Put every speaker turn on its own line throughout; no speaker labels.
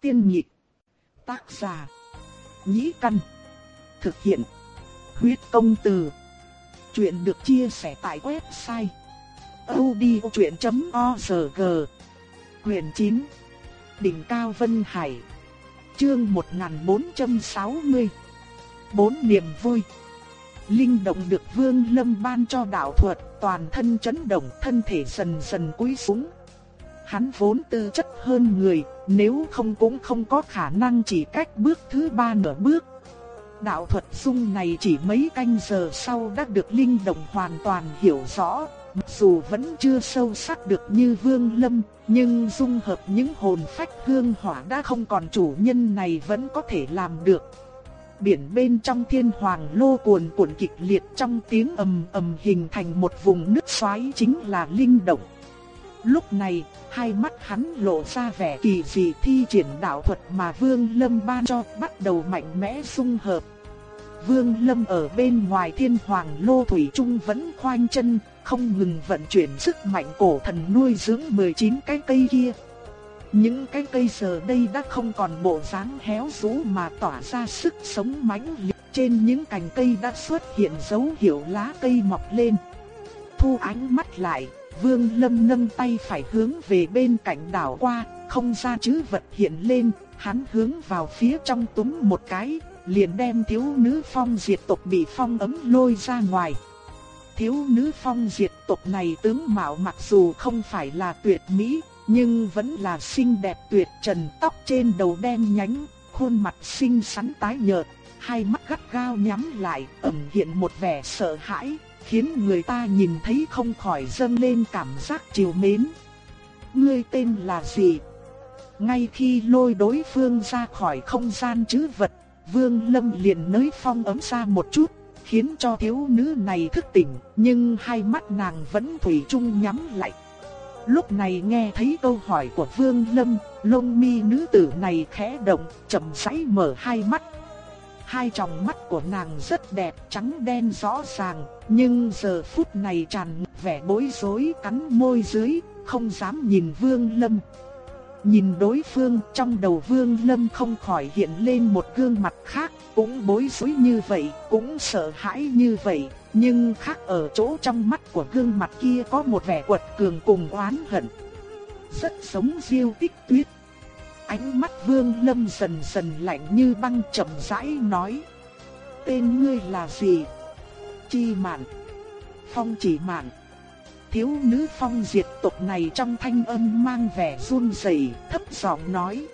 Tiên nhị Tác giả. Nhĩ căn. Thực hiện. Huyết công từ. Chuyện được chia sẻ tại website. odchuyện.org Quyền 9. Đỉnh Cao Vân Hải. Chương 1460. Bốn niềm vui. Linh động được Vương Lâm ban cho đạo thuật, toàn thân chấn động, thân thể dần dần cúi xuống. Hắn vốn tư chất hơn người, nếu không cũng không có khả năng chỉ cách bước thứ ba nửa bước. Đạo thuật dung này chỉ mấy canh giờ sau đã được Linh Động hoàn toàn hiểu rõ, mặc dù vẫn chưa sâu sắc được như Vương Lâm, nhưng dung hợp những hồn phách hương hỏa đã không còn chủ nhân này vẫn có thể làm được. Biển bên trong thiên hoàng lô cuồn cuộn kịch liệt trong tiếng ầm ầm hình thành một vùng nước xoáy chính là Linh Động. Lúc này, hai mắt hắn lộ ra vẻ kỳ dị thi triển đạo thuật mà Vương Lâm ban cho bắt đầu mạnh mẽ xung hợp. Vương Lâm ở bên ngoài thiên hoàng lô thủy trung vẫn khoanh chân, không ngừng vận chuyển sức mạnh cổ thần nuôi dưỡng 19 cái cây kia. Những cái cây giờ đây đã không còn bộ dáng héo rũ mà tỏa ra sức sống mãnh liệt. Trên những cành cây đã xuất hiện dấu hiệu lá cây mọc lên. Thu ánh mắt lại, Vương Lâm nâng tay phải hướng về bên cạnh đảo qua, không ra chữ vật hiện lên, hắn hướng vào phía trong túm một cái, liền đem thiếu nữ phong diệt tộc bị phong ấm lôi ra ngoài. Thiếu nữ phong diệt tộc này tướng mạo mặc dù không phải là tuyệt mỹ, nhưng vẫn là xinh đẹp tuyệt trần tóc trên đầu đen nhánh, khuôn mặt xinh xắn tái nhợt, hai mắt gắt gao nhắm lại, ẩn hiện một vẻ sợ hãi, khiến người ta nhìn thấy không khỏi dâng lên cảm giác chiều mến. Ngươi tên là gì? Ngay khi lôi đối phương ra khỏi không gian chứ vật, Vương Lâm liền nới phong ấm ra một chút, khiến cho thiếu nữ này thức tỉnh, nhưng hai mắt nàng vẫn thủy chung nhắm lại. Lúc này nghe thấy câu hỏi của Vương Lâm, lông mi nữ tử này khẽ động, chậm rãi mở hai mắt, Hai tròng mắt của nàng rất đẹp, trắng đen rõ ràng, nhưng giờ phút này tràn vẻ bối rối cắn môi dưới, không dám nhìn Vương Lâm. Nhìn đối phương trong đầu Vương Lâm không khỏi hiện lên một gương mặt khác, cũng bối rối như vậy, cũng sợ hãi như vậy, nhưng khác ở chỗ trong mắt của gương mặt kia có một vẻ quật cường cùng oán hận. Rất giống diêu tích tuyết. Ánh mắt vương lâm dần dần lạnh như băng chậm rãi nói. Tên ngươi là gì? Chi mạn. Phong chỉ mạn. Thiếu nữ phong diệt tộc này trong thanh âm mang vẻ run rẩy, thấp giọng nói.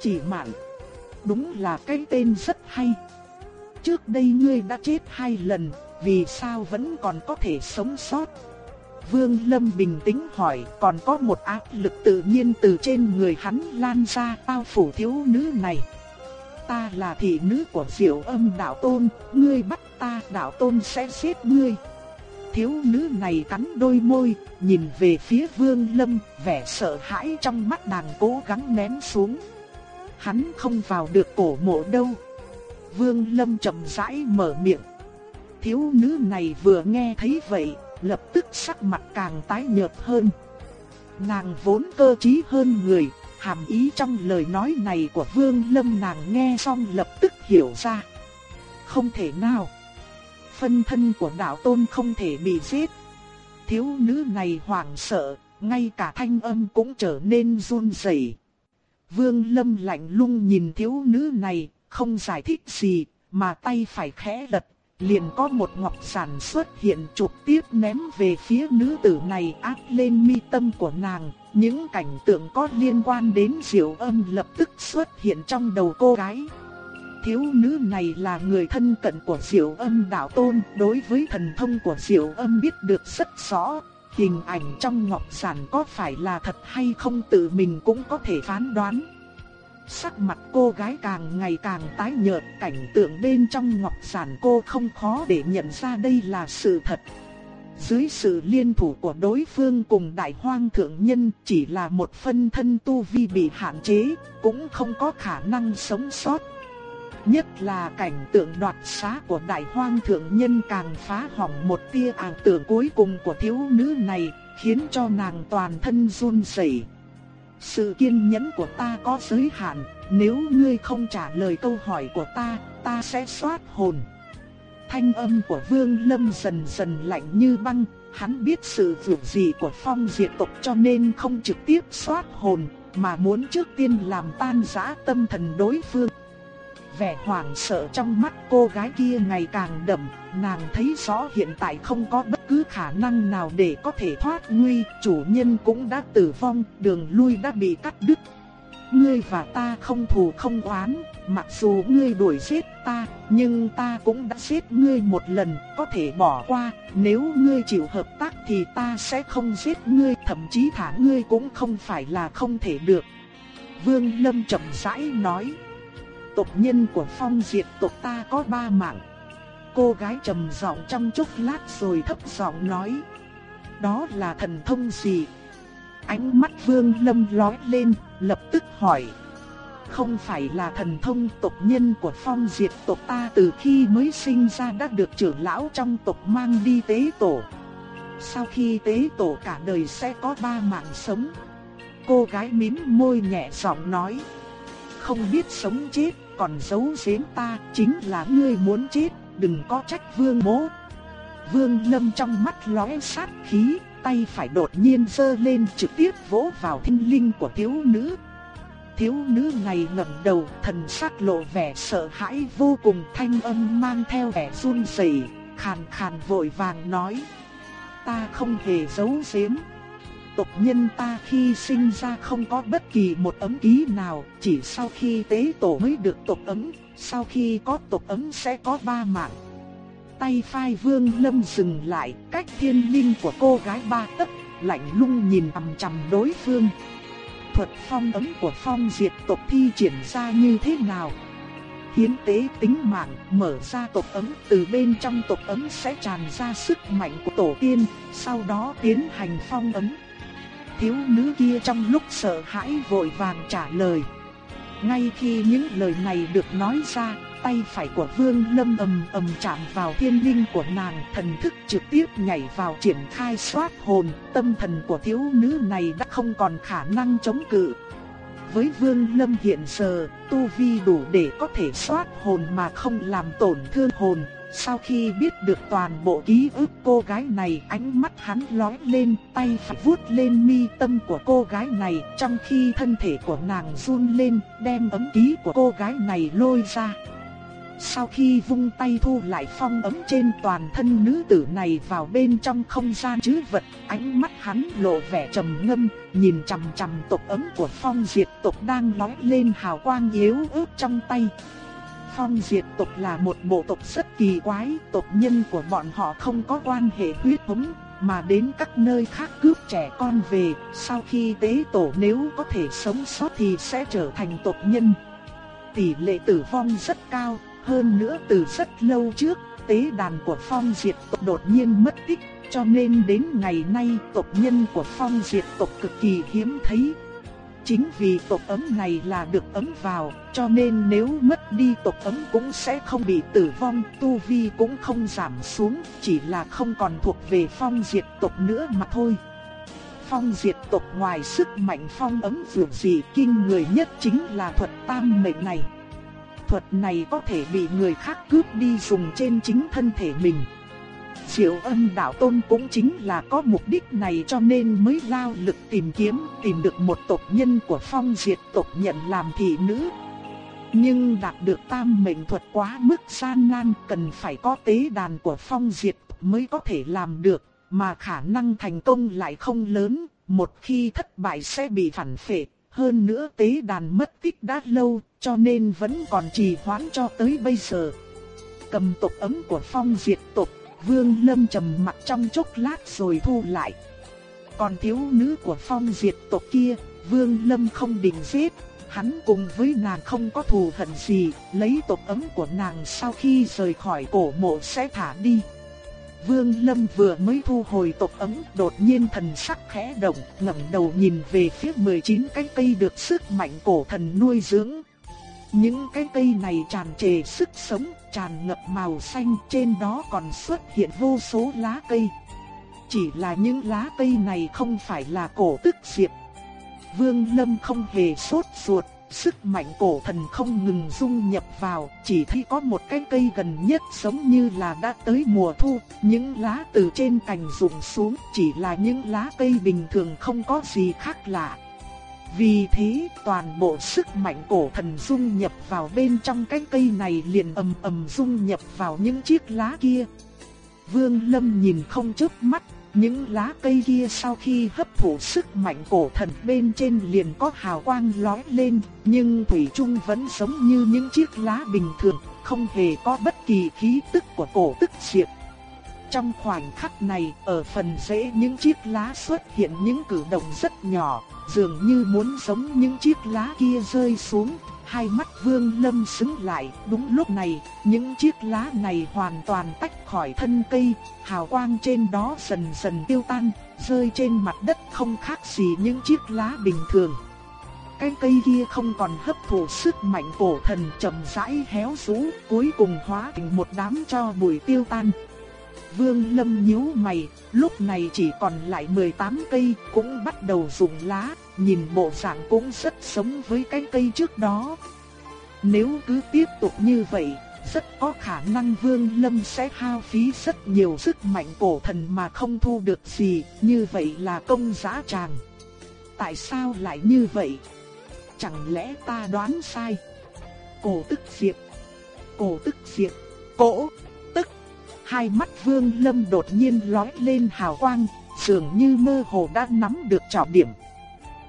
Chỉ mạn. Đúng là cái tên rất hay. Trước đây ngươi đã chết hai lần, vì sao vẫn còn có thể sống sót? Vương Lâm bình tĩnh hỏi, còn có một áp lực tự nhiên từ trên người hắn lan ra bao phủ thiếu nữ này. Ta là thị nữ của Diệu Âm đạo tôn, ngươi bắt ta, đạo tôn sẽ giết ngươi. Thiếu nữ này cắn đôi môi, nhìn về phía Vương Lâm, vẻ sợ hãi trong mắt nàng cố gắng nén xuống. Hắn không vào được cổ mộ đâu. Vương Lâm chậm rãi mở miệng. Thiếu nữ này vừa nghe thấy vậy, lập tức sắc mặt càng tái nhợt hơn. Nàng vốn cơ trí hơn người, hàm ý trong lời nói này của Vương Lâm nàng nghe xong lập tức hiểu ra. Không thể nào. Phân thân của đạo tôn không thể bị giết. Thiếu nữ này hoảng sợ, ngay cả thanh âm cũng trở nên run rẩy. Vương Lâm lạnh lùng nhìn thiếu nữ này, không giải thích gì, mà tay phải khẽ lật, liền có một ngọc sản xuất hiện trực tiếp ném về phía nữ tử này áp lên mi tâm của nàng. Những cảnh tượng có liên quan đến diệu âm lập tức xuất hiện trong đầu cô gái. Thiếu nữ này là người thân cận của diệu âm đạo tôn, đối với thần thông của diệu âm biết được rất rõ. Hình ảnh trong ngọc sản có phải là thật hay không tự mình cũng có thể phán đoán. Sắc mặt cô gái càng ngày càng tái nhợt, cảnh tượng bên trong ngọc giản cô không khó để nhận ra đây là sự thật. Dưới sự liên thủ của đối phương cùng đại hoang thượng nhân chỉ là một phân thân tu vi bị hạn chế, cũng không có khả năng sống sót. Nhất là cảnh tượng đoạt xá của đại hoang thượng nhân càng phá hỏng một tia ảo tưởng cuối cùng của thiếu nữ này, khiến cho nàng toàn thân run rẩy sự kiên nhẫn của ta có giới hạn, nếu ngươi không trả lời câu hỏi của ta, ta sẽ xoát hồn. Thanh âm của Vương Lâm dần dần lạnh như băng, hắn biết sự vượt gì của phong diệt tộc cho nên không trực tiếp xoát hồn, mà muốn trước tiên làm tan rã tâm thần đối phương. Vẻ hoảng sợ trong mắt cô gái kia ngày càng đậm, nàng thấy rõ hiện tại không có bất cứ khả năng nào để có thể thoát nguy, chủ nhân cũng đã tử vong, đường lui đã bị cắt đứt. Ngươi và ta không thù không oán, mặc dù ngươi đuổi giết ta, nhưng ta cũng đã giết ngươi một lần, có thể bỏ qua, nếu ngươi chịu hợp tác thì ta sẽ không giết ngươi, thậm chí thả ngươi cũng không phải là không thể được. Vương Lâm chậm rãi nói, tộc nhân của phong diệt tộc ta có ba mạng. Cô gái trầm giọng trong chốc lát rồi thấp giọng nói, đó là thần thông gì? Ánh mắt Vương Lâm lói lên, lập tức hỏi không phải là thần thông tộc nhân của phong diệt tộc ta từ khi mới sinh ra đã được trưởng lão trong tộc mang đi tế tổ. Sau khi tế tổ cả đời sẽ có ba mạng sống. Cô gái mím môi nhẹ giọng nói. Không biết sống chết, còn giấu giếm ta, chính là ngươi muốn chết, đừng có trách vương bố. Vương lâm trong mắt lóe sát khí, tay phải đột nhiên giơ lên trực tiếp vỗ vào thinh linh của thiếu nữ thiếu nữ này ngẩng đầu, thần sắc lộ vẻ sợ hãi vô cùng, thanh âm mang theo vẻ run rẩy, khàn khàn vội vàng nói: "Ta không hề giấu giếm. Tộc nhân ta khi sinh ra không có bất kỳ một ấm ký nào, chỉ sau khi tế tổ mới được tộc ấm, sau khi có tộc ấm sẽ có ba mạng." Tay phai Vương Lâm dừng lại, cách thiên linh của cô gái ba tấc, lạnh lùng nhìn ầm chầm đối phương thuật phong ấm của phong diệt tộc thi triển ra như thế nào. Hiến tế tính mạng, mở ra tộc ấm, từ bên trong tộc ấm sẽ tràn ra sức mạnh của tổ tiên, sau đó tiến hành phong ấm. Thiếu nữ kia trong lúc sợ hãi vội vàng trả lời. Ngay khi những lời này được nói ra, tay phải của Vương Lâm ầm ầm chạm vào thiên linh của nàng, thần thức trực tiếp nhảy vào triển khai xoát hồn, tâm thần của thiếu nữ này đã không còn khả năng chống cự. Với Vương Lâm hiện giờ, tu vi đủ để có thể xoát hồn mà không làm tổn thương hồn. Sau khi biết được toàn bộ ký ức cô gái này, ánh mắt hắn lóe lên, tay phải vuốt lên mi tâm của cô gái này, trong khi thân thể của nàng run lên, đem ấm ký của cô gái này lôi ra. Sau khi vung tay thu lại phong ấm trên toàn thân nữ tử này vào bên trong không gian chứ vật, ánh mắt hắn lộ vẻ trầm ngâm, nhìn chằm chằm tộc ấm của phong diệt tộc đang lóe lên hào quang yếu ớt trong tay. Phong diệt tộc là một bộ tộc rất kỳ quái, tộc nhân của bọn họ không có quan hệ huyết thống, mà đến các nơi khác cướp trẻ con về, sau khi tế tổ nếu có thể sống sót thì sẽ trở thành tộc nhân. Tỷ lệ tử vong rất cao, hơn nữa từ rất lâu trước, tế đàn của phong diệt tộc đột nhiên mất tích, cho nên đến ngày nay tộc nhân của phong diệt tộc cực kỳ hiếm thấy. Chính vì tộc ấm này là được ấm vào, cho nên nếu mất đi tộc ấm cũng sẽ không bị tử vong, tu vi cũng không giảm xuống, chỉ là không còn thuộc về phong diệt tộc nữa mà thôi. Phong diệt tộc ngoài sức mạnh phong ấm dường gì kinh người nhất chính là thuật tam mệnh này thuật này có thể bị người khác cướp đi dùng trên chính thân thể mình. Diệu âm đạo tôn cũng chính là có mục đích này cho nên mới lao lực tìm kiếm, tìm được một tộc nhân của phong diệt tộc nhận làm thị nữ. Nhưng đạt được tam mệnh thuật quá mức gian nan cần phải có tế đàn của phong diệt mới có thể làm được, mà khả năng thành công lại không lớn, một khi thất bại sẽ bị phản phệ, hơn nữa tế đàn mất tích đã lâu, cho nên vẫn còn trì hoãn cho tới bây giờ. Cầm tộc ấm của phong diệt tộc, vương lâm trầm mặt trong chốc lát rồi thu lại. Còn thiếu nữ của phong diệt tộc kia, vương lâm không định giết, hắn cùng với nàng không có thù hận gì, lấy tộc ấm của nàng sau khi rời khỏi cổ mộ sẽ thả đi. Vương Lâm vừa mới thu hồi tộc ấm, đột nhiên thần sắc khẽ động, ngẩng đầu nhìn về phía 19 cái cây được sức mạnh cổ thần nuôi dưỡng. Những cái cây này tràn trề sức sống, tràn ngập màu xanh, trên đó còn xuất hiện vô số lá cây. Chỉ là những lá cây này không phải là cổ tức diệp. Vương Lâm không hề sốt ruột, sức mạnh cổ thần không ngừng dung nhập vào, chỉ thấy có một cái cây gần nhất giống như là đã tới mùa thu, những lá từ trên cành rụng xuống chỉ là những lá cây bình thường không có gì khác lạ. Vì thế toàn bộ sức mạnh cổ thần dung nhập vào bên trong cái cây này liền ầm ầm dung nhập vào những chiếc lá kia. Vương Lâm nhìn không chớp mắt, những lá cây kia sau khi hấp thụ sức mạnh cổ thần bên trên liền có hào quang lóe lên, nhưng thủy chung vẫn giống như những chiếc lá bình thường, không hề có bất kỳ khí tức của cổ tức diệt. Trong khoảnh khắc này, ở phần rễ những chiếc lá xuất hiện những cử động rất nhỏ, dường như muốn giống những chiếc lá kia rơi xuống. Hai mắt Vương Lâm sững lại, đúng lúc này, những chiếc lá này hoàn toàn tách khỏi thân cây, hào quang trên đó dần dần tiêu tan, rơi trên mặt đất không khác gì những chiếc lá bình thường. Cái cây kia không còn hấp thụ sức mạnh cổ thần chậm rãi héo rũ, cuối cùng hóa thành một đám cho bụi tiêu tan. Vương Lâm nhíu mày, lúc này chỉ còn lại 18 cây, cũng bắt đầu rụng lá, nhìn bộ dạng cũng rất sống với cái cây trước đó. Nếu cứ tiếp tục như vậy, rất có khả năng Vương Lâm sẽ hao phí rất nhiều sức mạnh cổ thần mà không thu được gì, như vậy là công giá tràng. Tại sao lại như vậy? Chẳng lẽ ta đoán sai? Cổ tức diệt, cổ tức diệt, cổ Hai mắt Vương Lâm đột nhiên lóe lên hào quang, dường như mơ hồ đã nắm được trọng điểm.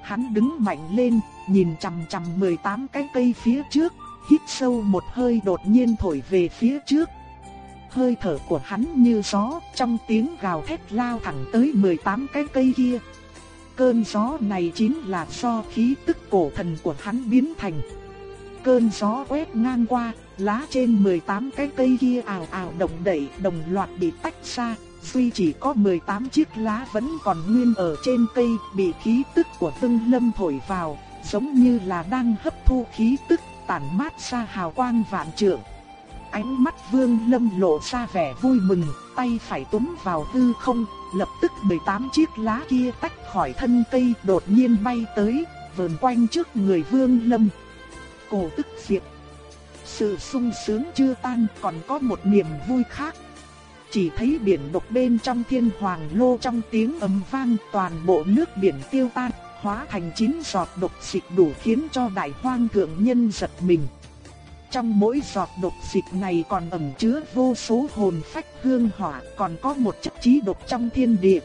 Hắn đứng mạnh lên, nhìn chằm chằm 18 cái cây phía trước, hít sâu một hơi đột nhiên thổi về phía trước. Hơi thở của hắn như gió, trong tiếng gào thét lao thẳng tới 18 cái cây kia. Cơn gió này chính là do khí tức cổ thần của hắn biến thành. Cơn gió quét ngang qua, lá trên 18 cái cây kia ảo ảo động đẩy, đồng loạt bị tách ra, duy chỉ có 18 chiếc lá vẫn còn nguyên ở trên cây, bị khí tức của Tương Lâm thổi vào, giống như là đang hấp thu khí tức, tản mát ra hào quang vạn trượng. Ánh mắt Vương Lâm lộ ra vẻ vui mừng, tay phải túm vào hư không, lập tức 18 chiếc lá kia tách khỏi thân cây, đột nhiên bay tới, vờn quanh trước người Vương Lâm. Cổ tức diệt sự sung sướng chưa tan còn có một niềm vui khác. Chỉ thấy biển độc bên trong thiên hoàng lô trong tiếng ầm vang toàn bộ nước biển tiêu tan, hóa thành chín giọt độc dịch đủ khiến cho đại hoang thượng nhân giật mình. Trong mỗi giọt độc dịch này còn ẩn chứa vô số hồn phách hương hỏa, còn có một chất trí độc trong thiên địa.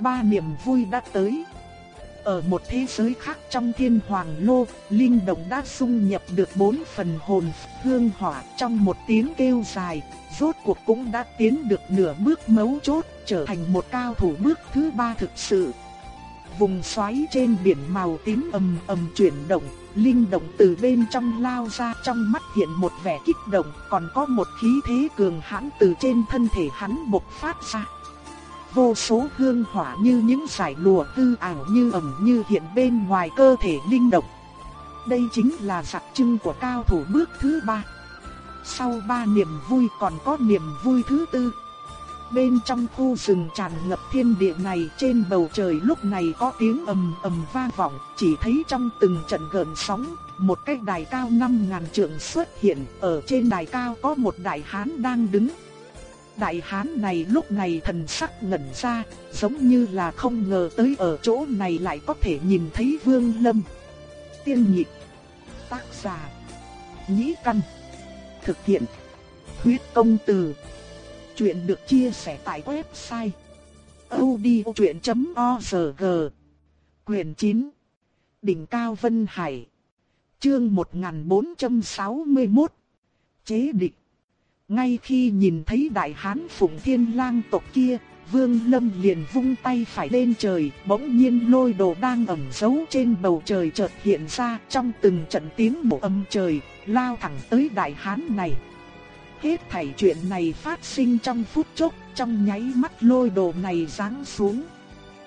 Ba niềm vui đã tới. Ở một thế giới khác trong thiên hoàng lô, linh động đã xung nhập được bốn phần hồn hương hỏa trong một tiếng kêu dài, rốt cuộc cũng đã tiến được nửa bước mấu chốt, trở thành một cao thủ bước thứ ba thực sự. Vùng xoáy trên biển màu tím ầm ầm chuyển động, linh động từ bên trong lao ra trong mắt hiện một vẻ kích động, còn có một khí thế cường hãn từ trên thân thể hắn bộc phát ra vô số hương hỏa như những sải lùa tư ảo như ẩn như hiện bên ngoài cơ thể linh động. Đây chính là đặc trưng của cao thủ bước thứ ba. Sau ba niềm vui còn có niềm vui thứ tư. Bên trong khu rừng tràn ngập thiên địa này trên bầu trời lúc này có tiếng ầm ầm vang vọng, chỉ thấy trong từng trận gợn sóng, một cái đài cao năm ngàn trượng xuất hiện, ở trên đài cao có một đại hán đang đứng, Đại hán này lúc này thần sắc ngẩn ra, giống như là không ngờ tới ở chỗ này lại có thể nhìn thấy Vương Lâm. Tiên nhị tác giả, nhĩ căn, thực hiện, huyết công từ. Chuyện được chia sẻ tại website odchuyện.org, quyền 9, đỉnh cao Vân Hải, chương 1461, chế địch. Ngay khi nhìn thấy đại hán phụng thiên lang tộc kia, Vương Lâm liền vung tay phải lên trời, bỗng nhiên lôi đồ đang ẩn giấu trên bầu trời chợt hiện ra trong từng trận tiếng bộ âm trời, lao thẳng tới đại hán này. Hết thảy chuyện này phát sinh trong phút chốc, trong nháy mắt lôi đồ này giáng xuống.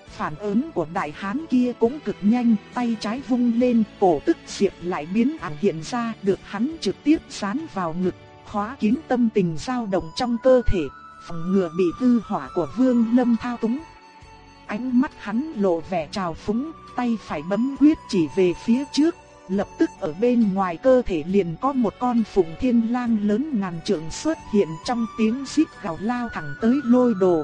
Phản ứng của đại hán kia cũng cực nhanh, tay trái vung lên, cổ tức diệp lại biến ảo hiện ra, được hắn trực tiếp dán vào ngực khóa kín tâm tình dao động trong cơ thể, phòng ngừa bị hư hỏa của Vương Lâm thao túng. ánh mắt hắn lộ vẻ trào phúng, tay phải bấm quyết chỉ về phía trước, lập tức ở bên ngoài cơ thể liền có một con phụng thiên lang lớn ngàn trượng xuất hiện trong tiếng xít gào lao thẳng tới lôi đồ.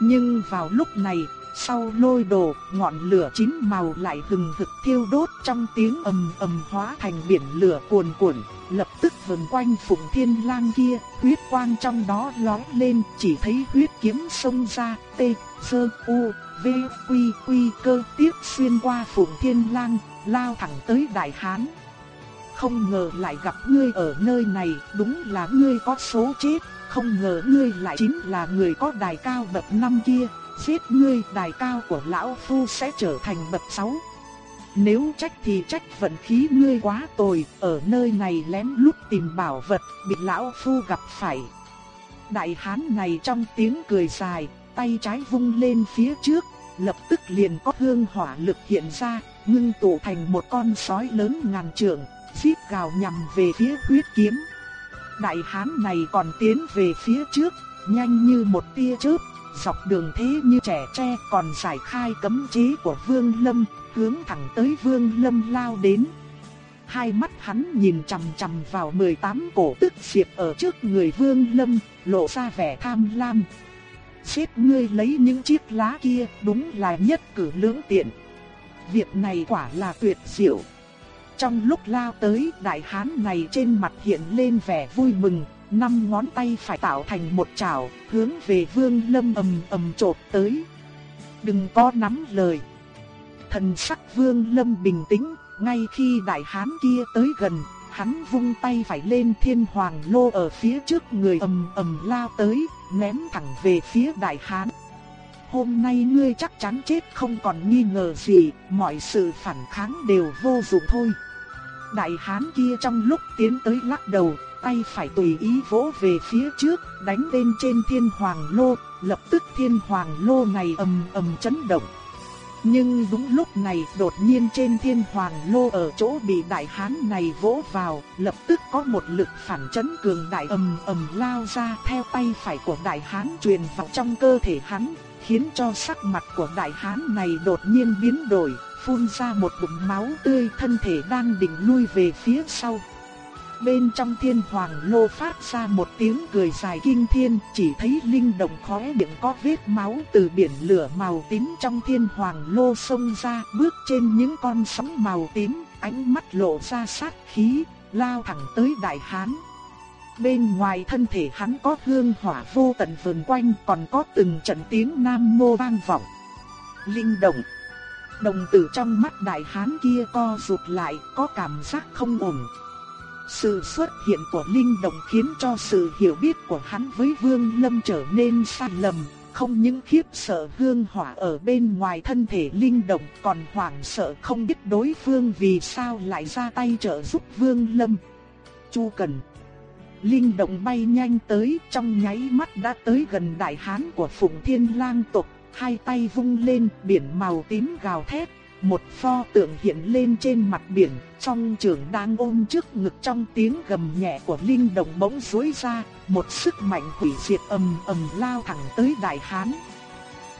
Nhưng vào lúc này, sau lôi đồ, ngọn lửa chín màu lại hừng hực thiêu đốt trong tiếng ầm ầm hóa thành biển lửa cuồn cuộn, lập tức vần quanh phụng thiên lang kia, huyết quang trong đó lóe lên, chỉ thấy huyết kiếm xông ra, tê, sơ, u, v, quy, quy cơ tiếp xuyên qua phụng thiên lang, lao thẳng tới đại hán. Không ngờ lại gặp ngươi ở nơi này, đúng là ngươi có số chết, không ngờ ngươi lại chính là người có đài cao bậc năm kia, giết ngươi đài cao của lão phu sẽ trở thành bậc sáu. Nếu trách thì trách vận khí ngươi quá tồi, ở nơi này lén lút tìm bảo vật, bị lão phu gặp phải. Đại hán này trong tiếng cười dài, tay trái vung lên phía trước, lập tức liền có hương hỏa lực hiện ra, ngưng tụ thành một con sói lớn ngàn trượng, xít gào nhằm về phía huyết kiếm. Đại hán này còn tiến về phía trước, nhanh như một tia chớp, dọc đường thế như trẻ tre còn giải khai cấm chế của Vương Lâm, hướng thẳng tới Vương Lâm lao đến. Hai mắt hắn nhìn chằm chằm vào 18 cổ tức diệp ở trước người Vương Lâm, lộ ra vẻ tham lam. Xếp ngươi lấy những chiếc lá kia đúng là nhất cử lưỡng tiện. Việc này quả là tuyệt diệu. Trong lúc lao tới, đại hán này trên mặt hiện lên vẻ vui mừng, năm ngón tay phải tạo thành một chảo, hướng về Vương Lâm ầm ầm chộp tới. Đừng có nắm lời. Thần sắc Vương Lâm bình tĩnh, ngay khi đại hán kia tới gần, hắn vung tay phải lên thiên hoàng lô ở phía trước người ầm ầm lao tới, ném thẳng về phía đại hán. Hôm nay ngươi chắc chắn chết không còn nghi ngờ gì, mọi sự phản kháng đều vô dụng thôi. Đại hán kia trong lúc tiến tới lắc đầu, tay phải tùy ý vỗ về phía trước, đánh lên trên thiên hoàng lô, lập tức thiên hoàng lô này ầm ầm chấn động. Nhưng đúng lúc này đột nhiên trên thiên hoàng lô ở chỗ bị đại hán này vỗ vào, lập tức có một lực phản chấn cường đại ầm ầm lao ra theo tay phải của đại hán truyền vào trong cơ thể hắn, khiến cho sắc mặt của đại hán này đột nhiên biến đổi, phun ra một bụng máu tươi thân thể đang định lui về phía sau bên trong thiên hoàng lô phát ra một tiếng cười dài kinh thiên, chỉ thấy linh đồng khóe miệng có vết máu từ biển lửa màu tím trong thiên hoàng lô xông ra, bước trên những con sóng màu tím, ánh mắt lộ ra sát khí, lao thẳng tới đại hán. Bên ngoài thân thể hắn có hương hỏa vô tận vườn quanh, còn có từng trận tiếng nam mô vang vọng. Linh động Đồng tử trong mắt đại hán kia co rụt lại, có cảm giác không ổn, sự xuất hiện của linh động khiến cho sự hiểu biết của hắn với Vương Lâm trở nên sai lầm, không những khiếp sợ hương hỏa ở bên ngoài thân thể linh động còn hoảng sợ không biết đối phương vì sao lại ra tay trợ giúp Vương Lâm. Chu Cần. Linh động bay nhanh tới trong nháy mắt đã tới gần đại hán của Phụng Thiên Lang tộc, hai tay vung lên biển màu tím gào thét một pho tượng hiện lên trên mặt biển, trong trường đang ôm trước ngực trong tiếng gầm nhẹ của linh động bỗng rối ra, một sức mạnh hủy diệt ầm ầm lao thẳng tới đại hán.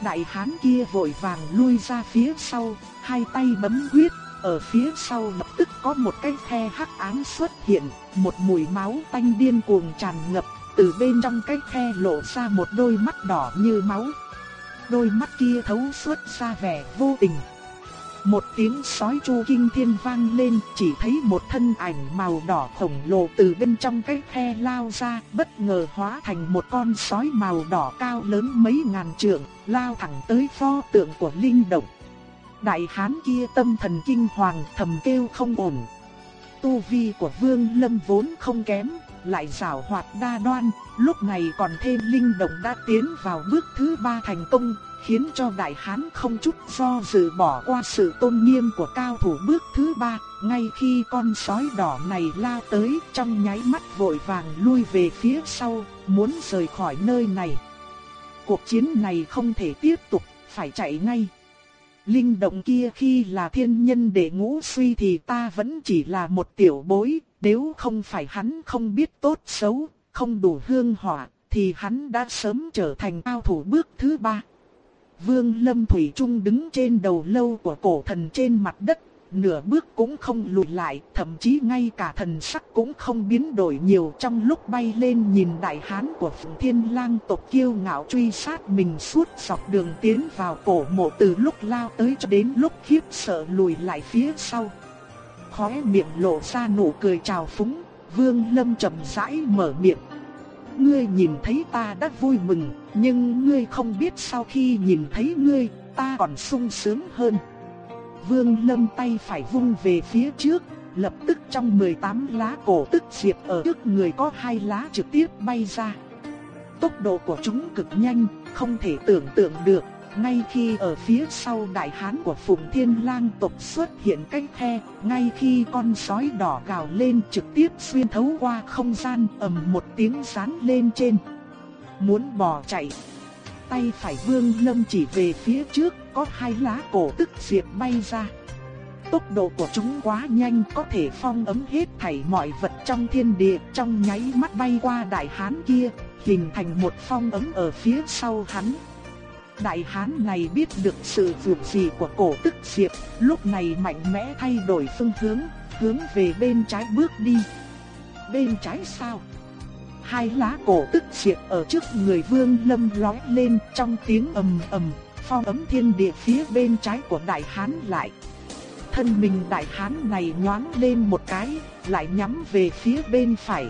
Đại hán kia vội vàng lui ra phía sau, hai tay bấm quyết, ở phía sau lập tức có một cái khe hắc ám xuất hiện, một mùi máu tanh điên cuồng tràn ngập, từ bên trong cái khe lộ ra một đôi mắt đỏ như máu. Đôi mắt kia thấu suốt ra vẻ vô tình. Một tiếng sói chu kinh thiên vang lên, chỉ thấy một thân ảnh màu đỏ khổng lồ từ bên trong cái khe lao ra, bất ngờ hóa thành một con sói màu đỏ cao lớn mấy ngàn trượng, lao thẳng tới pho tượng của linh động. Đại hán kia tâm thần kinh hoàng thầm kêu không ổn. Tu vi của vương lâm vốn không kém, lại rào hoạt đa đoan, lúc này còn thêm linh động đã tiến vào bước thứ ba thành công, khiến cho đại hán không chút do dự bỏ qua sự tôn nghiêm của cao thủ bước thứ ba, ngay khi con sói đỏ này lao tới trong nháy mắt vội vàng lui về phía sau, muốn rời khỏi nơi này. Cuộc chiến này không thể tiếp tục, phải chạy ngay. Linh động kia khi là thiên nhân để ngũ suy thì ta vẫn chỉ là một tiểu bối, nếu không phải hắn không biết tốt xấu, không đủ hương hỏa, thì hắn đã sớm trở thành cao thủ bước thứ ba. Vương Lâm Thủy Trung đứng trên đầu lâu của cổ thần trên mặt đất, nửa bước cũng không lùi lại, thậm chí ngay cả thần sắc cũng không biến đổi nhiều trong lúc bay lên nhìn đại hán của Phụng Thiên Lang tộc kiêu ngạo truy sát mình suốt dọc đường tiến vào cổ mộ từ lúc lao tới cho đến lúc khiếp sợ lùi lại phía sau. Khóe miệng lộ ra nụ cười trào phúng, Vương Lâm chậm rãi mở miệng. Ngươi nhìn thấy ta đã vui mừng, nhưng ngươi không biết sau khi nhìn thấy ngươi, ta còn sung sướng hơn. Vương Lâm tay phải vung về phía trước, lập tức trong 18 lá cổ tức diệp ở trước người có hai lá trực tiếp bay ra. Tốc độ của chúng cực nhanh, không thể tưởng tượng được, ngay khi ở phía sau đại hán của Phùng Thiên Lang tộc xuất hiện cách khe, ngay khi con sói đỏ gào lên trực tiếp xuyên thấu qua không gian ầm một tiếng rán lên trên. Muốn bỏ chạy, tay phải Vương Lâm chỉ về phía trước, có hai lá cổ tức diệt bay ra. Tốc độ của chúng quá nhanh có thể phong ấm hết thảy mọi vật trong thiên địa trong nháy mắt bay qua đại hán kia, hình thành một phong ấm ở phía sau hắn. Đại hán này biết được sự vượt gì của cổ tức diệp, lúc này mạnh mẽ thay đổi phương hướng, hướng về bên trái bước đi. Bên trái sao? Hai lá cổ tức diệp ở trước người vương lâm lói lên trong tiếng ầm ầm, phong ấm thiên địa phía bên trái của đại hán lại. Thân mình đại hán này nhoáng lên một cái, lại nhắm về phía bên phải.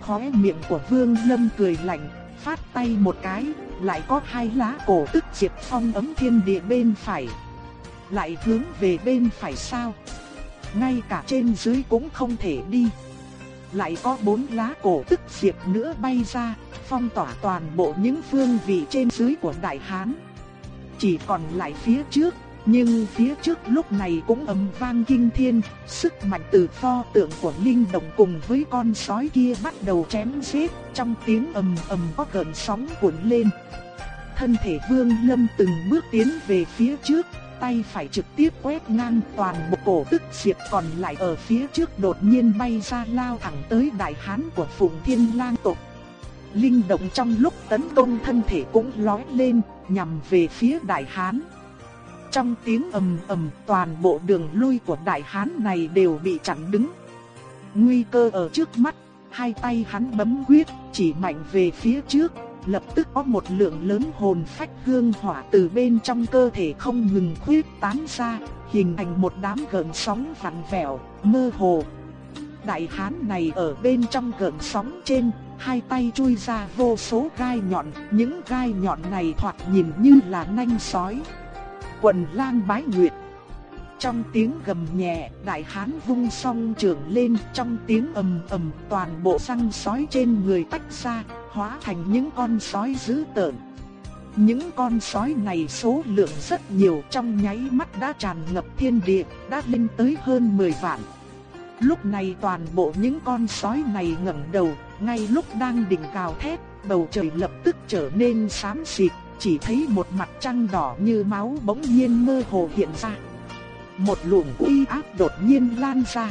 Khóe miệng của vương lâm cười lạnh, phát tay một cái, lại có hai lá cổ tức diệt phong ấm thiên địa bên phải. Lại hướng về bên phải sao? Ngay cả trên dưới cũng không thể đi. Lại có bốn lá cổ tức diệt nữa bay ra, phong tỏa toàn bộ những phương vị trên dưới của đại hán. Chỉ còn lại phía trước, nhưng phía trước lúc này cũng ầm vang kinh thiên, sức mạnh từ pho tượng của linh động cùng với con sói kia bắt đầu chém giết, trong tiếng ầm ầm có cơn sóng cuộn lên. Thân thể Vương Lâm từng bước tiến về phía trước, tay phải trực tiếp quét ngang toàn bộ cổ tức diệp còn lại ở phía trước đột nhiên bay ra lao thẳng tới đại hán của Phụng Thiên Lang tộc. Linh động trong lúc tấn công thân thể cũng lói lên, nhằm về phía đại hán. Trong tiếng ầm ầm toàn bộ đường lui của đại hán này đều bị chặn đứng. Nguy cơ ở trước mắt, hai tay hắn bấm quyết, chỉ mạnh về phía trước, lập tức có một lượng lớn hồn phách hương hỏa từ bên trong cơ thể không ngừng khuyết tán ra, hình thành một đám gợn sóng vặn vẹo, mơ hồ. Đại hán này ở bên trong gợn sóng trên, hai tay chui ra vô số gai nhọn, những gai nhọn này thoạt nhìn như là nanh sói. Quần lang bái nguyệt. Trong tiếng gầm nhẹ, đại hán vung song trường lên, trong tiếng ầm ầm, toàn bộ răng sói trên người tách ra, hóa thành những con sói dữ tợn. Những con sói này số lượng rất nhiều trong nháy mắt đã tràn ngập thiên địa, đã lên tới hơn 10 vạn. Lúc này toàn bộ những con sói này ngẩng đầu, ngay lúc đang đỉnh cao thét, bầu trời lập tức trở nên xám xịt, chỉ thấy một mặt trăng đỏ như máu bỗng nhiên mơ hồ hiện ra. Một luồng uy áp đột nhiên lan ra.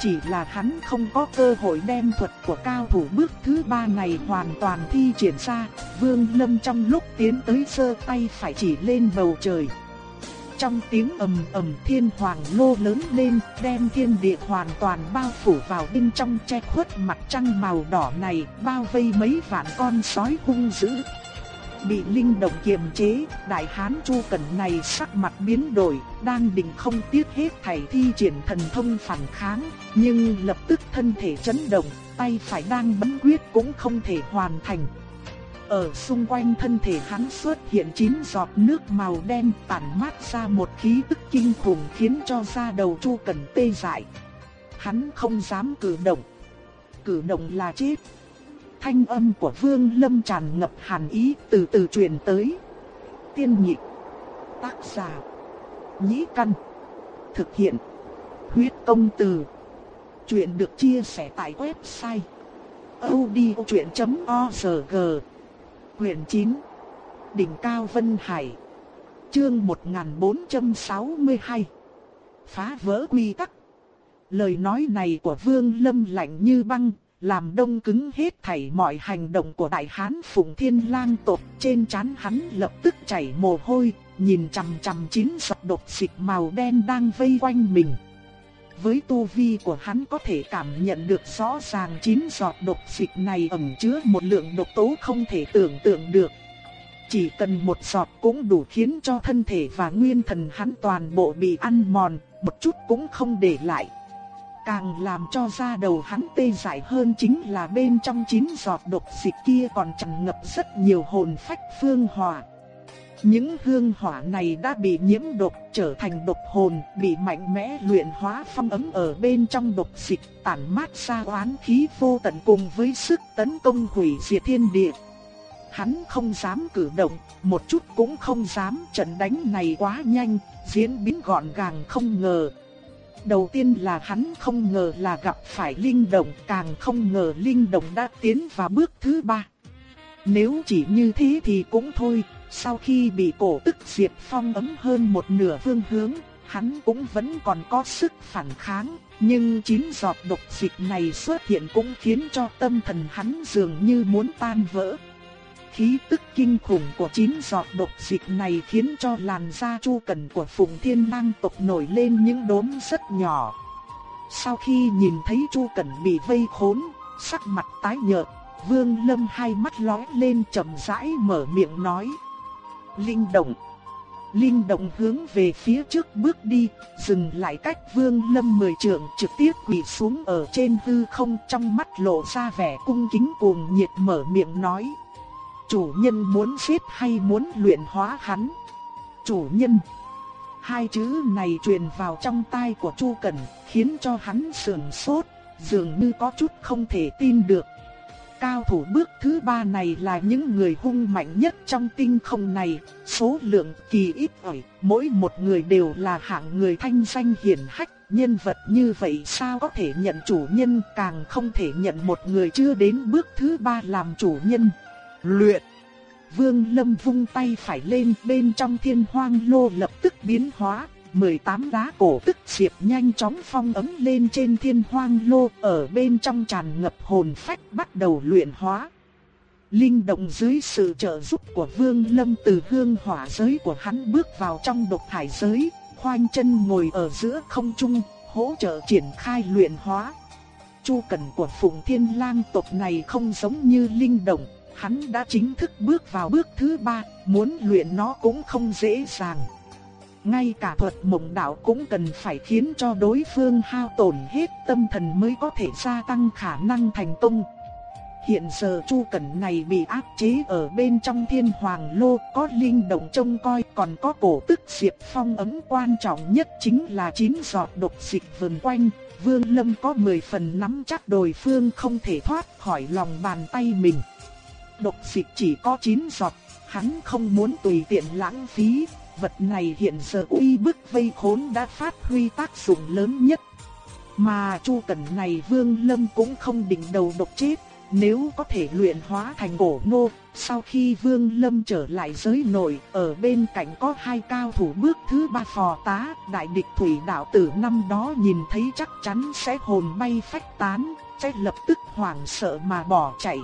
Chỉ là hắn không có cơ hội đem thuật của cao thủ bước thứ ba này hoàn toàn thi triển ra, Vương Lâm trong lúc tiến tới sơ tay phải chỉ lên bầu trời. Trong tiếng ầm ầm thiên hoàng lô lớn lên, đem thiên địa hoàn toàn bao phủ vào bên trong che khuất mặt trăng màu đỏ này, bao vây mấy vạn con sói hung dữ. Bị linh động kiềm chế, đại hán Chu Cẩn này sắc mặt biến đổi, đang định không tiếc hết thảy thi triển thần thông phản kháng, nhưng lập tức thân thể chấn động, tay phải đang bấm quyết cũng không thể hoàn thành. Ở xung quanh thân thể hắn xuất hiện chín giọt nước màu đen tản mát ra một khí tức kinh khủng khiến cho da đầu Chu Cẩn tê dại. Hắn không dám cử động. Cử động là chết. Thanh âm của Vương Lâm tràn ngập hàn ý từ từ truyền tới. Tiên nhị Tác giả. Nhĩ căn. Thực hiện. Huyết công từ. Chuyện được chia sẻ tại website. odchuyện.org Quyền 9 Đỉnh Cao Vân Hải Chương 1462 Phá vỡ quy tắc Lời nói này của Vương Lâm lạnh như băng, làm đông cứng hết thảy mọi hành động của đại hán Phùng Thiên Lang tộc, trên trán hắn lập tức chảy mồ hôi, nhìn chằm chằm chín giọt độc dịch màu đen đang vây quanh mình. Với tu vi của hắn có thể cảm nhận được rõ ràng chín giọt độc dịch này ẩn chứa một lượng độc tố không thể tưởng tượng được. Chỉ cần một giọt cũng đủ khiến cho thân thể và nguyên thần hắn toàn bộ bị ăn mòn, một chút cũng không để lại. Càng làm cho da đầu hắn tê dại hơn chính là bên trong chín giọt độc dịch kia còn tràn ngập rất nhiều hồn phách phương hỏa. Những hương hỏa này đã bị nhiễm độc trở thành độc hồn, bị mạnh mẽ luyện hóa phong ấm ở bên trong độc dịch, tản mát ra oán khí vô tận cùng với sức tấn công hủy diệt thiên địa. Hắn không dám cử động, một chút cũng không dám, trận đánh này quá nhanh, diễn biến gọn gàng không ngờ. Đầu tiên là hắn không ngờ là gặp phải linh động, càng không ngờ linh động đã tiến vào bước thứ ba. Nếu chỉ như thế thì cũng thôi, sau khi bị cổ tức diệt phong ấm hơn một nửa phương hướng, hắn cũng vẫn còn có sức phản kháng, nhưng chín giọt độc dịch này xuất hiện cũng khiến cho tâm thần hắn dường như muốn tan vỡ. Khí tức kinh khủng của chín giọt độc dịch này khiến cho làn da chu cần của Phùng Thiên Lang tộc nổi lên những đốm rất nhỏ. Sau khi nhìn thấy chu cần bị vây khốn, sắc mặt tái nhợt, Vương Lâm hai mắt lóe lên chậm rãi mở miệng nói. Linh động. Linh động hướng về phía trước bước đi, dừng lại cách Vương Lâm mười trượng trực tiếp quỳ xuống ở trên hư không trong mắt lộ ra vẻ cung kính cuồng nhiệt mở miệng nói. Chủ nhân muốn giết hay muốn luyện hóa hắn? Chủ nhân. Hai chữ này truyền vào trong tai của Chu Cẩn, khiến cho hắn sườn sốt, dường như có chút không thể tin được. Cao thủ bước thứ ba này là những người hung mạnh nhất trong tinh không này, số lượng kỳ ít ỏi, mỗi một người đều là hạng người thanh danh hiển hách, nhân vật như vậy sao có thể nhận chủ nhân, càng không thể nhận một người chưa đến bước thứ ba làm chủ nhân. Luyện Vương Lâm vung tay phải lên bên trong thiên hoang lô lập tức biến hóa, 18 đá cổ tức diệp nhanh chóng phong ấm lên trên thiên hoang lô, ở bên trong tràn ngập hồn phách bắt đầu luyện hóa. Linh động dưới sự trợ giúp của Vương Lâm từ hương hỏa giới của hắn bước vào trong độc thải giới, khoanh chân ngồi ở giữa không trung, hỗ trợ triển khai luyện hóa. Chu cần của phùng Thiên Lang tộc này không giống như linh động, hắn đã chính thức bước vào bước thứ ba, muốn luyện nó cũng không dễ dàng. Ngay cả thuật mộng đạo cũng cần phải khiến cho đối phương hao tổn hết tâm thần mới có thể gia tăng khả năng thành công. Hiện giờ Chu Cẩn này bị áp chế ở bên trong thiên hoàng lô, có linh động trông coi, còn có cổ tức diệp phong ấm quan trọng nhất chính là chín giọt độc dịch vần quanh. Vương Lâm có 10 phần nắm chắc đối phương không thể thoát khỏi lòng bàn tay mình. Độc dịch chỉ có 9 giọt, hắn không muốn tùy tiện lãng phí, vật này hiện giờ uy bức vây khốn đã phát huy tác dụng lớn nhất. Mà Chu Cẩn này Vương Lâm cũng không định đầu độc chết, nếu có thể luyện hóa thành cổ nô, sau khi Vương Lâm trở lại giới nội, ở bên cạnh có hai cao thủ bước thứ ba phò tá, đại địch thủy đạo tử năm đó nhìn thấy chắc chắn sẽ hồn bay phách tán, sẽ lập tức hoảng sợ mà bỏ chạy.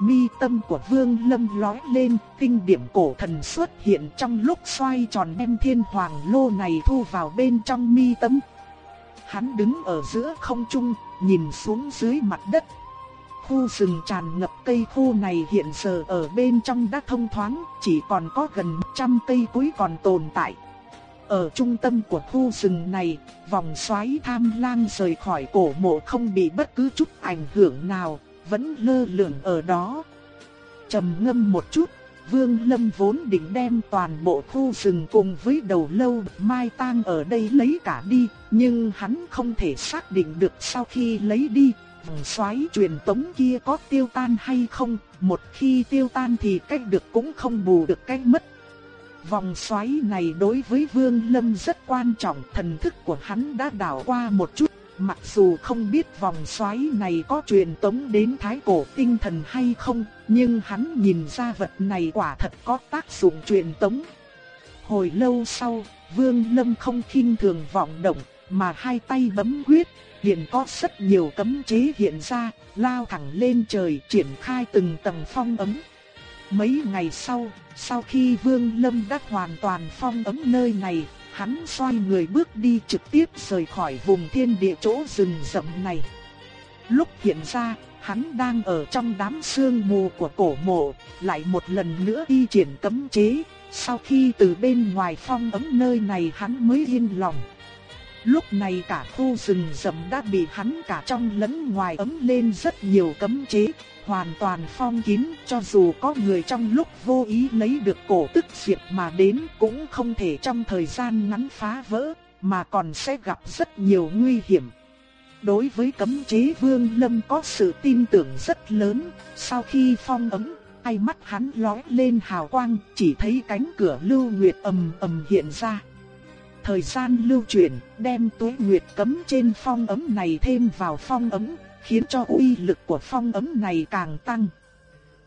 Mi tâm của Vương Lâm lói lên, tinh điểm cổ thần xuất hiện trong lúc xoay tròn đem thiên hoàng lô này thu vào bên trong mi tâm. Hắn đứng ở giữa không trung, nhìn xuống dưới mặt đất. Khu rừng tràn ngập cây khô này hiện giờ ở bên trong đã thông thoáng, chỉ còn có gần trăm cây cuối còn tồn tại. Ở trung tâm của khu rừng này, vòng xoáy tham lang rời khỏi cổ mộ không bị bất cứ chút ảnh hưởng nào, vẫn lơ lửng ở đó. Trầm ngâm một chút, Vương Lâm vốn định đem toàn bộ khu rừng cùng với đầu lâu mai tang ở đây lấy cả đi, nhưng hắn không thể xác định được sau khi lấy đi, vòng xoáy truyền tống kia có tiêu tan hay không, một khi tiêu tan thì cách được cũng không bù được cách mất. Vòng xoáy này đối với Vương Lâm rất quan trọng, thần thức của hắn đã đảo qua một chút Mặc dù không biết vòng xoáy này có truyền tống đến thái cổ tinh thần hay không, nhưng hắn nhìn ra vật này quả thật có tác dụng truyền tống. Hồi lâu sau, Vương Lâm không khinh thường vọng động, mà hai tay bấm quyết, liền có rất nhiều cấm chế hiện ra, lao thẳng lên trời triển khai từng tầng phong ấm. Mấy ngày sau, sau khi Vương Lâm đã hoàn toàn phong ấm nơi này, hắn xoay người bước đi trực tiếp rời khỏi vùng thiên địa chỗ rừng rậm này. Lúc hiện ra, hắn đang ở trong đám sương mù của cổ mộ, lại một lần nữa đi triển cấm chế, sau khi từ bên ngoài phong ấm nơi này hắn mới yên lòng. Lúc này cả khu rừng rậm đã bị hắn cả trong lẫn ngoài ấm lên rất nhiều cấm chế, hoàn toàn phong kín cho dù có người trong lúc vô ý lấy được cổ tức diệt mà đến cũng không thể trong thời gian ngắn phá vỡ, mà còn sẽ gặp rất nhiều nguy hiểm. Đối với cấm chế Vương Lâm có sự tin tưởng rất lớn, sau khi phong ấm, hai mắt hắn lóe lên hào quang, chỉ thấy cánh cửa lưu nguyệt ầm ầm hiện ra. Thời gian lưu chuyển, đem tuế nguyệt cấm trên phong ấm này thêm vào phong ấm, khiến cho uy lực của phong ấm này càng tăng.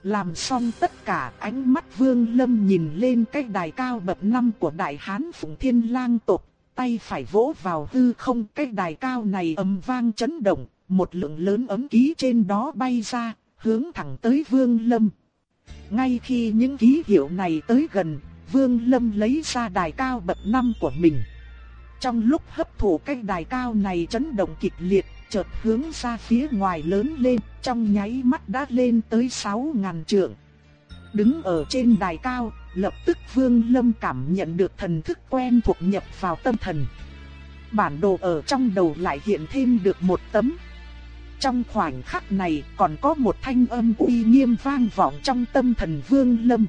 Làm xong tất cả ánh mắt Vương Lâm nhìn lên cái đài cao bậc năm của Đại Hán Phụng Thiên Lang tộc, tay phải vỗ vào hư không cái đài cao này ầm vang chấn động, một lượng lớn ấm ký trên đó bay ra, hướng thẳng tới Vương Lâm. Ngay khi những ký hiệu này tới gần, Vương Lâm lấy ra đài cao bậc năm của mình. Trong lúc hấp thụ cái đài cao này chấn động kịch liệt, chợt hướng ra phía ngoài lớn lên, trong nháy mắt đã lên tới 6.000 trượng. Đứng ở trên đài cao, lập tức Vương Lâm cảm nhận được thần thức quen thuộc nhập vào tâm thần. Bản đồ ở trong đầu lại hiện thêm được một tấm. Trong khoảnh khắc này còn có một thanh âm uy nghiêm vang vọng trong tâm thần Vương Lâm.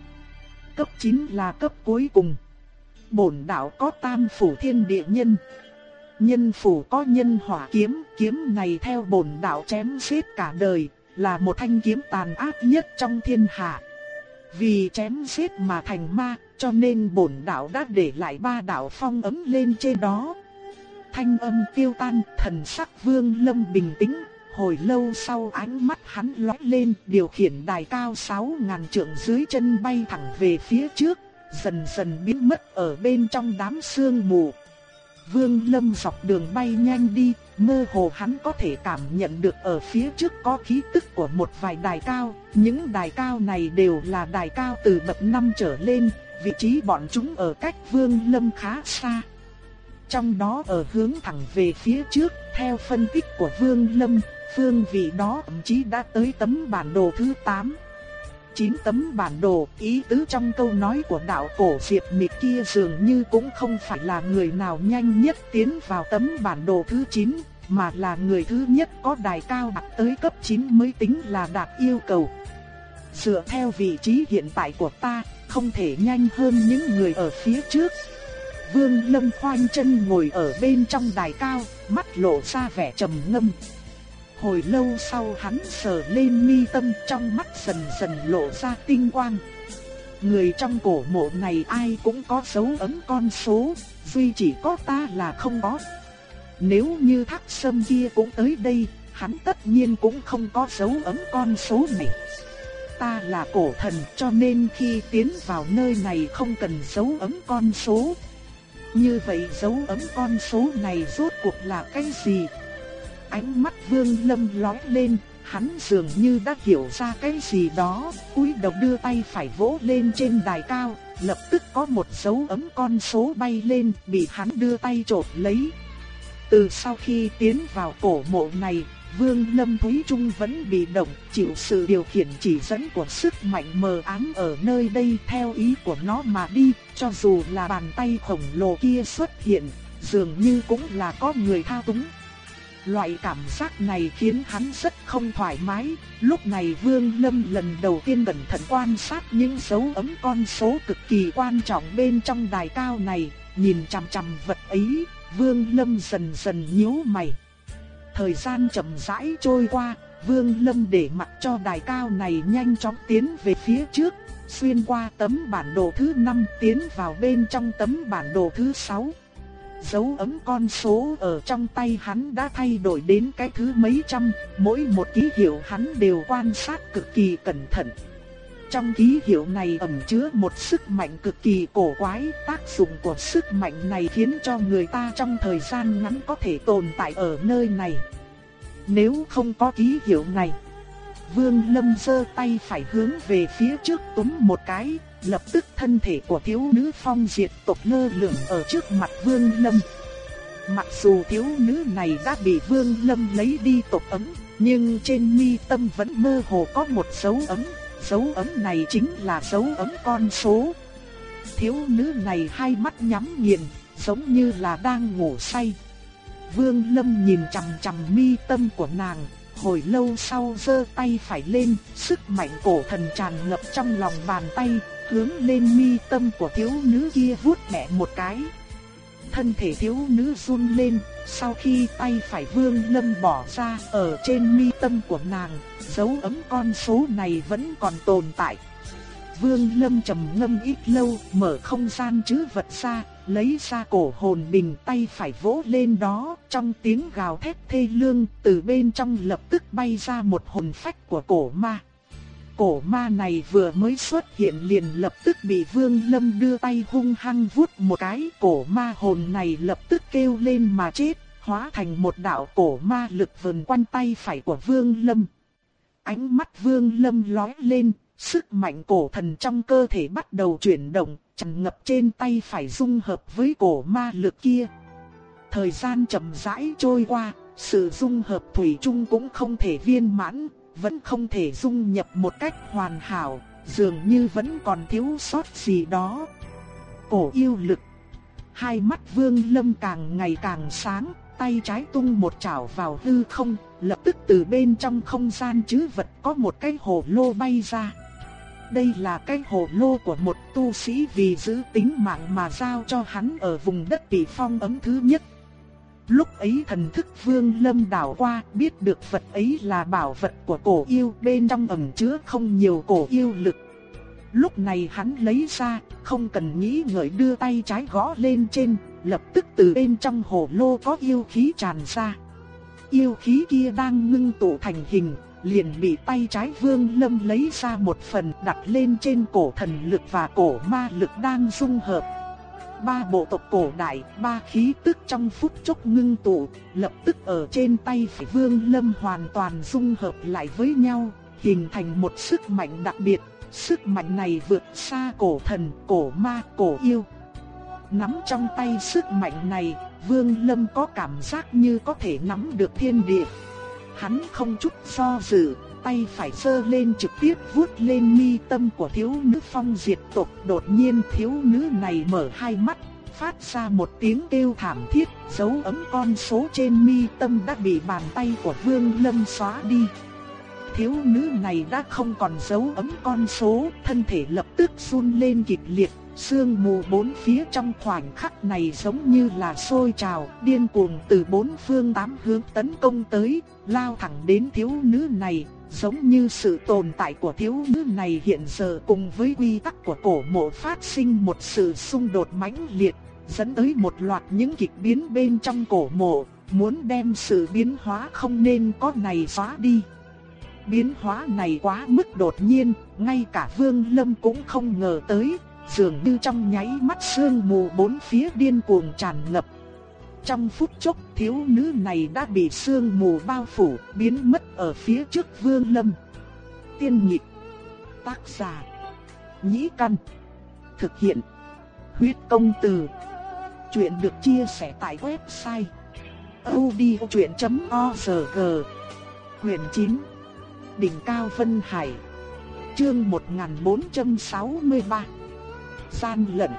Cấp 9 là cấp cuối cùng. Bổn đạo có tam phủ thiên địa nhân. Nhân phủ có nhân hỏa kiếm, kiếm này theo bổn đạo chém giết cả đời, là một thanh kiếm tàn ác nhất trong thiên hạ. Vì chém giết mà thành ma, cho nên bổn đạo đã để lại ba đạo phong ấm lên trên đó. Thanh âm tiêu tan, thần sắc vương lâm bình tĩnh, hồi lâu sau ánh mắt hắn lóe lên, điều khiển đài cao sáu ngàn trượng dưới chân bay thẳng về phía trước, dần dần biến mất ở bên trong đám sương mù. Vương Lâm dọc đường bay nhanh đi, mơ hồ hắn có thể cảm nhận được ở phía trước có khí tức của một vài đài cao, những đài cao này đều là đài cao từ bậc năm trở lên, vị trí bọn chúng ở cách Vương Lâm khá xa. Trong đó ở hướng thẳng về phía trước, theo phân tích của Vương Lâm, phương vị đó thậm chí đã tới tấm bản đồ thứ 8. 9 tấm bản đồ, ý tứ trong câu nói của đạo cổ Diệp Mịch kia dường như cũng không phải là người nào nhanh nhất tiến vào tấm bản đồ thứ 9, mà là người thứ nhất có đài cao đạt tới cấp 9 mới tính là đạt yêu cầu. Dựa theo vị trí hiện tại của ta, không thể nhanh hơn những người ở phía trước. Vương Lâm khoanh chân ngồi ở bên trong đài cao, mắt lộ ra vẻ trầm ngâm. Hồi lâu sau hắn sờ lên mi tâm trong mắt dần dần lộ ra tinh quang. Người trong cổ mộ này ai cũng có dấu ấn con số, duy chỉ có ta là không có. Nếu như thác sâm kia cũng tới đây, hắn tất nhiên cũng không có dấu ấn con số này. Ta là cổ thần cho nên khi tiến vào nơi này không cần dấu ấn con số. Như vậy dấu ấn con số này rốt cuộc là cái gì? Ánh mắt Vương Lâm lóe lên, hắn dường như đã hiểu ra cái gì đó, cúi đầu đưa tay phải vỗ lên trên đài cao, lập tức có một dấu ấm con số bay lên, bị hắn đưa tay chộp lấy. Từ sau khi tiến vào cổ mộ này, Vương Lâm Thúy Trung vẫn bị động, chịu sự điều khiển chỉ dẫn của sức mạnh mờ ám ở nơi đây theo ý của nó mà đi, cho dù là bàn tay khổng lồ kia xuất hiện, dường như cũng là có người thao túng. Loại cảm giác này khiến hắn rất không thoải mái, lúc này Vương Lâm lần đầu tiên cẩn thận quan sát những dấu ấm con số cực kỳ quan trọng bên trong đài cao này, nhìn chằm chằm vật ấy, Vương Lâm dần dần nhíu mày. Thời gian chậm rãi trôi qua, Vương Lâm để mặc cho đài cao này nhanh chóng tiến về phía trước, xuyên qua tấm bản đồ thứ 5 tiến vào bên trong tấm bản đồ thứ 6 dấu ấm con số ở trong tay hắn đã thay đổi đến cái thứ mấy trăm, mỗi một ký hiệu hắn đều quan sát cực kỳ cẩn thận. trong ký hiệu này ẩn chứa một sức mạnh cực kỳ cổ quái, tác dụng của sức mạnh này khiến cho người ta trong thời gian ngắn có thể tồn tại ở nơi này. Nếu không có ký hiệu này, Vương Lâm giơ tay phải hướng về phía trước túm một cái, lập tức thân thể của thiếu nữ phong diệt tộc lơ lửng ở trước mặt Vương Lâm. Mặc dù thiếu nữ này đã bị Vương Lâm lấy đi tộc ấm, nhưng trên mi tâm vẫn mơ hồ có một dấu ấm, dấu ấm này chính là dấu ấm con số. Thiếu nữ này hai mắt nhắm nghiền, giống như là đang ngủ say. Vương Lâm nhìn chằm chằm mi tâm của nàng, hồi lâu sau giơ tay phải lên, sức mạnh cổ thần tràn ngập trong lòng bàn tay, hướng lên mi tâm của thiếu nữ kia vuốt nhẹ một cái. Thân thể thiếu nữ run lên, sau khi tay phải Vương Lâm bỏ ra ở trên mi tâm của nàng, dấu ấm con số này vẫn còn tồn tại. Vương Lâm trầm ngâm ít lâu, mở không gian chứ vật ra, lấy ra cổ hồn bình tay phải vỗ lên đó, trong tiếng gào thét thê lương, từ bên trong lập tức bay ra một hồn phách của cổ ma. Cổ ma này vừa mới xuất hiện liền lập tức bị Vương Lâm đưa tay hung hăng vuốt một cái, cổ ma hồn này lập tức kêu lên mà chết, hóa thành một đạo cổ ma lực vần quanh tay phải của Vương Lâm. Ánh mắt Vương Lâm lóe lên, sức mạnh cổ thần trong cơ thể bắt đầu chuyển động, tràn ngập trên tay phải dung hợp với cổ ma lực kia. Thời gian chậm rãi trôi qua, sự dung hợp thủy chung cũng không thể viên mãn, vẫn không thể dung nhập một cách hoàn hảo, dường như vẫn còn thiếu sót gì đó. Cổ yêu lực. Hai mắt Vương Lâm càng ngày càng sáng, tay trái tung một chảo vào hư không, lập tức từ bên trong không gian chứ vật có một cái hồ lô bay ra. Đây là cái hồ lô của một tu sĩ vì giữ tính mạng mà giao cho hắn ở vùng đất bị phong ấm thứ nhất. Lúc ấy thần thức vương lâm đảo qua biết được vật ấy là bảo vật của cổ yêu bên trong ẩn chứa không nhiều cổ yêu lực. Lúc này hắn lấy ra, không cần nghĩ ngợi đưa tay trái gõ lên trên, lập tức từ bên trong hồ lô có yêu khí tràn ra. Yêu khí kia đang ngưng tụ thành hình, liền bị tay trái vương lâm lấy ra một phần đặt lên trên cổ thần lực và cổ ma lực đang dung hợp ba bộ tộc cổ đại, ba khí tức trong phút chốc ngưng tụ, lập tức ở trên tay phải Vương Lâm hoàn toàn dung hợp lại với nhau, hình thành một sức mạnh đặc biệt. Sức mạnh này vượt xa cổ thần, cổ ma, cổ yêu. Nắm trong tay sức mạnh này, Vương Lâm có cảm giác như có thể nắm được thiên địa. Hắn không chút do dự, tay phải sơ lên trực tiếp vuốt lên mi tâm của thiếu nữ phong diệt tộc. Đột nhiên thiếu nữ này mở hai mắt, phát ra một tiếng kêu thảm thiết, dấu ấm con số trên mi tâm đã bị bàn tay của Vương Lâm xóa đi. Thiếu nữ này đã không còn dấu ấm con số, thân thể lập tức run lên kịch liệt, sương mù bốn phía trong khoảnh khắc này giống như là sôi trào, điên cuồng từ bốn phương tám hướng tấn công tới, lao thẳng đến thiếu nữ này, giống như sự tồn tại của thiếu nữ này hiện giờ cùng với quy tắc của cổ mộ phát sinh một sự xung đột mãnh liệt, dẫn tới một loạt những kịch biến bên trong cổ mộ, muốn đem sự biến hóa không nên có này xóa đi. Biến hóa này quá mức đột nhiên, ngay cả Vương Lâm cũng không ngờ tới, dường như trong nháy mắt sương mù bốn phía điên cuồng tràn ngập, trong phút chốc thiếu nữ này đã bị sương mù bao phủ biến mất ở phía trước vương lâm. Tiên nhịp. Tác giả. Nhĩ căn. Thực hiện. Huyết công từ. Chuyện được chia sẻ tại website. odchuyện.org Quyền 9. Đỉnh Cao Vân Hải. Chương 1463. Gian lận.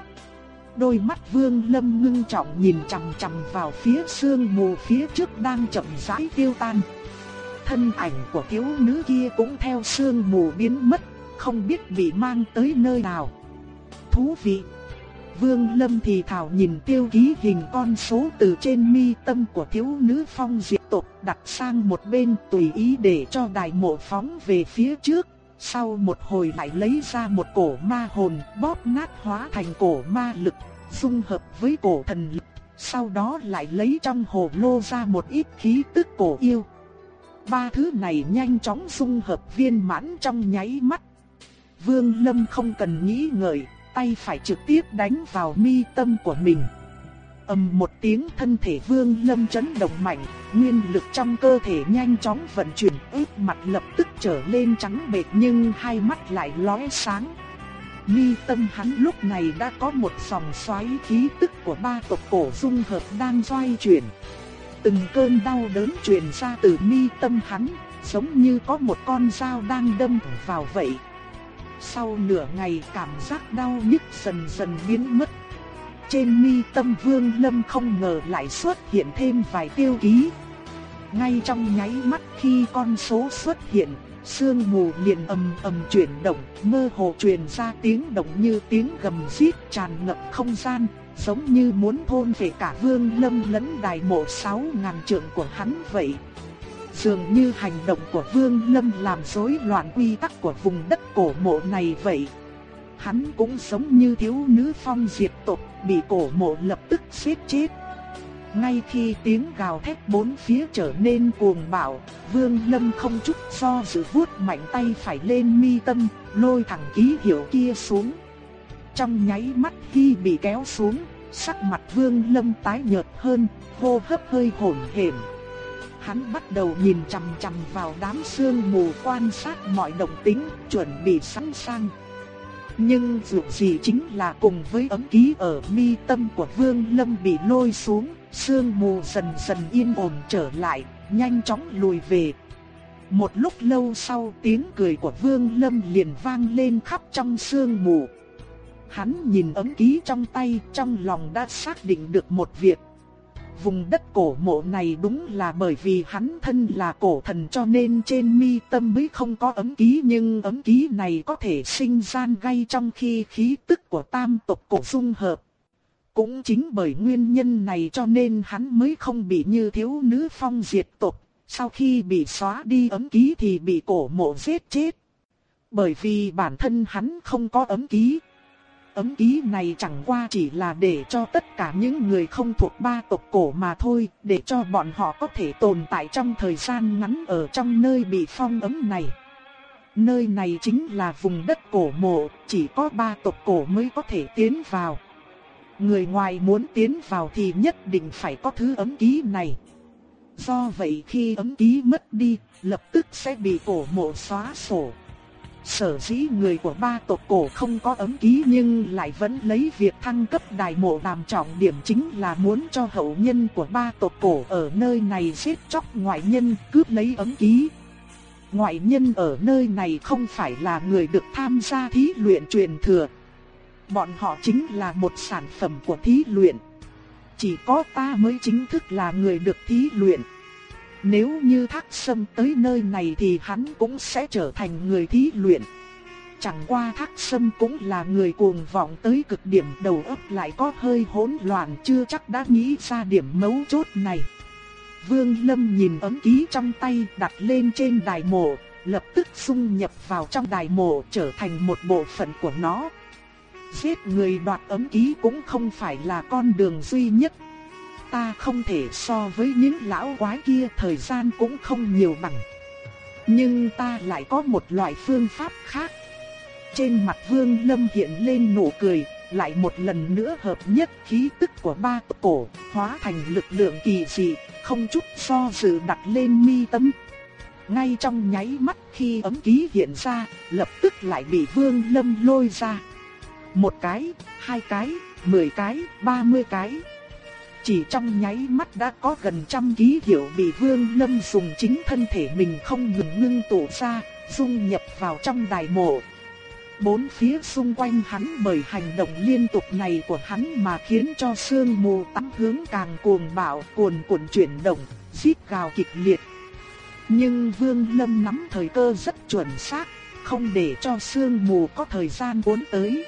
Đôi mắt Vương Lâm ngưng trọng nhìn chằm chằm vào phía sương mù phía trước đang chậm rãi tiêu tan. Thân ảnh của thiếu nữ kia cũng theo sương mù biến mất, không biết bị mang tới nơi nào. Thú vị. Vương Lâm thì thảo nhìn tiêu ký hình con số từ trên mi tâm của thiếu nữ phong diệp tộc đặt sang một bên tùy ý để cho đài mộ phóng về phía trước. Sau một hồi lại lấy ra một cổ ma hồn bóp nát hóa thành cổ ma lực, dung hợp với cổ thần lực. Sau đó lại lấy trong hồ lô ra một ít khí tức cổ yêu. Ba thứ này nhanh chóng dung hợp viên mãn trong nháy mắt. Vương Lâm không cần nghĩ ngợi, tay phải trực tiếp đánh vào mi tâm của mình ầm một tiếng thân thể Vương Lâm chấn động mạnh, nguyên lực trong cơ thể nhanh chóng vận chuyển, ướp mặt lập tức trở lên trắng bệt nhưng hai mắt lại lóe sáng. Mi tâm hắn lúc này đã có một dòng xoáy khí tức của ba tộc cổ dung hợp đang xoay chuyển. Từng cơn đau đớn truyền ra từ mi tâm hắn, giống như có một con dao đang đâm vào vậy. Sau nửa ngày cảm giác đau nhức dần dần biến mất. Trên mi tâm vương lâm không ngờ lại xuất hiện thêm vài tiêu ký. Ngay trong nháy mắt khi con số xuất hiện, sương mù liền ầm ầm chuyển động, mơ hồ truyền ra tiếng động như tiếng gầm rít tràn ngập không gian, giống như muốn thôn về cả vương lâm lẫn đài mộ sáu ngàn trượng của hắn vậy. Dường như hành động của Vương Lâm làm rối loạn quy tắc của vùng đất cổ mộ này vậy. Hắn cũng giống như thiếu nữ phong diệt tộc bị cổ mộ lập tức giết chết. Ngay khi tiếng gào thét bốn phía trở nên cuồng bạo, Vương Lâm không chút do dự vuốt mạnh tay phải lên mi tâm, lôi thẳng ký hiệu kia xuống. Trong nháy mắt khi bị kéo xuống, sắc mặt Vương Lâm tái nhợt hơn, hô hấp hơi hổn hển hắn bắt đầu nhìn chằm chằm vào đám sương mù quan sát mọi động tĩnh, chuẩn bị sẵn sàng. Nhưng dù gì chính là cùng với ấm ký ở mi tâm của Vương Lâm bị lôi xuống, sương mù dần dần yên ổn trở lại, nhanh chóng lùi về. Một lúc lâu sau tiếng cười của Vương Lâm liền vang lên khắp trong sương mù. Hắn nhìn ấm ký trong tay, trong lòng đã xác định được một việc, Vùng đất cổ mộ này đúng là bởi vì hắn thân là cổ thần cho nên trên mi tâm mới không có ấm ký nhưng ấm ký này có thể sinh gian gây trong khi khí tức của tam tộc cổ dung hợp. Cũng chính bởi nguyên nhân này cho nên hắn mới không bị như thiếu nữ phong diệt tộc, sau khi bị xóa đi ấm ký thì bị cổ mộ giết chết. Bởi vì bản thân hắn không có ấm ký, Ấm ký này chẳng qua chỉ là để cho tất cả những người không thuộc ba tộc cổ mà thôi, để cho bọn họ có thể tồn tại trong thời gian ngắn ở trong nơi bị phong ấm này. Nơi này chính là vùng đất cổ mộ, chỉ có ba tộc cổ mới có thể tiến vào. Người ngoài muốn tiến vào thì nhất định phải có thứ ấm ký này. Do vậy khi ấm ký mất đi, lập tức sẽ bị cổ mộ xóa sổ. Sở dĩ người của ba tộc cổ không có ấm ký nhưng lại vẫn lấy việc thăng cấp đài mộ làm trọng điểm chính là muốn cho hậu nhân của ba tộc cổ ở nơi này giết chóc ngoại nhân, cướp lấy ấm ký. Ngoại nhân ở nơi này không phải là người được tham gia thí luyện truyền thừa. Bọn họ chính là một sản phẩm của thí luyện. Chỉ có ta mới chính thức là người được thí luyện. Nếu như thác sâm tới nơi này thì hắn cũng sẽ trở thành người thí luyện. Chẳng qua thác sâm cũng là người cuồng vọng tới cực điểm đầu óc lại có hơi hỗn loạn chưa chắc đã nghĩ ra điểm mấu chốt này. Vương Lâm nhìn ấm ký trong tay đặt lên trên đài mộ, lập tức xung nhập vào trong đài mộ trở thành một bộ phận của nó. Giết người đoạt ấm ký cũng không phải là con đường duy nhất ta không thể so với những lão quái kia thời gian cũng không nhiều bằng. Nhưng ta lại có một loại phương pháp khác. Trên mặt vương lâm hiện lên nụ cười, lại một lần nữa hợp nhất khí tức của ba cổ, hóa thành lực lượng kỳ dị, không chút so dự đặt lên mi tâm. Ngay trong nháy mắt khi ấm ký hiện ra, lập tức lại bị vương lâm lôi ra. Một cái, hai cái, mười cái, ba mươi cái. Chỉ trong nháy mắt đã có gần trăm ký hiệu bị Vương Lâm dùng chính thân thể mình không ngừng ngưng tụ ra, dung nhập vào trong đài mộ. Bốn phía xung quanh hắn bởi hành động liên tục này của hắn mà khiến cho sương mù tắm hướng càng cuồng bạo, cuồn cuộn chuyển động, rít gào kịch liệt. Nhưng Vương Lâm nắm thời cơ rất chuẩn xác, không để cho sương mù có thời gian cuốn tới.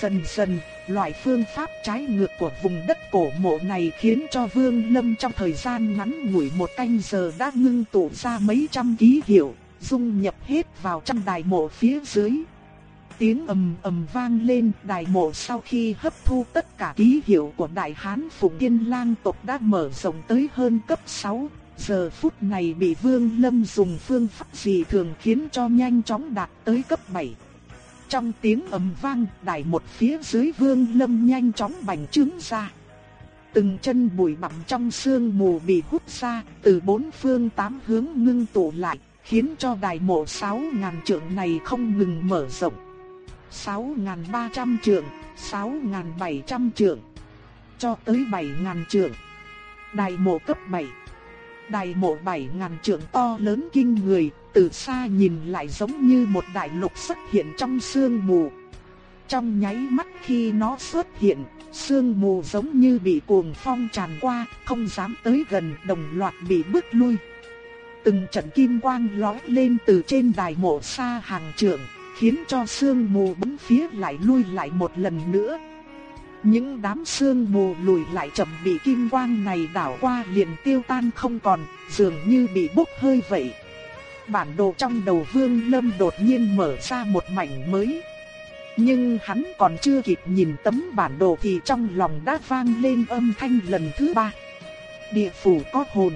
Dần dần, Loại phương pháp trái ngược của vùng đất cổ mộ này khiến cho Vương Lâm trong thời gian ngắn ngủi một canh giờ đã ngưng tụ ra mấy trăm ký hiệu, dung nhập hết vào trong đài mộ phía dưới. Tiếng ầm ầm vang lên, đài mộ sau khi hấp thu tất cả ký hiệu của Đại Hán Phùng Tiên Lang tộc đã mở rộng tới hơn cấp 6. Giờ phút này bị Vương Lâm dùng phương pháp gì thường khiến cho nhanh chóng đạt tới cấp 7. Trong tiếng ầm vang, đài một phía dưới vương lâm nhanh chóng bành trướng ra. Từng chân bụi bặm trong sương mù bị hút ra, từ bốn phương tám hướng ngưng tụ lại, khiến cho đài mộ sáu ngàn trượng này không ngừng mở rộng. sáu ngàn ba trăm trượng, sáu ngàn bảy trăm trượng, cho tới bảy ngàn trượng. Đài mộ cấp 7 Đài mộ bảy ngàn trượng to lớn kinh người, từ xa nhìn lại giống như một đại lục xuất hiện trong sương mù. Trong nháy mắt khi nó xuất hiện, sương mù giống như bị cuồng phong tràn qua, không dám tới gần, đồng loạt bị bước lui. Từng trận kim quang lóe lên từ trên đài mộ xa hàng trượng, khiến cho sương mù bốn phía lại lui lại một lần nữa. Những đám sương mù lùi lại chậm bị kim quang này đảo qua liền tiêu tan không còn, dường như bị bốc hơi vậy. Bản đồ trong đầu Vương Lâm đột nhiên mở ra một mảnh mới. Nhưng hắn còn chưa kịp nhìn tấm bản đồ thì trong lòng đã vang lên âm thanh lần thứ ba. Địa phủ có hồn.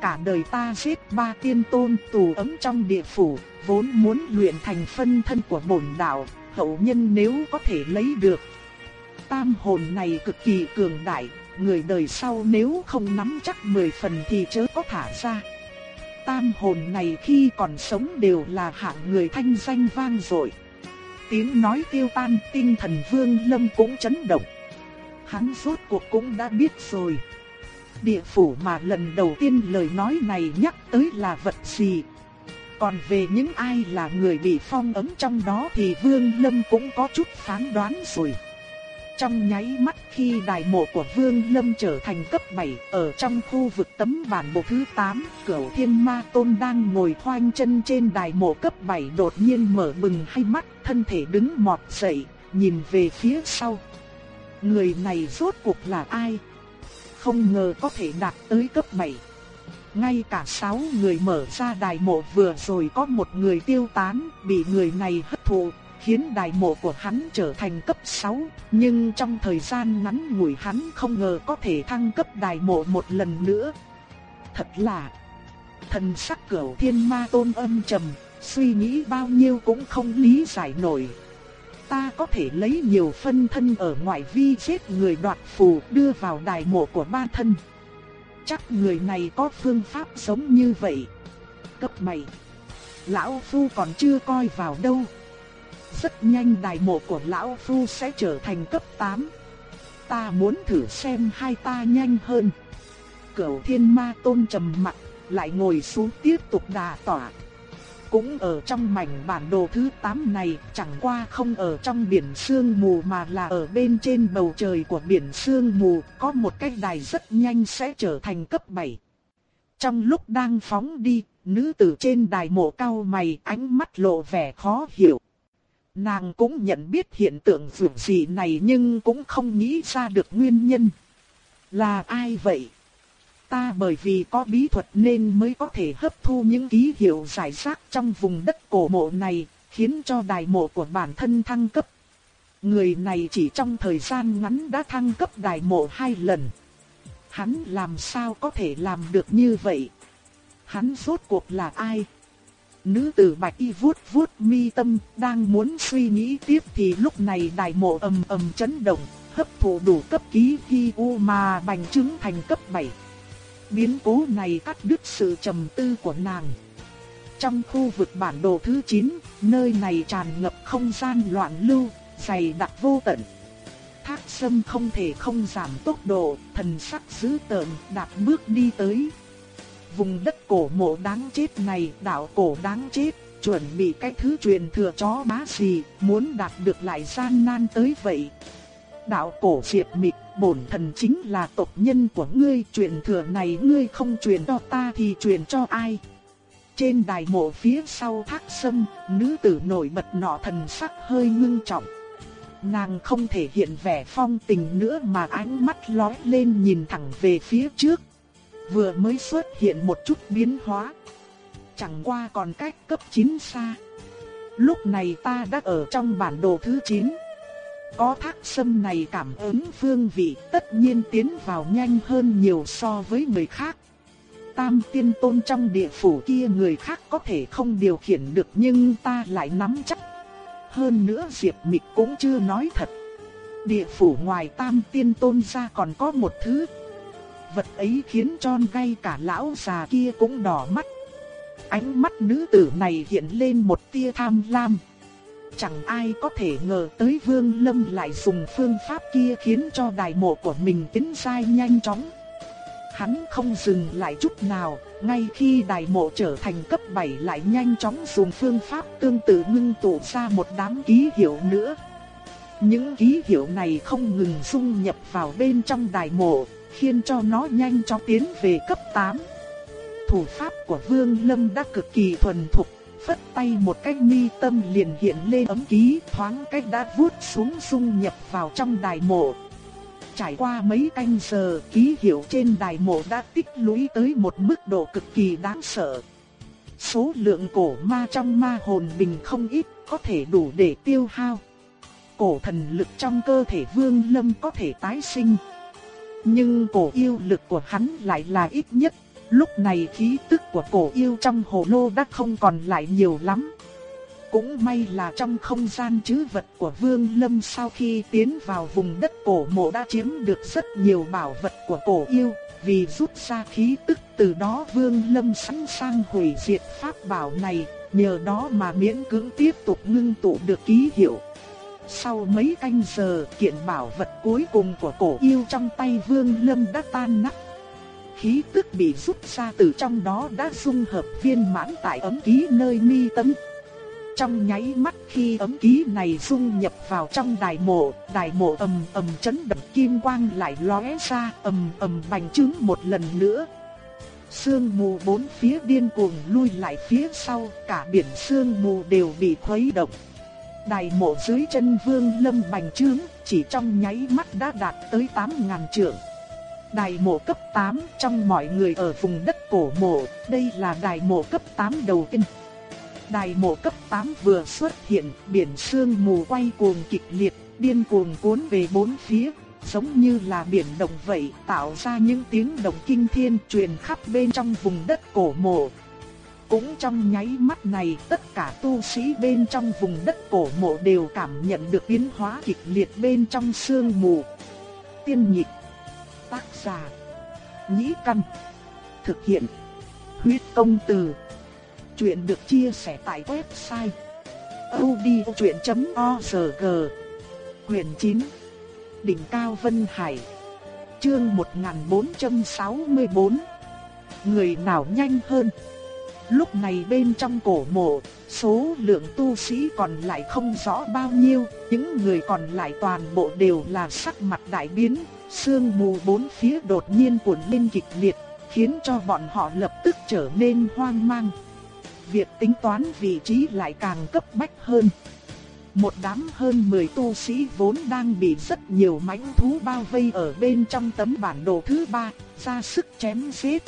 Cả đời ta giết ba tiên tôn tù ấm trong địa phủ, vốn muốn luyện thành phân thân của bổn đạo, hậu nhân nếu có thể lấy được. Tam hồn này cực kỳ cường đại, người đời sau nếu không nắm chắc 10 phần thì chớ có thả ra. Tam hồn này khi còn sống đều là hạng người thanh danh vang dội. Tiếng nói tiêu tan tinh thần vương lâm cũng chấn động. Hắn rốt cuộc cũng đã biết rồi. Địa phủ mà lần đầu tiên lời nói này nhắc tới là vật gì. Còn về những ai là người bị phong ấn trong đó thì Vương Lâm cũng có chút phán đoán rồi. Trong nháy mắt khi đài mộ của Vương Lâm trở thành cấp 7, ở trong khu vực tấm bản bộ thứ 8, Cửu Thiên Ma Tôn đang ngồi khoanh chân trên đài mộ cấp 7 đột nhiên mở bừng hai mắt, thân thể đứng mọt dậy, nhìn về phía sau. Người này rốt cuộc là ai? Không ngờ có thể đạt tới cấp 7. Ngay cả 6 người mở ra đài mộ vừa rồi có một người tiêu tán, bị người này hấp thụ, khiến đài mộ của hắn trở thành cấp 6, nhưng trong thời gian ngắn ngủi hắn không ngờ có thể thăng cấp đài mộ một lần nữa. Thật là thần sắc cửu thiên ma tôn âm trầm, suy nghĩ bao nhiêu cũng không lý giải nổi. Ta có thể lấy nhiều phân thân ở ngoại vi giết người đoạt phù đưa vào đài mộ của ba thân. Chắc người này có phương pháp giống như vậy. Cấp mày. Lão Phu còn chưa coi vào đâu rất nhanh đài mộ của lão phu sẽ trở thành cấp 8. Ta muốn thử xem hai ta nhanh hơn. Cửu thiên ma tôn trầm mặt, lại ngồi xuống tiếp tục đà tỏa. Cũng ở trong mảnh bản đồ thứ 8 này, chẳng qua không ở trong biển sương mù mà là ở bên trên bầu trời của biển sương mù, có một cái đài rất nhanh sẽ trở thành cấp 7. Trong lúc đang phóng đi, nữ tử trên đài mộ cao mày ánh mắt lộ vẻ khó hiểu. Nàng cũng nhận biết hiện tượng vượt dị này nhưng cũng không nghĩ ra được nguyên nhân. Là ai vậy? Ta bởi vì có bí thuật nên mới có thể hấp thu những ký hiệu giải rác trong vùng đất cổ mộ này, khiến cho đài mộ của bản thân thăng cấp. Người này chỉ trong thời gian ngắn đã thăng cấp đài mộ hai lần. Hắn làm sao có thể làm được như vậy? Hắn rốt cuộc là ai? Nữ tử bạch y vuốt vuốt mi tâm, đang muốn suy nghĩ tiếp thì lúc này đài mộ ầm ầm chấn động, hấp thụ đủ cấp ký hi u mà bành trứng thành cấp 7. Biến cố này cắt đứt sự trầm tư của nàng. Trong khu vực bản đồ thứ 9, nơi này tràn ngập không gian loạn lưu, dày đặc vô tận. Thác sâm không thể không giảm tốc độ, thần sắc dữ tợn, đạp bước đi tới, vùng đất cổ mộ đáng chết này, đạo cổ đáng chết, chuẩn bị cái thứ truyền thừa chó bá gì, muốn đạt được lại gian nan tới vậy. Đạo cổ diệt mịch, bổn thần chính là tộc nhân của ngươi, truyền thừa này ngươi không truyền cho ta thì truyền cho ai? Trên đài mộ phía sau thác sâm, nữ tử nổi bật nọ thần sắc hơi ngưng trọng. Nàng không thể hiện vẻ phong tình nữa mà ánh mắt lóe lên nhìn thẳng về phía trước, vừa mới xuất hiện một chút biến hóa. Chẳng qua còn cách cấp 9 xa. Lúc này ta đã ở trong bản đồ thứ 9. Có thác sâm này cảm ứng phương vị, tất nhiên tiến vào nhanh hơn nhiều so với người khác. Tam tiên tôn trong địa phủ kia người khác có thể không điều khiển được nhưng ta lại nắm chắc. Hơn nữa Diệp Mịch cũng chưa nói thật. Địa phủ ngoài tam tiên tôn ra còn có một thứ. Vật ấy khiến cho ngay cả lão già kia cũng đỏ mắt. Ánh mắt nữ tử này hiện lên một tia tham lam. Chẳng ai có thể ngờ tới Vương Lâm lại dùng phương pháp kia khiến cho đài mộ của mình tiến sai nhanh chóng. Hắn không dừng lại chút nào, ngay khi đài mộ trở thành cấp 7 lại nhanh chóng dùng phương pháp tương tự ngưng tụ ra một đám ký hiệu nữa. Những ký hiệu này không ngừng dung nhập vào bên trong đài mộ, khiến cho nó nhanh chóng tiến về cấp 8. Thủ pháp của Vương Lâm đã cực kỳ thuần thục, phất tay một cái mi tâm liền hiện lên ấm ký thoáng cách đã vuốt xuống xung nhập vào trong đài mộ. Trải qua mấy canh giờ, ký hiệu trên đài mộ đã tích lũy tới một mức độ cực kỳ đáng sợ. Số lượng cổ ma trong ma hồn bình không ít, có thể đủ để tiêu hao. Cổ thần lực trong cơ thể Vương Lâm có thể tái sinh. Nhưng cổ yêu lực của hắn lại là ít nhất. Lúc này khí tức của cổ yêu trong hồ lô đã không còn lại nhiều lắm. Cũng may là trong không gian chứ vật của Vương Lâm sau khi tiến vào vùng đất cổ mộ đã chiếm được rất nhiều bảo vật của cổ yêu, vì rút ra khí tức từ đó Vương Lâm sẵn sàng hủy diệt pháp bảo này, nhờ đó mà miễn cưỡng tiếp tục ngưng tụ được ký hiệu. Sau mấy canh giờ, kiện bảo vật cuối cùng của cổ yêu trong tay Vương Lâm đã tan nát. Khí tức bị rút ra từ trong đó đã dung hợp viên mãn tại ấm ký nơi mi tâm. Trong nháy mắt khi ấm ký này dung nhập vào trong đài mộ, đài mộ ầm ầm chấn động kim quang lại lóe ra ầm ầm bành trướng một lần nữa. Sương mù bốn phía điên cuồng lui lại phía sau, cả biển sương mù đều bị khuấy động. Đài mộ dưới chân vương lâm bành trướng, chỉ trong nháy mắt đã đạt tới 8.000 trượng. Đài mộ cấp 8 trong mọi người ở vùng đất cổ mộ, đây là đài mộ cấp 8 đầu tiên. Đài mộ cấp 8 vừa xuất hiện, biển sương mù quay cuồng kịch liệt, điên cuồng cuốn về bốn phía, giống như là biển động vậy, tạo ra những tiếng động kinh thiên truyền khắp bên trong vùng đất cổ mộ. Cũng trong nháy mắt này, tất cả tu sĩ bên trong vùng đất cổ mộ đều cảm nhận được biến hóa kịch liệt bên trong sương mù. Tiên nhịp, tác giả, nhĩ căn, thực hiện, huyết công từ. Chuyện được chia sẻ tại website odchuyện.org Quyền 9 Đỉnh Cao Vân Hải Chương 1464 Người nào nhanh hơn Lúc này bên trong cổ mộ, số lượng tu sĩ còn lại không rõ bao nhiêu, những người còn lại toàn bộ đều là sắc mặt đại biến, sương mù bốn phía đột nhiên cuộn lên kịch liệt, khiến cho bọn họ lập tức trở nên hoang mang việc tính toán vị trí lại càng cấp bách hơn. Một đám hơn 10 tu sĩ vốn đang bị rất nhiều mãnh thú bao vây ở bên trong tấm bản đồ thứ ba, ra sức chém giết.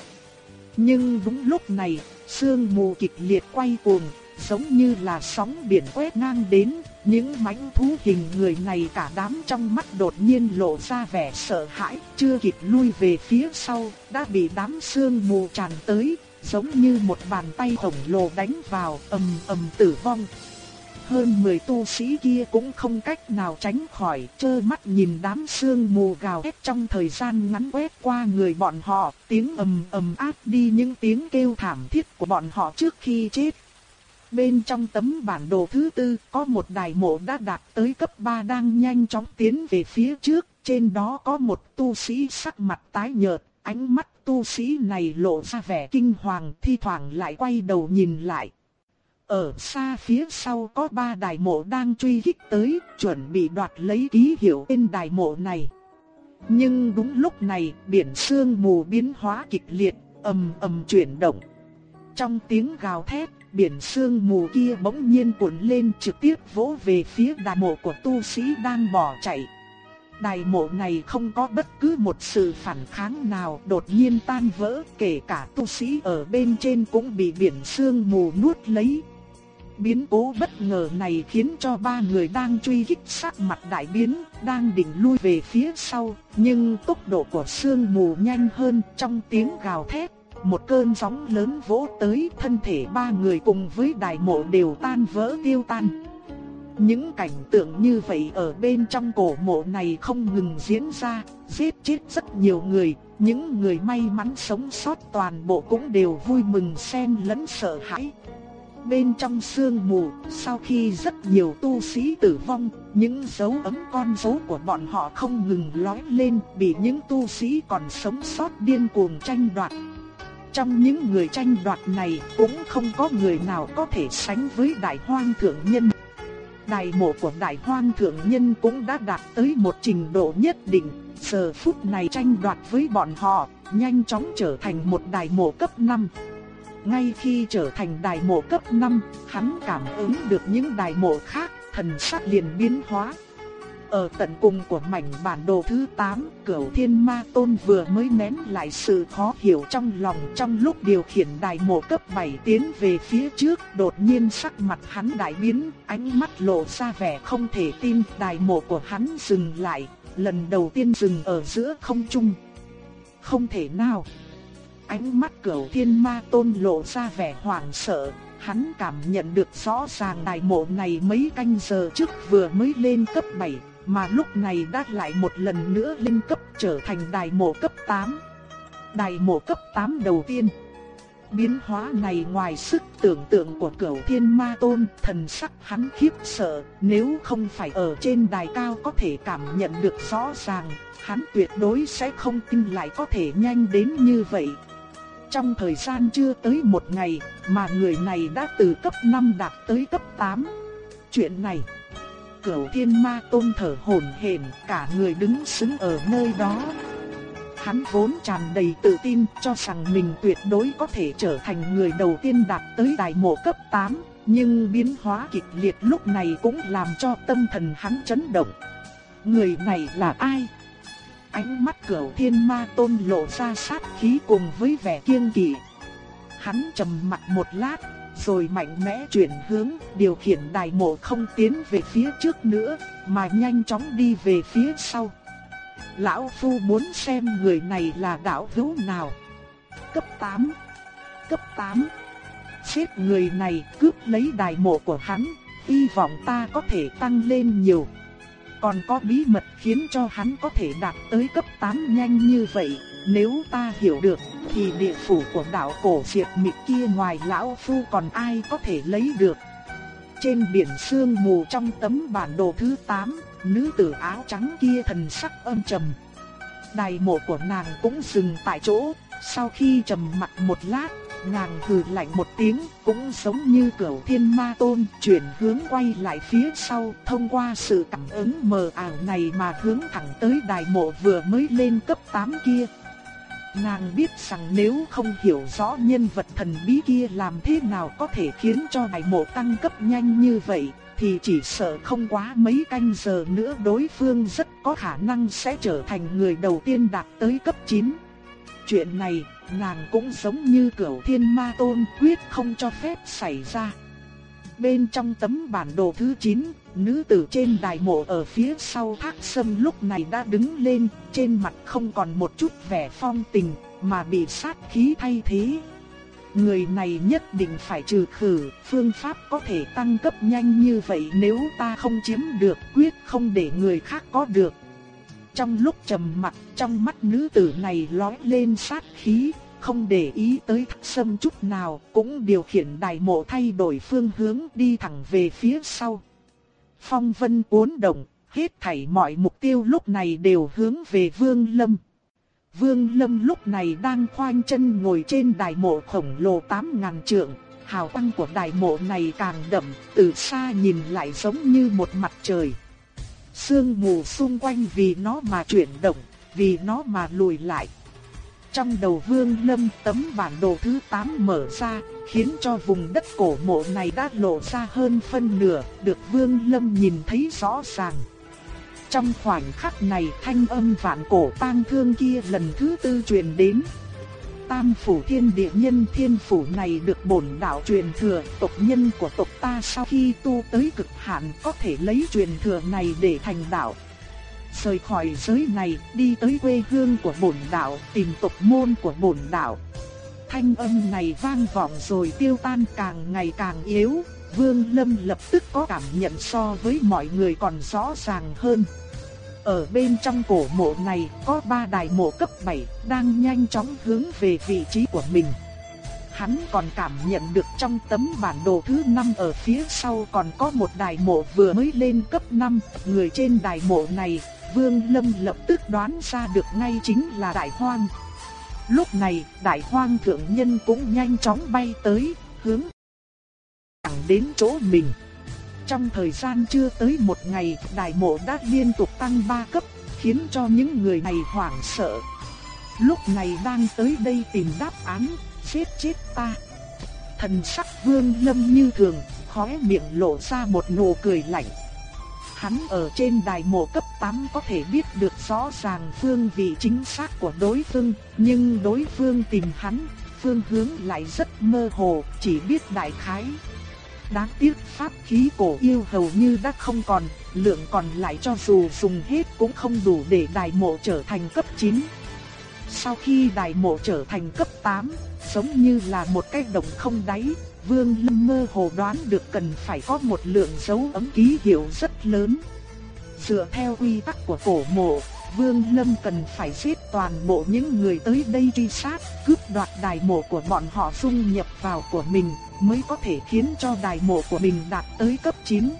Nhưng đúng lúc này, sương mù kịch liệt quay cuồng, giống như là sóng biển quét ngang đến, những mãnh thú hình người này cả đám trong mắt đột nhiên lộ ra vẻ sợ hãi, chưa kịp lui về phía sau, đã bị đám sương mù tràn tới, giống như một bàn tay khổng lồ đánh vào, ầm ầm tử vong. Hơn 10 tu sĩ kia cũng không cách nào tránh khỏi, trơ mắt nhìn đám sương mù gào thét trong thời gian ngắn quét qua người bọn họ, tiếng ầm ầm áp đi những tiếng kêu thảm thiết của bọn họ trước khi chết. Bên trong tấm bản đồ thứ tư có một đài mộ đã đạt tới cấp 3 đang nhanh chóng tiến về phía trước, trên đó có một tu sĩ sắc mặt tái nhợt, ánh mắt tu sĩ này lộ ra vẻ kinh hoàng, thi thoảng lại quay đầu nhìn lại. Ở xa phía sau có ba đài mộ đang truy kích tới, chuẩn bị đoạt lấy ký hiệu trên đài mộ này. Nhưng đúng lúc này, biển sương mù biến hóa kịch liệt, ầm ầm chuyển động. Trong tiếng gào thét, biển sương mù kia bỗng nhiên cuộn lên trực tiếp vỗ về phía đài mộ của tu sĩ đang bỏ chạy. Đài mộ này không có bất cứ một sự phản kháng nào đột nhiên tan vỡ kể cả tu sĩ ở bên trên cũng bị biển sương mù nuốt lấy. Biến cố bất ngờ này khiến cho ba người đang truy kích sắc mặt đại biến, đang định lui về phía sau, nhưng tốc độ của sương mù nhanh hơn trong tiếng gào thét. Một cơn sóng lớn vỗ tới thân thể ba người cùng với đại mộ đều tan vỡ tiêu tan. những cảnh tượng như vậy ở bên trong cổ mộ này không ngừng diễn ra, giết chết rất nhiều người, những người may mắn sống sót toàn bộ cũng đều vui mừng xen lẫn sợ hãi. Bên trong sương mù, sau khi rất nhiều tu sĩ tử vong, những dấu ấm con dấu của bọn họ không ngừng lói lên, bị những tu sĩ còn sống sót điên cuồng tranh đoạt. Trong những người tranh đoạt này cũng không có người nào có thể sánh với đại hoang thượng nhân. Đại mộ của đại hoang thượng nhân cũng đã đạt tới một trình độ nhất định, giờ phút này tranh đoạt với bọn họ, nhanh chóng trở thành một đại mộ cấp 5. Ngay khi trở thành đại mộ cấp 5, hắn cảm ứng được những đại mộ khác, thần sắc liền biến hóa. Ở tận cùng của mảnh bản đồ thứ 8, Cửu Thiên Ma Tôn vừa mới nén lại sự khó hiểu trong lòng trong lúc điều khiển đại mộ cấp 7 tiến về phía trước, đột nhiên sắc mặt hắn đại biến, ánh mắt lộ ra vẻ không thể tin, đại mộ của hắn dừng lại, lần đầu tiên dừng ở giữa không trung. Không thể nào. Ánh mắt Cửu Thiên Ma Tôn lộ ra vẻ hoảng sợ, hắn cảm nhận được rõ ràng đài mộ này mấy canh giờ trước vừa mới lên cấp 7, mà lúc này đã lại một lần nữa lên cấp trở thành đài mộ cấp 8. Đài mộ cấp 8 đầu tiên. Biến hóa này ngoài sức tưởng tượng của cửu thiên ma tôn, thần sắc hắn khiếp sợ, nếu không phải ở trên đài cao có thể cảm nhận được rõ ràng, hắn tuyệt đối sẽ không tin lại có thể nhanh đến như vậy. Trong thời gian chưa tới một ngày, mà người này đã từ cấp 5 đạt tới cấp 8. Chuyện này Cửu thiên ma tôn thở hổn hển, cả người đứng sững ở nơi đó. Hắn vốn tràn đầy tự tin cho rằng mình tuyệt đối có thể trở thành người đầu tiên đạt tới đại mộ cấp 8, nhưng biến hóa kịch liệt lúc này cũng làm cho tâm thần hắn chấn động. Người này là ai? Ánh mắt cửu thiên ma tôn lộ ra sát khí cùng với vẻ kiêng kỵ. Hắn trầm mặt một lát, rồi mạnh mẽ chuyển hướng, điều khiển đài mộ không tiến về phía trước nữa, mà nhanh chóng đi về phía sau. Lão Phu muốn xem người này là đạo hữu nào. Cấp 8 Cấp 8 Xếp người này cướp lấy đài mộ của hắn, hy vọng ta có thể tăng lên nhiều. Còn có bí mật khiến cho hắn có thể đạt tới cấp 8 nhanh như vậy, nếu ta hiểu được, thì địa phủ của đạo cổ diệt mịch kia ngoài lão phu còn ai có thể lấy được. Trên biển sương mù trong tấm bản đồ thứ 8, nữ tử áo trắng kia thần sắc âm trầm. Đài mộ của nàng cũng dừng tại chỗ, sau khi trầm mặt một lát, nàng hừ lạnh một tiếng, cũng giống như cửu thiên ma tôn, chuyển hướng quay lại phía sau, thông qua sự cảm ứng mờ ảo này mà hướng thẳng tới đài mộ vừa mới lên cấp 8 kia. Nàng biết rằng nếu không hiểu rõ nhân vật thần bí kia làm thế nào có thể khiến cho đài mộ tăng cấp nhanh như vậy, thì chỉ sợ không quá mấy canh giờ nữa đối phương rất có khả năng sẽ trở thành người đầu tiên đạt tới cấp 9. Chuyện này, nàng cũng giống như cửu thiên ma tôn quyết không cho phép xảy ra. Bên trong tấm bản đồ thứ 9, nữ tử trên đài mộ ở phía sau thác sâm lúc này đã đứng lên, trên mặt không còn một chút vẻ phong tình, mà bị sát khí thay thế. Người này nhất định phải trừ khử, phương pháp có thể tăng cấp nhanh như vậy nếu ta không chiếm được quyết không để người khác có được. Trong lúc trầm mặc, trong mắt nữ tử này lóe lên sát khí, không để ý tới thất sâm chút nào, cũng điều khiển đài mộ thay đổi phương hướng đi thẳng về phía sau. Phong vân cuốn động, hết thảy mọi mục tiêu lúc này đều hướng về Vương Lâm. Vương Lâm lúc này đang khoanh chân ngồi trên đài mộ khổng lồ 8.000 trượng, hào quang của đài mộ này càng đậm, từ xa nhìn lại giống như một mặt trời. Sương mù xung quanh vì nó mà chuyển động, vì nó mà lùi lại. Trong đầu Vương Lâm tấm bản đồ thứ 8 mở ra, khiến cho vùng đất cổ mộ này đã lộ ra hơn phân nửa, được Vương Lâm nhìn thấy rõ ràng. Trong khoảnh khắc này thanh âm vạn cổ tang thương kia lần thứ tư truyền đến. Tam phủ thiên địa nhân thiên phủ này được bổn đạo truyền thừa, tộc nhân của tộc ta sau khi tu tới cực hạn có thể lấy truyền thừa này để thành đạo rời khỏi giới này, đi tới quê hương của bổn đạo, tìm tộc môn của bổn đạo. Thanh âm này vang vọng rồi tiêu tan càng ngày càng yếu, Vương Lâm lập tức có cảm nhận so với mọi người còn rõ ràng hơn. Ở bên trong cổ mộ này có ba đài mộ cấp 7 đang nhanh chóng hướng về vị trí của mình. Hắn còn cảm nhận được trong tấm bản đồ thứ 5 ở phía sau còn có một đài mộ vừa mới lên cấp 5, người trên đài mộ này, Vương Lâm lập tức đoán ra được ngay chính là Đại Hoang. Lúc này, Đại Hoang thượng nhân cũng nhanh chóng bay tới, hướng thẳng đến chỗ mình. Trong thời gian chưa tới một ngày, đại mộ đã liên tục tăng 3 cấp, khiến cho những người này hoảng sợ. Lúc này đang tới đây tìm đáp án, giết chết ta. Thần sắc vương lâm như thường, khóe miệng lộ ra một nụ cười lạnh. Hắn ở trên đài mộ cấp 8 có thể biết được rõ ràng phương vị chính xác của đối phương, nhưng đối phương tìm hắn, phương hướng lại rất mơ hồ, chỉ biết đại khái. Đáng tiếc pháp khí cổ yêu hầu như đã không còn, lượng còn lại cho dù dùng hết cũng không đủ để đài mộ trở thành cấp 9. Sau khi đài mộ trở thành cấp 8, giống như là một cái đồng không đáy, Vương Lâm mơ hồ đoán được cần phải có một lượng dấu ấm ký hiệu rất lớn. Dựa theo quy tắc của cổ mộ, Vương Lâm cần phải giết toàn bộ những người tới đây truy sát, cướp đoạt đài mộ của bọn họ dung nhập vào của mình, mới có thể khiến cho đài mộ của mình đạt tới cấp 9.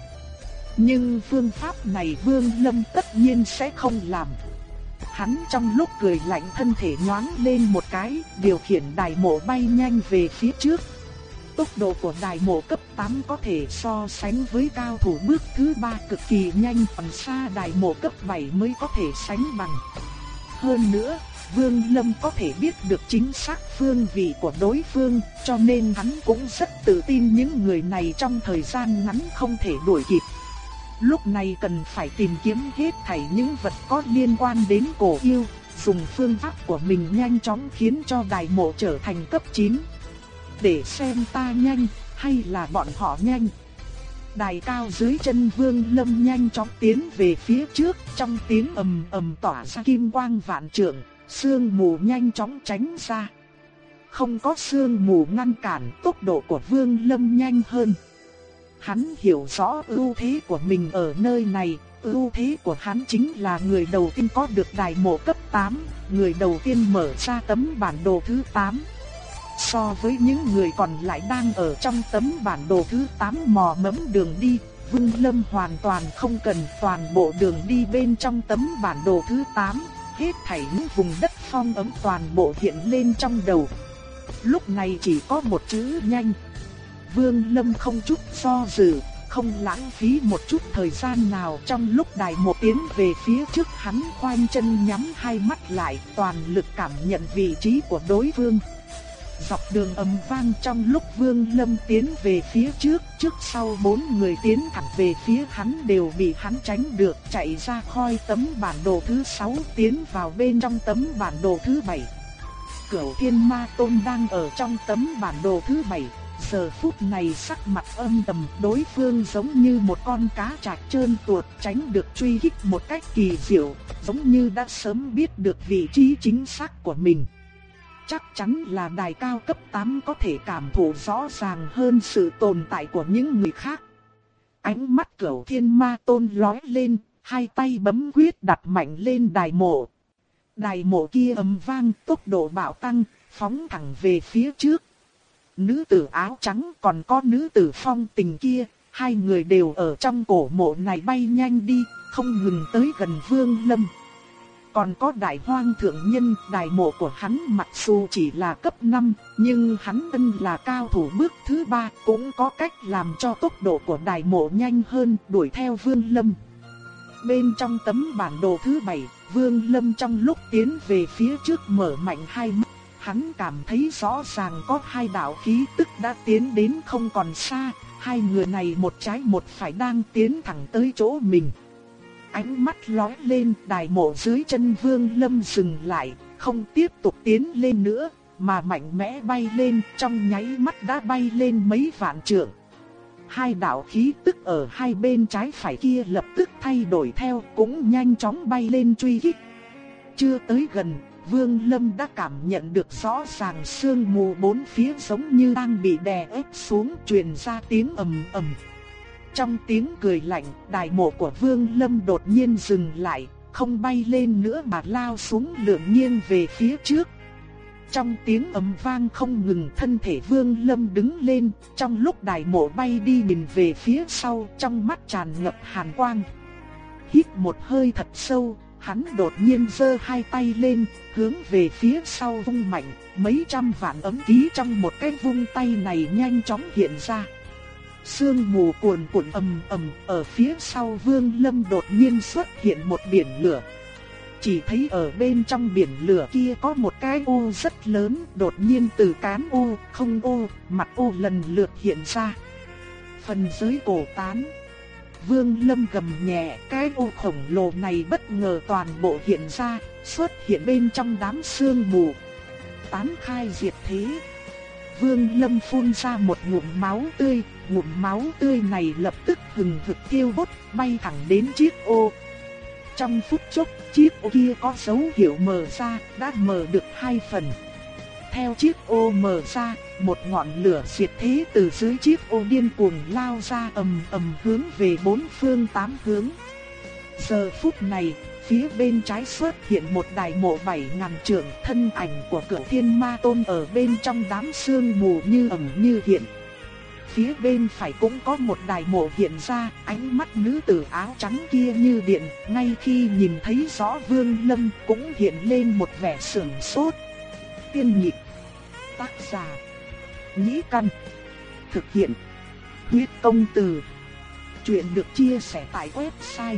Nhưng phương pháp này Vương Lâm tất nhiên sẽ không làm. Hắn trong lúc cười lạnh thân thể nhoáng lên một cái, điều khiển đài mộ bay nhanh về phía trước. Tốc độ của đài mộ cấp 8 có thể so sánh với cao thủ bước thứ 3 cực kỳ nhanh, còn xa đài mộ cấp 7 mới có thể sánh bằng. Hơn nữa, Vương Lâm có thể biết được chính xác phương vị của đối phương, cho nên hắn cũng rất tự tin những người này trong thời gian ngắn không thể đuổi kịp. Lúc này cần phải tìm kiếm hết thảy những vật có liên quan đến cổ yêu, dùng phương pháp của mình nhanh chóng khiến cho đài mộ trở thành cấp 9. Để xem ta nhanh, hay là bọn họ nhanh. Đài cao dưới chân vương lâm nhanh chóng tiến về phía trước, trong tiếng ầm ầm tỏa ra kim quang vạn trượng, sương mù nhanh chóng tránh ra. Không có sương mù ngăn cản tốc độ của vương lâm nhanh hơn. Hắn hiểu rõ ưu thế của mình ở nơi này, ưu thế của hắn chính là người đầu tiên có được đài mộ cấp 8, người đầu tiên mở ra tấm bản đồ thứ 8. So với những người còn lại đang ở trong tấm bản đồ thứ 8 mò mẫm đường đi, Vương Lâm hoàn toàn không cần toàn bộ đường đi bên trong tấm bản đồ thứ 8, hết thảy những vùng đất phong ấm toàn bộ hiện lên trong đầu. Lúc này chỉ có một chữ nhanh. Vương Lâm không chút do dự, không lãng phí một chút thời gian nào trong lúc đài một tiến về phía trước hắn khoanh chân nhắm hai mắt lại toàn lực cảm nhận vị trí của đối phương. Dọc đường ầm vang trong lúc Vương Lâm tiến về phía trước, trước sau bốn người tiến thẳng về phía hắn đều bị hắn tránh được chạy ra khỏi tấm bản đồ thứ 6 tiến vào bên trong tấm bản đồ thứ 7. Cửu Thiên Ma Tôn đang ở trong tấm bản đồ thứ 7, giờ phút này sắc mặt âm trầm, đối phương giống như một con cá trạch trơn tuột tránh được truy kích một cách kỳ diệu, giống như đã sớm biết được vị trí chính xác của mình. Chắc chắn là đài cao cấp 8 có thể cảm thụ rõ ràng hơn sự tồn tại của những người khác. Ánh mắt cửu thiên ma tôn lói lên, hai tay bấm quyết đặt mạnh lên đài mộ. Đài mộ kia ầm vang, tốc độ bạo tăng, phóng thẳng về phía trước. Nữ tử áo trắng còn có nữ tử phong tình kia, hai người đều ở trong cổ mộ này bay nhanh đi, không ngừng tới gần vương lâm. Còn có đại hoang thượng nhân, đại mộ của hắn mặc dù chỉ là cấp 5, nhưng hắn ân là cao thủ bước thứ 3, cũng có cách làm cho tốc độ của đại mộ nhanh hơn, đuổi theo vương lâm. Bên trong tấm bản đồ thứ 7, vương lâm trong lúc tiến về phía trước mở mạnh hai mắt, hắn cảm thấy rõ ràng có hai đạo khí tức đã tiến đến không còn xa, hai người này một trái một phải đang tiến thẳng tới chỗ mình ánh mắt lóe lên, đài mộ dưới chân Vương Lâm dừng lại, không tiếp tục tiến lên nữa, mà mạnh mẽ bay lên, trong nháy mắt đã bay lên mấy vạn trượng. Hai đạo khí tức ở hai bên trái phải kia lập tức thay đổi theo, cũng nhanh chóng bay lên truy kích. Chưa tới gần, Vương Lâm đã cảm nhận được rõ ràng sương mù bốn phía giống như đang bị đè ép xuống truyền ra tiếng ầm ầm. Trong tiếng cười lạnh, đài mộ của Vương Lâm đột nhiên dừng lại, không bay lên nữa mà lao xuống lượng nghiêng về phía trước. Trong tiếng ầm vang không ngừng thân thể Vương Lâm đứng lên, trong lúc đài mộ bay đi nhìn về phía sau, trong mắt tràn ngập hàn quang. Hít một hơi thật sâu, hắn đột nhiên giơ hai tay lên, hướng về phía sau vung mạnh, mấy trăm vạn ấm ký trong một cái vung tay này nhanh chóng hiện ra. Sương mù cuồn cuộn ầm ầm, ở phía sau Vương Lâm đột nhiên xuất hiện một biển lửa. Chỉ thấy ở bên trong biển lửa kia có một cái ô rất lớn, đột nhiên từ cán ô, không ô, mặt ô lần lượt hiện ra. Phần dưới cổ tán. Vương Lâm gầm nhẹ, cái ô khổng lồ này bất ngờ toàn bộ hiện ra, xuất hiện bên trong đám sương mù. Tán khai diệt thế. Vương Lâm phun ra một ngụm máu tươi, ngụm máu tươi này lập tức hừng hực tiêu đốt, bay thẳng đến chiếc ô. Trong phút chốc, chiếc ô kia có dấu hiệu mở ra, đã mở được hai phần. Theo chiếc ô mở ra, một ngọn lửa diệt thế từ dưới chiếc ô điên cuồng lao ra ầm ầm hướng về bốn phương tám hướng. Giờ phút này, phía bên trái xuất hiện một đài mộ bảy ngàn trượng, thân ảnh của cửu thiên ma tôn ở bên trong đám sương mù như ẩm như hiện. Phía bên phải cũng có một đài mộ hiện ra, ánh mắt nữ tử áo trắng kia như điện, ngay khi nhìn thấy rõ Vương Lâm cũng hiện lên một vẻ sửng sốt. Tiên nhịp, tác giả, nhĩ căn, thực hiện, huyết công từ. Chuyện được chia sẻ tại website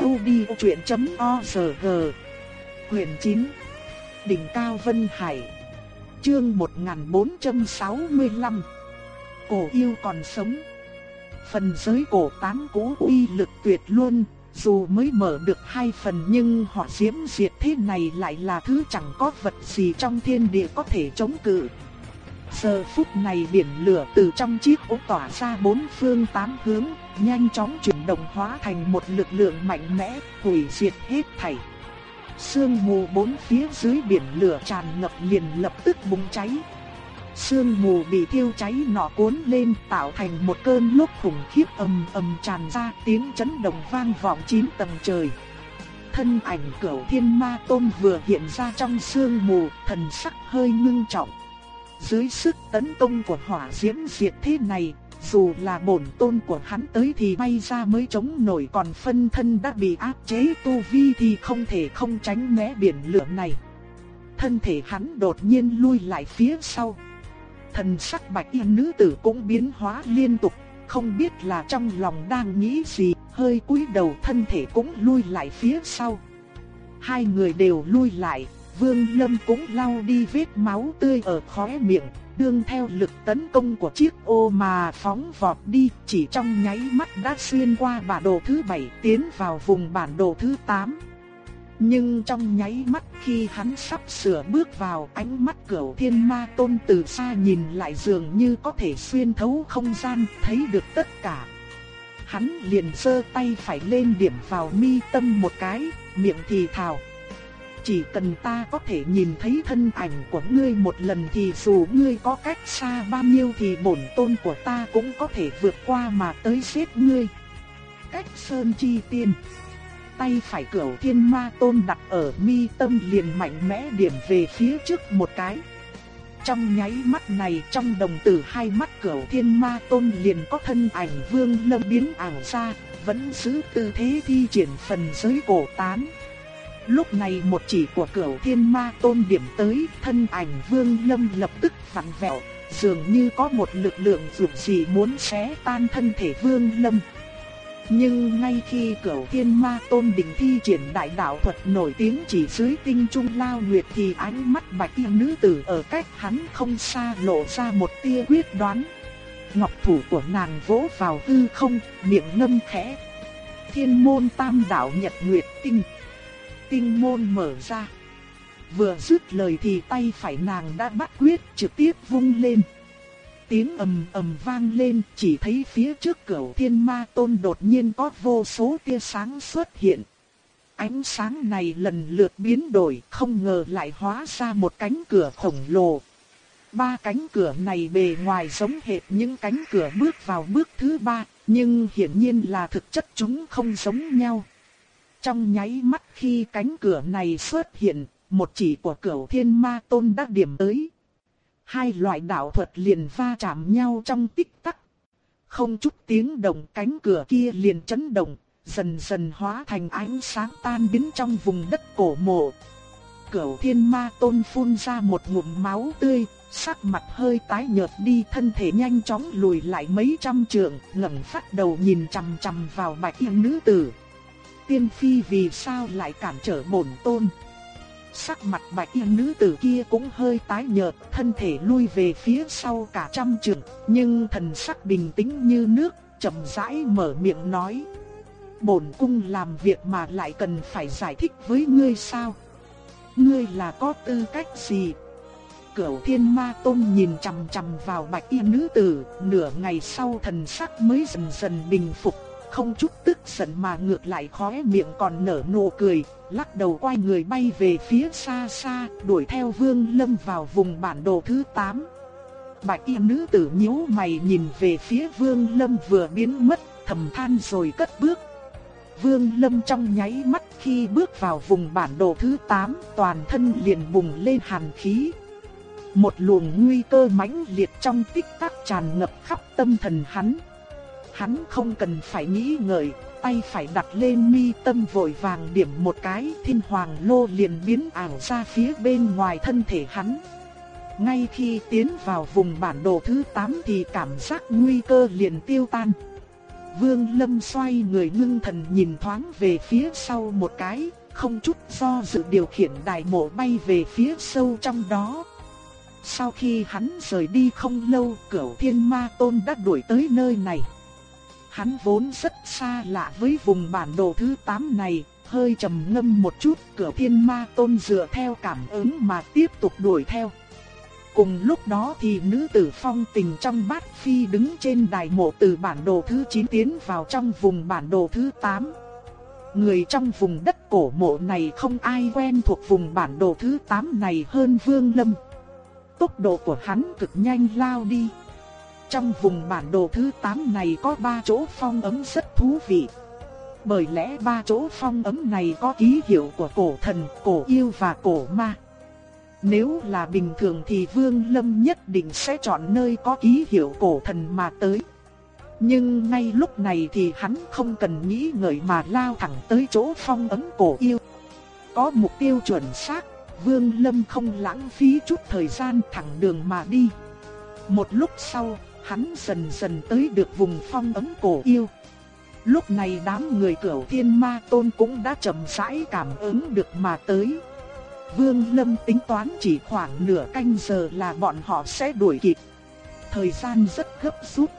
odchuyện.org Quyền 9 Đỉnh Cao Vân Hải Chương 1465 Cổ yêu còn sống Phần giới cổ tán cũ uy lực tuyệt luôn Dù mới mở được hai phần nhưng họ diễm diệt thế này lại là thứ chẳng có vật gì trong thiên địa có thể chống cự Giờ phút này biển lửa từ trong chiếc ống tỏa ra bốn phương tám hướng, nhanh chóng chuyển động hóa thành một lực lượng mạnh mẽ, hủy diệt hết thảy. Sương mù bốn phía dưới biển lửa tràn ngập liền lập tức bùng cháy. Sương mù bị thiêu cháy nọ cuốn lên tạo thành một cơn lốc khủng khiếp ầm ầm tràn ra tiếng chấn động vang vọng chín tầng trời. Thân ảnh cửu thiên ma tôn vừa hiện ra trong sương mù, thần sắc hơi ngưng trọng. Dưới sức tấn công của hỏa diễm diệt thế này, dù là bổn tôn của hắn tới thì bay ra mới chống nổi còn phân thân đã bị áp chế tu vi thì không thể không tránh né biển lửa này. Thân thể hắn đột nhiên lui lại phía sau. Thần sắc bạch y nữ tử cũng biến hóa liên tục, không biết là trong lòng đang nghĩ gì, hơi cúi đầu thân thể cũng lui lại phía sau. Hai người đều lui lại, Vương Lâm cũng lau đi vết máu tươi ở khóe miệng, đương theo lực tấn công của chiếc ô mà phóng vọt đi, chỉ trong nháy mắt đã xuyên qua bản đồ thứ 7 tiến vào vùng bản đồ thứ 8. Nhưng trong nháy mắt khi hắn sắp sửa bước vào ánh mắt cửu thiên ma tôn từ xa nhìn lại dường như có thể xuyên thấu không gian thấy được tất cả. Hắn liền sơ tay phải lên điểm vào mi tâm một cái, miệng thì thào. Chỉ cần ta có thể nhìn thấy thân ảnh của ngươi một lần thì dù ngươi có cách xa bao nhiêu thì bổn tôn của ta cũng có thể vượt qua mà tới giết ngươi. Cách sơn chi tiên. Tay phải cửu thiên ma tôn đặt ở mi tâm liền mạnh mẽ điểm về phía trước một cái. Trong nháy mắt này trong đồng tử hai mắt cửu thiên ma tôn liền có thân ảnh vương lâm biến ảo ra, vẫn giữ tư thế thi triển phần giới cổ tán. Lúc này một chỉ của cửu thiên ma tôn điểm tới, thân ảnh vương lâm lập tức vặn vẹo, dường như có một lực lượng dụ gì muốn xé tan thân thể vương lâm. Nhưng ngay khi cửu thiên ma tôn đỉnh thi triển đại đạo thuật nổi tiếng chỉ dưới tinh trung lao nguyệt thì ánh mắt bạch y nữ tử ở cách hắn không xa lộ ra một tia quyết đoán. Ngọc thủ của nàng vỗ vào hư không, miệng ngâm khẽ. Thiên môn tam đạo nhật nguyệt tinh tinh môn mở ra. Vừa dứt lời thì tay phải nàng đã bắt quyết trực tiếp vung lên. Tiếng ầm ầm vang lên, chỉ thấy phía trước cửu thiên ma tôn đột nhiên có vô số tia sáng xuất hiện. Ánh sáng này lần lượt biến đổi, không ngờ lại hóa ra một cánh cửa khổng lồ. Ba cánh cửa này bề ngoài giống hệt những cánh cửa bước vào bước thứ ba, nhưng hiển nhiên là thực chất chúng không giống nhau. Trong nháy mắt khi cánh cửa này xuất hiện, một chỉ của cửu thiên ma tôn đã điểm tới. Hai loại đạo thuật liền va chạm nhau trong tích tắc. Không chút tiếng động cánh cửa kia liền chấn động, dần dần hóa thành ánh sáng tan biến trong vùng đất cổ mộ. Cửu thiên ma tôn phun ra một ngụm máu tươi, sắc mặt hơi tái nhợt đi thân thể nhanh chóng lùi lại mấy trăm trượng, ngẩng phát đầu nhìn chằm chằm vào bạch y nữ tử. Tiên phi vì sao lại cản trở bổn tôn? Sắc mặt bạch y nữ tử kia cũng hơi tái nhợt, thân thể lui về phía sau cả trăm trượng, nhưng thần sắc bình tĩnh như nước, chậm rãi mở miệng nói: "Bổn cung làm việc mà lại cần phải giải thích với ngươi sao? Ngươi là có tư cách gì?" Cửu Thiên Ma Tôn nhìn chằm chằm vào bạch y nữ tử, nửa ngày sau thần sắc mới dần dần bình phục, không chút tức giận mà ngược lại khóe miệng còn nở nụ cười, lắc đầu quay người bay về phía xa xa, đuổi theo Vương Lâm vào vùng bản đồ thứ 8. Bạch y nữ tử nhíu mày nhìn về phía Vương Lâm vừa biến mất, thầm than rồi cất bước. Vương Lâm trong nháy mắt khi bước vào vùng bản đồ thứ 8, toàn thân liền bùng lên hàn khí. Một luồng nguy cơ mãnh liệt trong tích tắc tràn ngập khắp tâm thần hắn. Hắn không cần phải nghĩ ngợi, tay phải đặt lên mi tâm vội vàng điểm một cái, thiên hoàng lô liền biến ảo ra phía bên ngoài thân thể hắn. Ngay khi tiến vào vùng bản đồ thứ 8 thì cảm giác nguy cơ liền tiêu tan. Vương Lâm xoay người ngưng thần nhìn thoáng về phía sau một cái, không chút do dự điều khiển đại mộ bay về phía sâu trong đó. Sau khi hắn rời đi không lâu, cửu thiên ma tôn đã đuổi tới nơi này. Hắn vốn rất xa lạ với vùng bản đồ thứ 8 này, hơi trầm ngâm một chút, cửa thiên ma tôn dựa theo cảm ứng mà tiếp tục đuổi theo. Cùng lúc đó thì nữ tử phong tình trong bát phi đứng trên đài mộ từ bản đồ thứ 9 tiến vào trong vùng bản đồ thứ 8. Người trong vùng đất cổ mộ này không ai quen thuộc vùng bản đồ thứ 8 này hơn Vương Lâm. Tốc độ của hắn cực nhanh lao đi. Trong vùng bản đồ thứ 8 này có 3 chỗ phong ấm rất thú vị. Bởi lẽ ba chỗ phong ấm này có ký hiệu của cổ thần, cổ yêu và cổ ma. Nếu là bình thường thì Vương Lâm nhất định sẽ chọn nơi có ký hiệu cổ thần mà tới. Nhưng ngay lúc này thì hắn không cần nghĩ ngợi mà lao thẳng tới chỗ phong ấm cổ yêu. Có mục tiêu chuẩn xác, Vương Lâm không lãng phí chút thời gian thẳng đường mà đi. Một lúc sau, hắn dần dần tới được vùng phong ấn cổ yêu. Lúc này đám người cửu thiên ma tôn cũng đã chậm rãi cảm ứng được mà tới. Vương Lâm tính toán chỉ khoảng nửa canh giờ là bọn họ sẽ đuổi kịp. Thời gian rất gấp rút.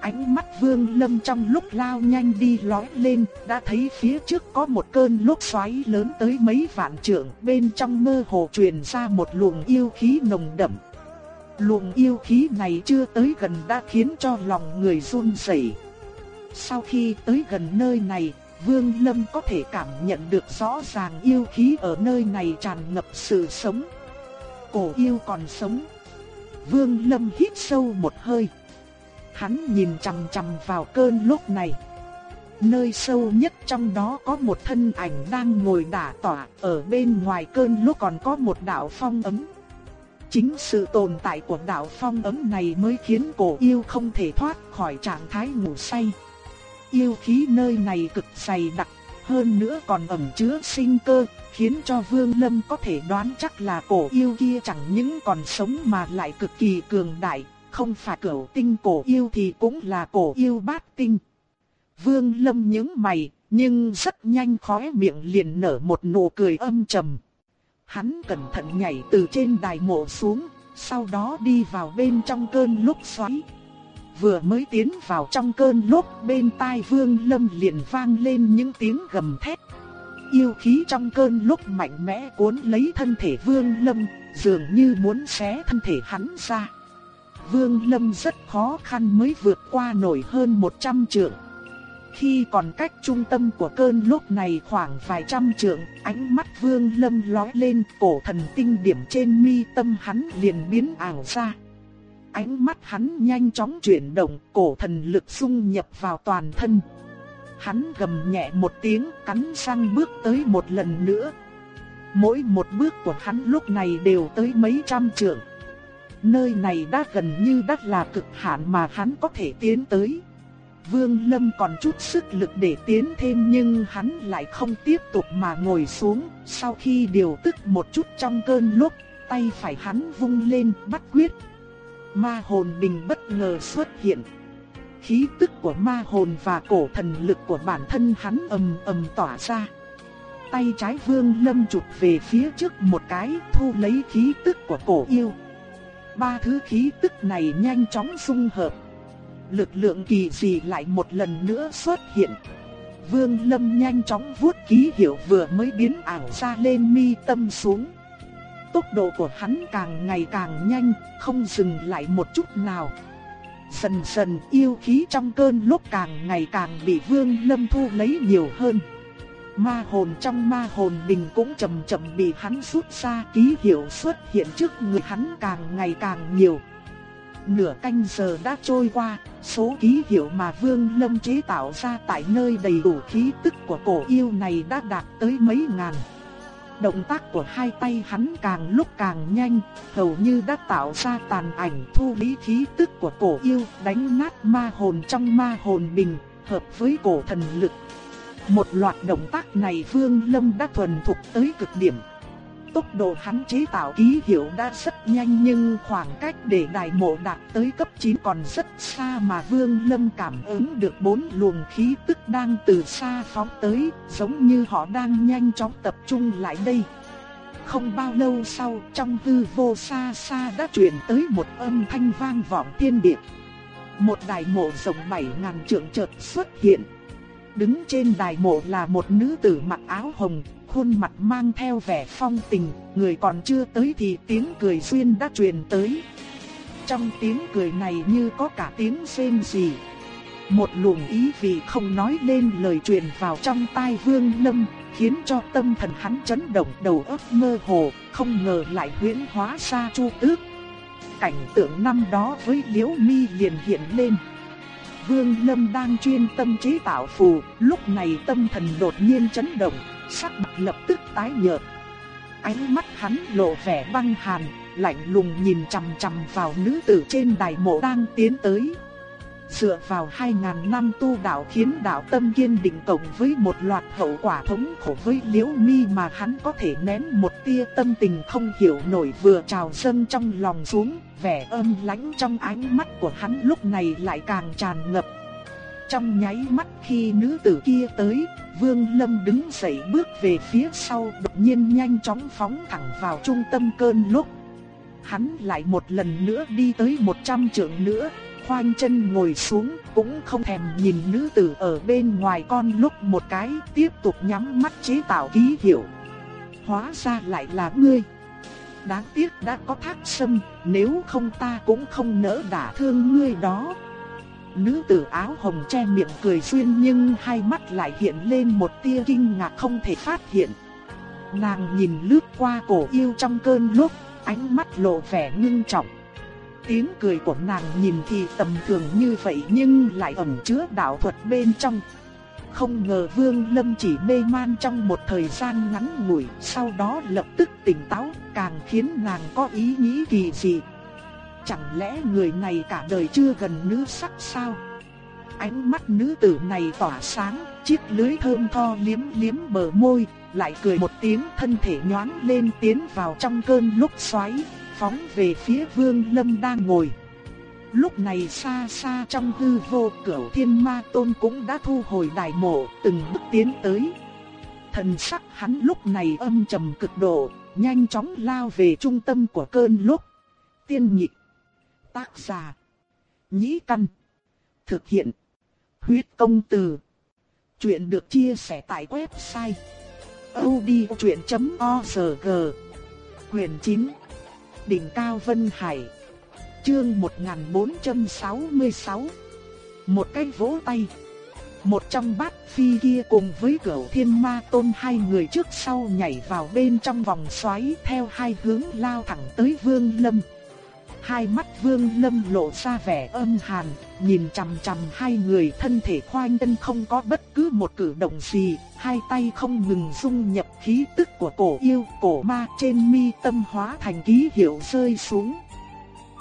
Ánh mắt Vương Lâm trong lúc lao nhanh đi lói lên, đã thấy phía trước có một cơn lốc xoáy lớn tới mấy vạn trượng, bên trong mơ hồ truyền ra một luồng yêu khí nồng đậm. Luồng yêu khí này chưa tới gần đã khiến cho lòng người run rẩy. Sau khi tới gần nơi này, Vương Lâm có thể cảm nhận được rõ ràng yêu khí ở nơi này tràn ngập sự sống. Cổ yêu còn sống. Vương Lâm hít sâu một hơi. Hắn nhìn chằm chằm vào cơn lúc này. Nơi sâu nhất trong đó có một thân ảnh đang ngồi đả tỏa, ở bên ngoài cơn lúc còn có một đạo phong ấm. Chính sự tồn tại của đạo phong ấm này mới khiến cổ yêu không thể thoát khỏi trạng thái ngủ say. Yêu khí nơi này cực dày đặc, hơn nữa còn ẩn chứa sinh cơ, khiến cho Vương Lâm có thể đoán chắc là cổ yêu kia chẳng những còn sống mà lại cực kỳ cường đại, không phải cửu tinh cổ yêu thì cũng là cổ yêu bát tinh. Vương Lâm nhướng mày, nhưng rất nhanh khóe miệng liền nở một nụ cười âm trầm. Hắn cẩn thận nhảy từ trên đài mộ xuống, sau đó đi vào bên trong cơn lốc xoáy. Vừa mới tiến vào trong cơn lốc bên tai Vương Lâm liền vang lên những tiếng gầm thét. Yêu khí trong cơn lốc mạnh mẽ cuốn lấy thân thể Vương Lâm, dường như muốn xé thân thể hắn ra. Vương Lâm rất khó khăn mới vượt qua nổi hơn 100 trượng. Khi còn cách trung tâm của cơn lốc này khoảng vài trăm trượng, ánh mắt Vương Lâm lóe lên, cổ thần tinh điểm trên mi tâm hắn liền biến ảo ra. Ánh mắt hắn nhanh chóng chuyển động, cổ thần lực xung nhập vào toàn thân. Hắn gầm nhẹ một tiếng, cắn răng bước tới một lần nữa. Mỗi một bước của hắn lúc này đều tới mấy trăm trượng. Nơi này đã gần như đắt là cực hạn mà hắn có thể tiến tới. Vương Lâm còn chút sức lực để tiến thêm nhưng hắn lại không tiếp tục mà ngồi xuống, sau khi điều tức một chút trong cơn lúc, tay phải hắn vung lên bắt quyết. Ma hồn bình bất ngờ xuất hiện. Khí tức của ma hồn và cổ thần lực của bản thân hắn ầm ầm tỏa ra. Tay trái Vương Lâm chụp về phía trước một cái, thu lấy khí tức của cổ yêu. Ba thứ khí tức này nhanh chóng xung hợp lực lượng kỳ dị lại một lần nữa xuất hiện. Vương Lâm nhanh chóng vuốt ký hiệu vừa mới biến ảo ra lên mi tâm xuống. Tốc độ của hắn càng ngày càng nhanh, không dừng lại một chút nào. Dần dần yêu khí trong cơn lúc càng ngày càng bị Vương Lâm thu lấy nhiều hơn. Ma hồn trong ma hồn bình cũng chậm chậm bị hắn rút ra ký hiệu xuất hiện trước người hắn càng ngày càng nhiều. Nửa canh giờ đã trôi qua, số ký hiệu mà Vương Lâm chế tạo ra tại nơi đầy đủ khí tức của cổ yêu này đã đạt tới mấy ngàn. Động tác của hai tay hắn càng lúc càng nhanh, hầu như đã tạo ra tàn ảnh thu lý khí tức của cổ yêu, đánh nát ma hồn trong ma hồn bình, hợp với cổ thần lực. Một loạt động tác này Vương Lâm đã thuần thục tới cực điểm tốc độ hắn chế tạo ký hiệu đã rất nhanh nhưng khoảng cách để đại mộ đạt tới cấp 9 còn rất xa mà Vương Lâm cảm ứng được bốn luồng khí tức đang từ xa phóng tới, giống như họ đang nhanh chóng tập trung lại đây. Không bao lâu sau, trong hư vô xa xa đã truyền tới một âm thanh vang vọng thiên địa. Một đại mộ rộng bảy ngàn trượng chợt xuất hiện. Đứng trên đài mộ là một nữ tử mặc áo hồng, khuôn mặt mang theo vẻ phong tình, người còn chưa tới thì tiếng cười xuyên đã truyền tới. Trong tiếng cười này như có cả tiếng rên gì Một luồng ý vị không nói lên lời truyền vào trong tai Vương Lâm, khiến cho tâm thần hắn chấn động đầu óc mơ hồ, không ngờ lại huyễn hóa ra Chu Tước. Cảnh tượng năm đó với Liễu Mi liền hiện lên. Vương Lâm đang chuyên tâm chế tạo phù, lúc này tâm thần đột nhiên chấn động, sắc mặt lập tức tái nhợt. Ánh mắt hắn lộ vẻ băng hàn, lạnh lùng nhìn chằm chằm vào nữ tử trên đài mộ đang tiến tới. Dựa vào hai ngàn năm tu đạo khiến đạo tâm kiên định cộng với một loạt hậu quả thống khổ với liễu mi mà hắn có thể nén một tia tâm tình không hiểu nổi vừa trào dâng trong lòng xuống, vẻ âm lãnh trong ánh mắt của hắn lúc này lại càng tràn ngập. Trong nháy mắt khi nữ tử kia tới, Vương Lâm đứng dậy bước về phía sau đột nhiên nhanh chóng phóng thẳng vào trung tâm cơn lốc Hắn lại một lần nữa đi tới 100 trượng nữa, khoanh chân ngồi xuống cũng không thèm nhìn nữ tử ở bên ngoài con lúc một cái tiếp tục nhắm mắt chế tạo ký hiệu. Hóa ra lại là ngươi. Đáng tiếc đã có thác sâm, nếu không ta cũng không nỡ đả thương ngươi đó. Nữ tử áo hồng che miệng cười xuyên nhưng hai mắt lại hiện lên một tia kinh ngạc không thể phát hiện. Nàng nhìn lướt qua cổ yêu trong cơn lúc, ánh mắt lộ vẻ ngưng trọng. Tiếng cười của nàng nhìn thì tầm thường như vậy nhưng lại ẩn chứa đạo thuật bên trong. Không ngờ Vương Lâm chỉ mê man trong một thời gian ngắn ngủi, sau đó lập tức tỉnh táo, càng khiến nàng có ý nghĩ kỳ dị. Chẳng lẽ người này cả đời chưa gần nữ sắc sao? Ánh mắt nữ tử này tỏa sáng, chiếc lưới thơm tho liếm liếm bờ môi, lại cười một tiếng thân thể nhoáng lên tiến vào trong cơn lúc xoáy, phóng về phía vương lâm đang ngồi. Lúc này xa xa trong hư vô cửu thiên ma tôn cũng đã thu hồi đại mộ từng bước tiến tới. Thần sắc hắn lúc này âm trầm cực độ, nhanh chóng lao về trung tâm của cơn lúc. Tiên nhịp Tác giả. Nhĩ căn. Thực hiện. Huyết công từ. Chuyện được chia sẻ tại website. odchuyện.org Quyền 9. Đỉnh Cao Vân Hải. Chương 1466. Một cái vỗ tay. Một trong bát phi kia cùng với cửu thiên ma tôn hai người trước sau nhảy vào bên trong vòng xoáy theo hai hướng lao thẳng tới vương lâm. Hai mắt vương lâm lộ ra vẻ âm hàn, nhìn chằm chằm hai người thân thể khoanh chân không có bất cứ một cử động gì, hai tay không ngừng dung nhập khí tức của cổ yêu, cổ ma trên mi tâm hóa thành ký hiệu rơi xuống.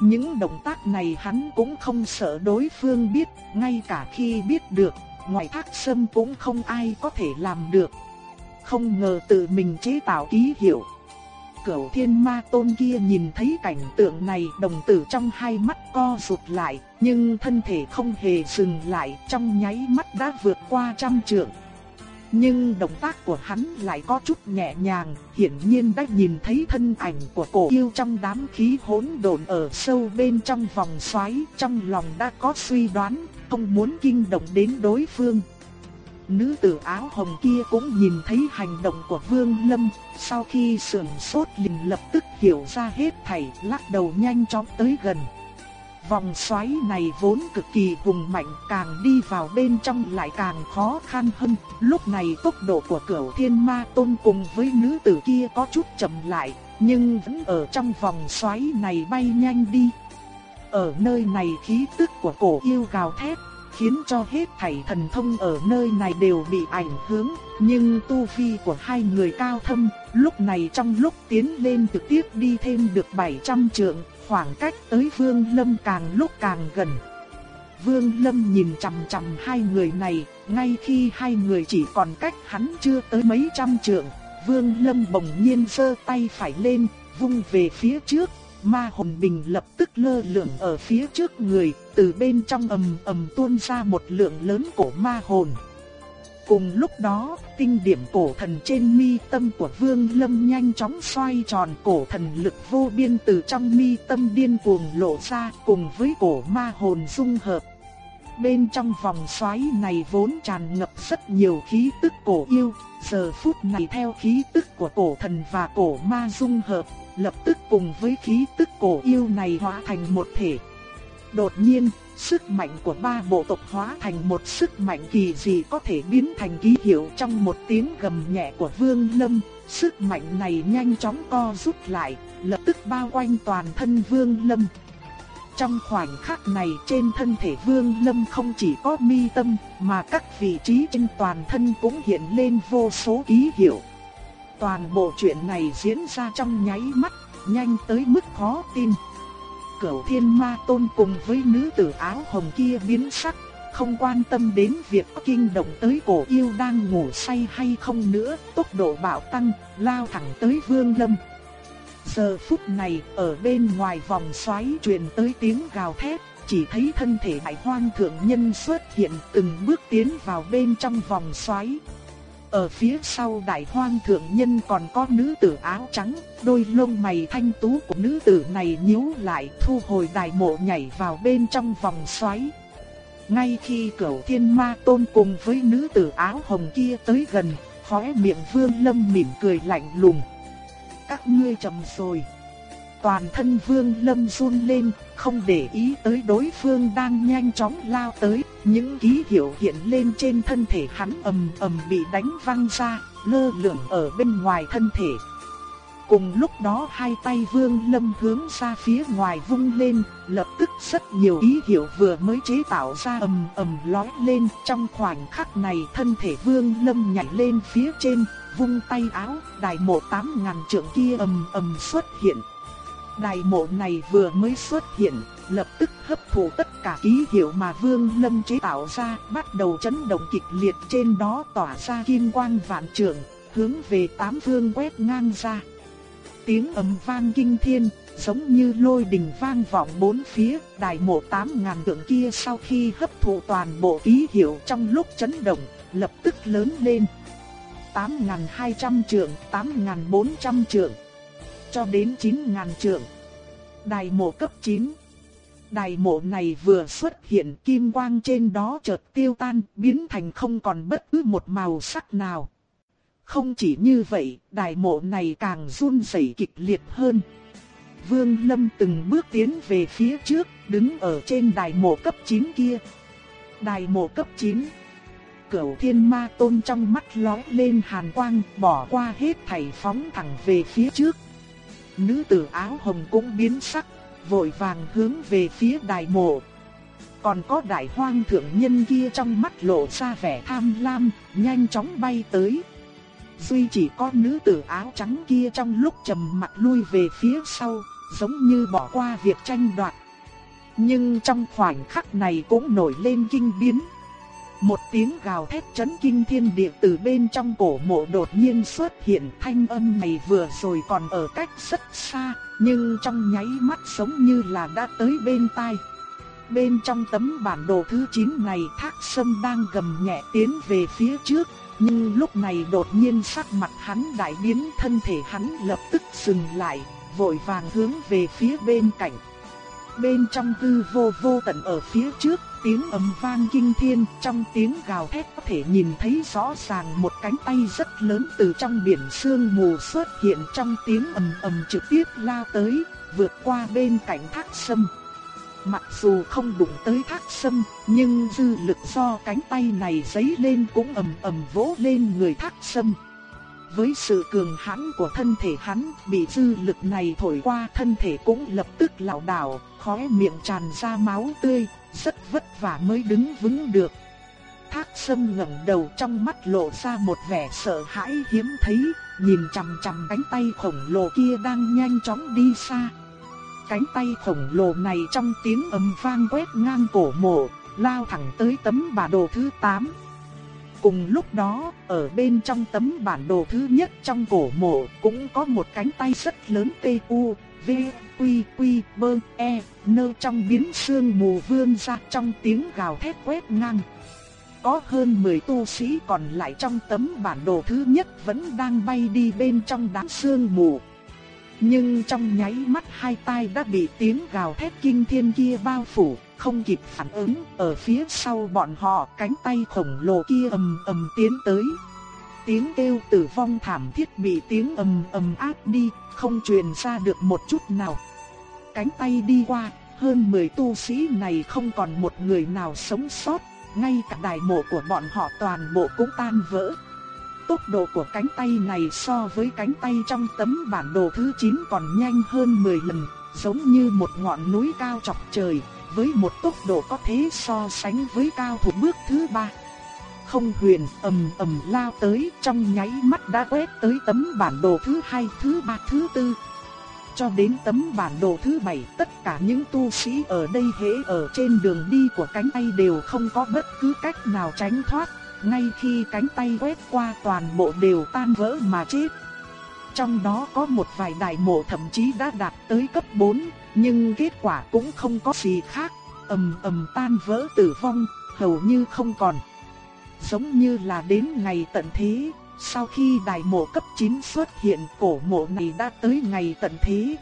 Những động tác này hắn cũng không sợ đối phương biết, ngay cả khi biết được, ngoài thác sâm cũng không ai có thể làm được. Không ngờ tự mình chế tạo ký hiệu. Cửu thiên ma tôn kia nhìn thấy cảnh tượng này đồng tử trong hai mắt co rụt lại, nhưng thân thể không hề dừng lại trong nháy mắt đã vượt qua trăm trượng. Nhưng động tác của hắn lại có chút nhẹ nhàng, hiển nhiên đã nhìn thấy thân ảnh của cổ yêu trong đám khí hỗn độn ở sâu bên trong vòng xoáy, trong lòng đã có suy đoán, không muốn kinh động đến đối phương. Nữ tử áo hồng kia cũng nhìn thấy hành động của Vương Lâm, sau khi sườn sốt liền lập tức hiểu ra hết thảy, lắc đầu nhanh chóng tới gần. Vòng xoáy này vốn cực kỳ hùng mạnh, càng đi vào bên trong lại càng khó khăn hơn. Lúc này tốc độ của cửu thiên ma tôn cùng với nữ tử kia có chút chậm lại, nhưng vẫn ở trong vòng xoáy này bay nhanh đi. Ở nơi này khí tức của cổ yêu gào thét, khiến cho hết thảy thần thông ở nơi này đều bị ảnh hưởng, nhưng tu vi của hai người cao thâm, lúc này trong lúc tiến lên trực tiếp đi thêm được 700 trượng, khoảng cách tới Vương Lâm càng lúc càng gần. Vương Lâm nhìn chằm chằm hai người này, ngay khi hai người chỉ còn cách hắn chưa tới mấy trăm trượng, Vương Lâm bỗng nhiên giơ tay phải lên, vung về phía trước, ma hồn bình lập tức lơ lửng ở phía trước người, từ bên trong ầm ầm tuôn ra một lượng lớn cổ ma hồn. Cùng lúc đó, tinh điểm cổ thần trên mi tâm của Vương Lâm nhanh chóng xoay tròn cổ thần lực vô biên từ trong mi tâm điên cuồng lộ ra cùng với cổ ma hồn dung hợp. Bên trong vòng xoáy này vốn tràn ngập rất nhiều khí tức cổ yêu, giờ phút này theo khí tức của cổ thần và cổ ma dung hợp, lập tức cùng với khí tức cổ yêu này hóa thành một thể. Đột nhiên, sức mạnh của ba bộ tộc hóa thành một sức mạnh kỳ dị có thể biến thành ký hiệu trong một tiếng gầm nhẹ của Vương Lâm. Sức mạnh này nhanh chóng co rút lại, lập tức bao quanh toàn thân Vương Lâm. Trong khoảnh khắc này trên thân thể Vương Lâm không chỉ có mi tâm, mà các vị trí trên toàn thân cũng hiện lên vô số ký hiệu. Toàn bộ chuyện này diễn ra trong nháy mắt, nhanh tới mức khó tin. Cửu thiên ma tôn cùng với nữ tử áo hồng kia biến sắc, không quan tâm đến việc kinh động tới cổ yêu đang ngủ say hay không nữa, tốc độ bạo tăng, lao thẳng tới vương lâm. Giờ phút này, ở bên ngoài vòng xoáy truyền tới tiếng gào thét, chỉ thấy thân thể đại hoang thượng nhân xuất hiện từng bước tiến vào bên trong vòng xoáy. Ở phía sau đại hoang thượng nhân còn có nữ tử áo trắng, đôi lông mày thanh tú của nữ tử này nhíu lại thu hồi đại mộ nhảy vào bên trong vòng xoáy. Ngay khi cửu thiên ma tôn cùng với nữ tử áo hồng kia tới gần, khóe miệng vương lâm mỉm cười lạnh lùng. Các ngươi chậm rồi. Toàn thân vương lâm run lên, không để ý tới đối phương đang nhanh chóng lao tới, những ký hiệu hiện lên trên thân thể hắn ầm ầm bị đánh văng ra, lơ lửng ở bên ngoài thân thể. Cùng lúc đó hai tay vương lâm hướng ra phía ngoài vung lên, lập tức rất nhiều ký hiệu vừa mới chế tạo ra ầm ầm lói lên. Trong khoảnh khắc này thân thể vương lâm nhảy lên phía trên, vung tay áo, đài mộ tám ngàn trượng kia ầm ầm xuất hiện. Đài mộ này vừa mới xuất hiện, lập tức hấp thụ tất cả ký hiệu mà Vương Lâm chế tạo ra, bắt đầu chấn động kịch liệt trên đó tỏa ra kim quang vạn trượng, hướng về tám phương quét ngang ra. Tiếng ầm vang kinh thiên, giống như lôi đình vang vọng bốn phía, đài mộ tám ngàn tượng kia sau khi hấp thụ toàn bộ ký hiệu trong lúc chấn động, lập tức lớn lên. 8.200 trượng, 8.400 trượng, cho đến 9.000 trượng. Đài mộ cấp 9 Đài mộ này vừa xuất hiện kim quang trên đó chợt tiêu tan, biến thành không còn bất cứ một màu sắc nào. Không chỉ như vậy, đài mộ này càng run rẩy kịch liệt hơn. Vương Lâm từng bước tiến về phía trước, đứng ở trên đài mộ cấp 9 kia. Đài mộ cấp 9 cửu thiên ma tôn trong mắt lóe lên hàn quang, bỏ qua hết thảy phóng thẳng về phía trước. Nữ tử áo hồng cũng biến sắc, vội vàng hướng về phía đài mộ. Còn có đại hoang thượng nhân kia trong mắt lộ ra vẻ tham lam, nhanh chóng bay tới. Duy chỉ có nữ tử áo trắng kia trong lúc trầm mặt lui về phía sau, giống như bỏ qua việc tranh đoạt. Nhưng trong khoảnh khắc này cũng nổi lên kinh biến. Một tiếng gào thét chấn kinh thiên địa từ bên trong cổ mộ đột nhiên xuất hiện thanh âm này vừa rồi còn ở cách rất xa, nhưng trong nháy mắt giống như là đã tới bên tai. Bên trong tấm bản đồ thứ 9 này thác sâm đang gầm nhẹ tiến về phía trước, nhưng lúc này đột nhiên sắc mặt hắn đại biến thân thể hắn lập tức dừng lại, vội vàng hướng về phía bên cạnh. Bên trong tư vô vô tận ở phía trước, tiếng ầm vang kinh thiên, trong tiếng gào thét có thể nhìn thấy rõ ràng một cánh tay rất lớn từ trong biển sương mù xuất hiện trong tiếng ầm ầm trực tiếp lao tới, vượt qua bên cạnh thác sâm. Mặc dù không đụng tới thác sâm, nhưng dư lực do cánh tay này giấy lên cũng ầm ầm vỗ lên người thác sâm. Với sự cường hãn của thân thể hắn, bị dư lực này thổi qua thân thể cũng lập tức lảo đảo, khóe miệng tràn ra máu tươi, rất vất vả mới đứng vững được. Thác sâm ngẩng đầu trong mắt lộ ra một vẻ sợ hãi hiếm thấy, nhìn chằm chằm cánh tay khổng lồ kia đang nhanh chóng đi xa. Cánh tay khổng lồ này trong tiếng ầm vang quét ngang cổ mộ, lao thẳng tới tấm bản đồ thứ 8. Cùng lúc đó, ở bên trong tấm bản đồ thứ nhất trong cổ mộ cũng có một cánh tay rất lớn T-U, V, Quy, Quy, Bơ, E, nơ trong biến xương mù vươn ra trong tiếng gào thét quét ngang. Có hơn 10 tu sĩ còn lại trong tấm bản đồ thứ nhất vẫn đang bay đi bên trong đám xương mù. Nhưng trong nháy mắt hai tai đã bị tiếng gào thét kinh thiên kia bao phủ, không kịp phản ứng, ở phía sau bọn họ cánh tay khổng lồ kia ầm ầm tiến tới. Tiếng kêu tử vong thảm thiết bị tiếng ầm ầm áp đi, không truyền ra được một chút nào. Cánh tay đi qua, hơn 10 tu sĩ này không còn một người nào sống sót, ngay cả đài mộ của bọn họ toàn bộ cũng tan vỡ. Tốc độ của cánh tay này so với cánh tay trong tấm bản đồ thứ 9 còn nhanh hơn 10 lần, giống như một ngọn núi cao chọc trời, với một tốc độ có thể so sánh với cao thủ bước thứ 3. Không huyền ầm ầm lao tới trong nháy mắt đã quét tới tấm bản đồ thứ 2, thứ 3, thứ 4. Cho đến tấm bản đồ thứ 7 tất cả những tu sĩ ở đây hễ ở trên đường đi của cánh tay đều không có bất cứ cách nào tránh thoát ngay khi cánh tay quét qua toàn bộ đều tan vỡ mà chết. Trong đó có một vài đại mộ thậm chí đã đạt tới cấp 4, nhưng kết quả cũng không có gì khác, ầm ầm tan vỡ tử vong, hầu như không còn. Giống như là đến ngày tận thế, sau khi đại mộ cấp 9 xuất hiện cổ mộ này đã tới ngày tận thế,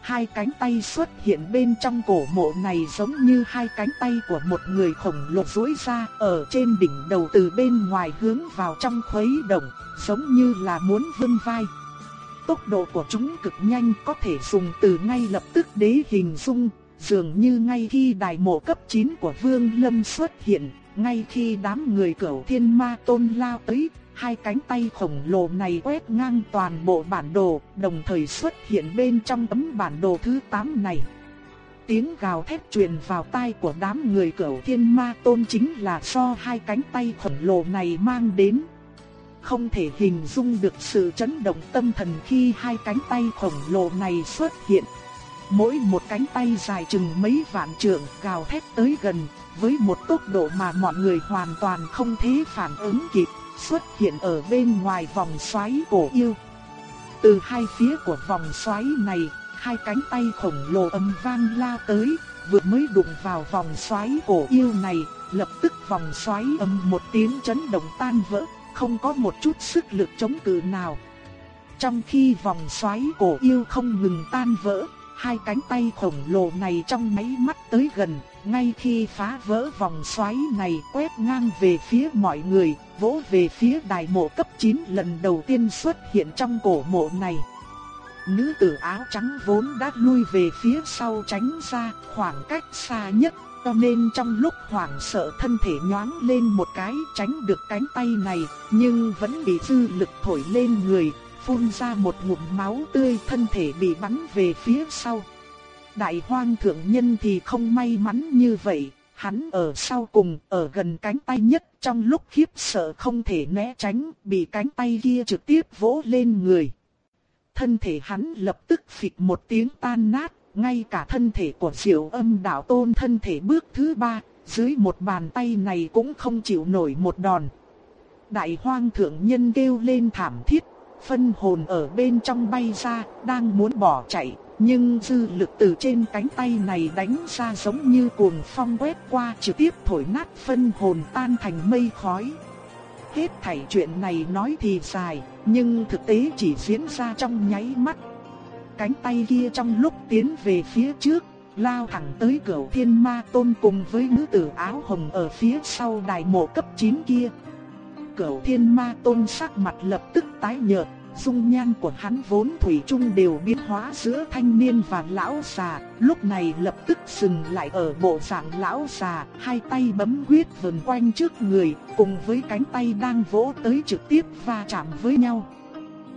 Hai cánh tay xuất hiện bên trong cổ mộ này giống như hai cánh tay của một người khổng lồ duỗi ra ở trên đỉnh đầu từ bên ngoài hướng vào trong khuấy động, giống như là muốn vươn vai. Tốc độ của chúng cực nhanh có thể dùng từ ngay lập tức để hình dung, dường như ngay khi đài mộ cấp 9 của Vương Lâm xuất hiện, ngay khi đám người cửu thiên ma tôn lao tới, hai cánh tay khổng lồ này quét ngang toàn bộ bản đồ, đồng thời xuất hiện bên trong tấm bản đồ thứ 8 này. Tiếng gào thét truyền vào tai của đám người cửu thiên ma tôn chính là do hai cánh tay khổng lồ này mang đến. Không thể hình dung được sự chấn động tâm thần khi hai cánh tay khổng lồ này xuất hiện. Mỗi một cánh tay dài chừng mấy vạn trượng gào thét tới gần, với một tốc độ mà mọi người hoàn toàn không thể phản ứng kịp xuất hiện ở bên ngoài vòng xoáy cổ yêu. Từ hai phía của vòng xoáy này, hai cánh tay khổng lồ âm vang lao tới, vừa mới đụng vào vòng xoáy cổ yêu này, lập tức vòng xoáy âm một tiếng chấn động tan vỡ, không có một chút sức lực chống cự nào. Trong khi vòng xoáy cổ yêu không ngừng tan vỡ, hai cánh tay khổng lồ này trong mấy mắt tới gần, ngay khi phá vỡ vòng xoáy này quét ngang về phía mọi người, vỗ về phía đài mộ cấp 9 lần đầu tiên xuất hiện trong cổ mộ này. Nữ tử áo trắng vốn đã lui về phía sau tránh ra khoảng cách xa nhất, cho nên trong lúc hoảng sợ thân thể nhoáng lên một cái tránh được cánh tay này, nhưng vẫn bị dư lực thổi lên người, phun ra một ngụm máu tươi thân thể bị bắn về phía sau. Đại hoang thượng nhân thì không may mắn như vậy, hắn ở sau cùng, ở gần cánh tay nhất trong lúc khiếp sợ không thể né tránh, bị cánh tay kia trực tiếp vỗ lên người. Thân thể hắn lập tức phịch một tiếng tan nát, ngay cả thân thể của diệu âm đạo tôn thân thể bước thứ ba, dưới một bàn tay này cũng không chịu nổi một đòn. Đại hoang thượng nhân kêu lên thảm thiết, phân hồn ở bên trong bay ra, đang muốn bỏ chạy, nhưng dư lực từ trên cánh tay này đánh ra giống như cuồng phong quét qua trực tiếp thổi nát phân hồn tan thành mây khói. Hết thảy chuyện này nói thì dài, nhưng thực tế chỉ diễn ra trong nháy mắt. Cánh tay kia trong lúc tiến về phía trước, lao thẳng tới cửa thiên ma tôn cùng với nữ tử áo hồng ở phía sau đài mộ cấp 9 kia. Cửu thiên ma tôn sắc mặt lập tức tái nhợt, dung nhan của hắn vốn thủy chung đều biến hóa giữa thanh niên và lão già, lúc này lập tức dừng lại ở bộ dạng lão già, hai tay bấm quyết vần quanh trước người, cùng với cánh tay đang vỗ tới trực tiếp va chạm với nhau.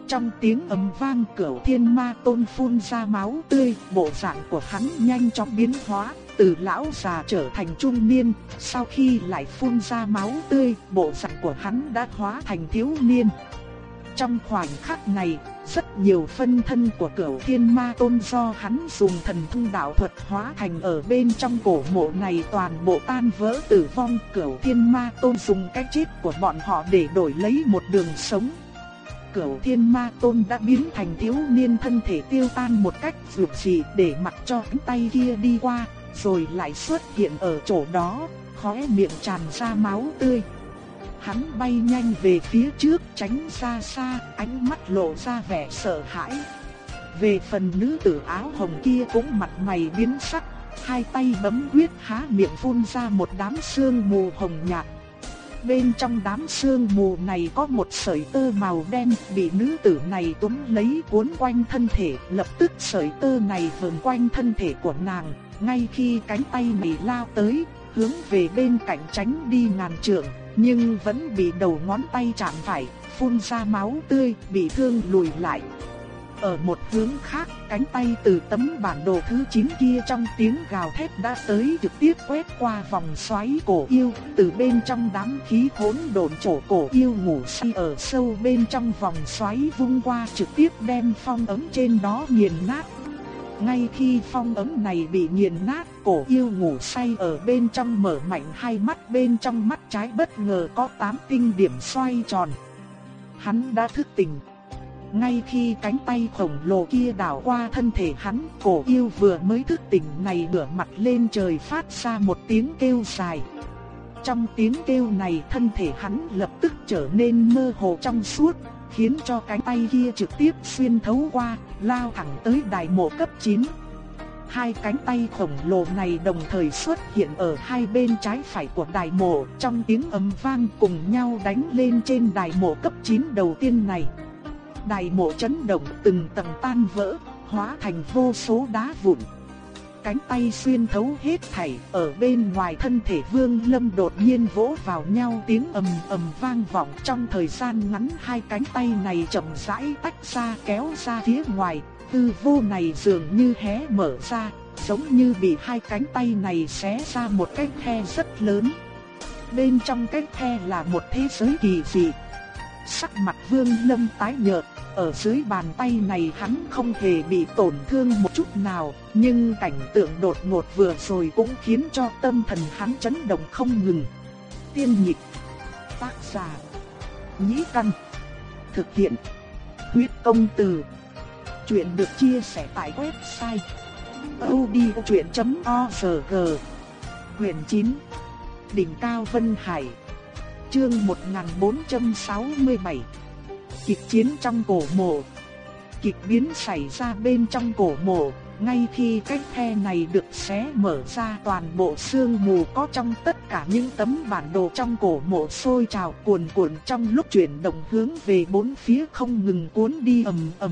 Trong tiếng ầm vang cửu thiên ma tôn phun ra máu tươi, bộ dạng của hắn nhanh chóng biến hóa, từ lão già trở thành trung niên, sau khi lại phun ra máu tươi, bộ dạng của hắn đã hóa thành thiếu niên. Trong khoảnh khắc này, rất nhiều phân thân của cửu thiên ma tôn do hắn dùng thần thông đạo thuật hóa thành ở bên trong cổ mộ này toàn bộ tan vỡ tử vong. Cửu thiên ma tôn dùng cái chết của bọn họ để đổi lấy một đường sống. Cửu thiên ma tôn đã biến thành thiếu niên thân thể tiêu tan một cách vượt dị để mặc cho cánh tay kia đi qua, rồi lại xuất hiện ở chỗ đó, khóe miệng tràn ra máu tươi. Hắn bay nhanh về phía trước tránh xa xa, ánh mắt lộ ra vẻ sợ hãi. Về phần nữ tử áo hồng kia cũng mặt mày biến sắc, hai tay bấm quyết há miệng phun ra một đám sương mù hồng nhạt. Bên trong đám sương mù này có một sợi tơ màu đen bị nữ tử này túm lấy cuốn quanh thân thể, lập tức sợi tơ này vờn quanh thân thể của nàng, ngay khi cánh tay bị lao tới, hướng về bên cạnh tránh đi ngàn trượng, nhưng vẫn bị đầu ngón tay chạm phải, phun ra máu tươi, bị thương lùi lại. Ở một hướng khác, cánh tay từ tấm bản đồ thứ 9 kia trong tiếng gào thét đã tới trực tiếp quét qua vòng xoáy cổ yêu, từ bên trong đám khí hỗn độn chỗ cổ yêu ngủ say ở sâu bên trong vòng xoáy vung qua trực tiếp đem phong ấm trên đó nghiền nát. Ngay khi phong ấm này bị nghiền nát, cổ yêu ngủ say ở bên trong mở mạnh hai mắt bên trong mắt trái bất ngờ có tám tinh điểm xoay tròn. Hắn đã thức tỉnh. Ngay khi cánh tay khổng lồ kia đảo qua thân thể hắn, cổ yêu vừa mới thức tỉnh này ngửa mặt lên trời phát ra một tiếng kêu dài. Trong tiếng kêu này thân thể hắn lập tức trở nên mơ hồ trong suốt, khiến cho cánh tay kia trực tiếp xuyên thấu qua, lao thẳng tới đài mộ cấp 9. Hai cánh tay khổng lồ này đồng thời xuất hiện ở hai bên trái phải của đài mộ, trong tiếng ầm vang cùng nhau đánh lên trên đài mộ cấp 9 đầu tiên này. Đài mộ chấn động từng tầng tan vỡ, hóa thành vô số đá vụn. Cánh tay xuyên thấu hết thảy, ở bên ngoài thân thể Vương Lâm đột nhiên vỗ vào nhau tiếng ầm ầm vang vọng trong thời gian ngắn hai cánh tay này chậm rãi tách ra kéo ra phía ngoài, tư vô này dường như hé mở ra, giống như bị hai cánh tay này xé ra một cái khe rất lớn. Bên trong cái khe là một thế giới kỳ dị. Sắc mặt Vương Lâm tái nhợt, ở dưới bàn tay này hắn không hề bị tổn thương một chút nào, nhưng cảnh tượng đột ngột vừa rồi cũng khiến cho tâm thần hắn chấn động không ngừng. Tiên nhịp, tác giả, nhĩ căn, thực hiện, huyết công từ. Chuyện được chia sẻ tại website odchuyện.org Quyền 9 Đỉnh Cao Vân Hải Chương 1467 Kịch chiến trong cổ mộ Kịch biến xảy ra bên trong cổ mộ, ngay khi cái khe này được xé mở ra toàn bộ xương mù có trong tất cả những tấm bản đồ trong cổ mộ sôi trào cuồn cuộn trong lúc chuyển động hướng về bốn phía không ngừng cuốn đi ầm ầm.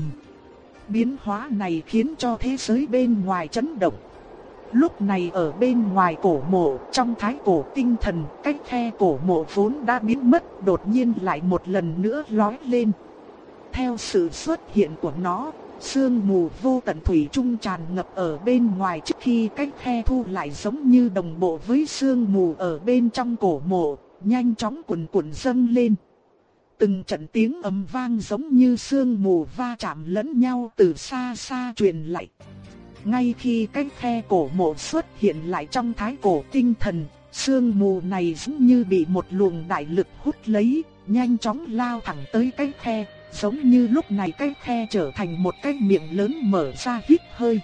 Biến hóa này khiến cho thế giới bên ngoài chấn động. Lúc này ở bên ngoài cổ mộ, trong thái cổ tinh thần, cách khe cổ mộ vốn đã biến mất, đột nhiên lại một lần nữa lói lên. Theo sự xuất hiện của nó, sương mù vô tận thủy trung tràn ngập ở bên ngoài trước khi cách khe thu lại giống như đồng bộ với sương mù ở bên trong cổ mộ, nhanh chóng cuồn cuộn dâng lên. Từng trận tiếng ầm vang giống như sương mù va chạm lẫn nhau từ xa xa truyền lại. Ngay khi cái khe cổ mộ xuất hiện lại trong thái cổ tinh thần, sương mù này giống như bị một luồng đại lực hút lấy, nhanh chóng lao thẳng tới cái khe, giống như lúc này cái khe trở thành một cái miệng lớn mở ra hít hơi.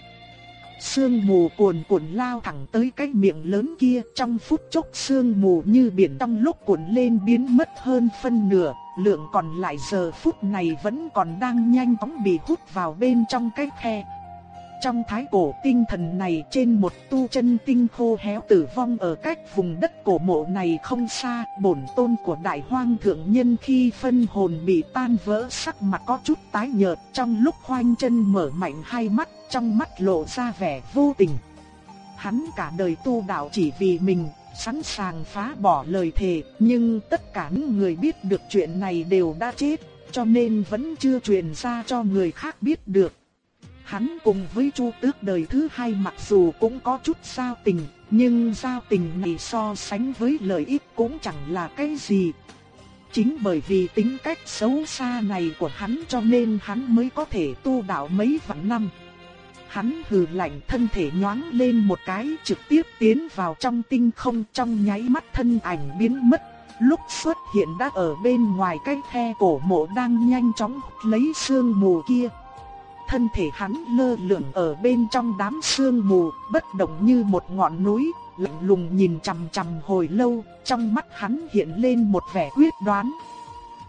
Sương mù cuồn cuộn lao thẳng tới cái miệng lớn kia trong phút chốc sương mù như biển trong lúc cuộn lên biến mất hơn phân nửa, lượng còn lại giờ phút này vẫn còn đang nhanh chóng bị hút vào bên trong cái khe. Trong thái cổ tinh thần này trên một tu chân tinh khô héo tử vong ở cách vùng đất cổ mộ này không xa, bổn tôn của đại hoang thượng nhân khi phân hồn bị tan vỡ sắc mặt có chút tái nhợt trong lúc khoanh chân mở mạnh hai mắt, trong mắt lộ ra vẻ vô tình. Hắn cả đời tu đạo chỉ vì mình, sẵn sàng phá bỏ lời thề, nhưng tất cả những người biết được chuyện này đều đã chết, cho nên vẫn chưa truyền ra cho người khác biết được. Hắn cùng với Chu Tước đời thứ hai mặc dù cũng có chút giao tình, nhưng giao tình này so sánh với lợi ích cũng chẳng là cái gì. Chính bởi vì tính cách xấu xa này của hắn cho nên hắn mới có thể tu đạo mấy vạn năm. Hắn hừ lạnh thân thể nhoáng lên một cái trực tiếp tiến vào trong tinh không trong nháy mắt thân ảnh biến mất. Lúc xuất hiện đã ở bên ngoài cái khe cổ mộ đang nhanh chóng lấy sương mù kia thân thể hắn lơ lửng ở bên trong đám sương mù, bất động như một ngọn núi, lạnh lùng nhìn chằm chằm hồi lâu, trong mắt hắn hiện lên một vẻ quyết đoán.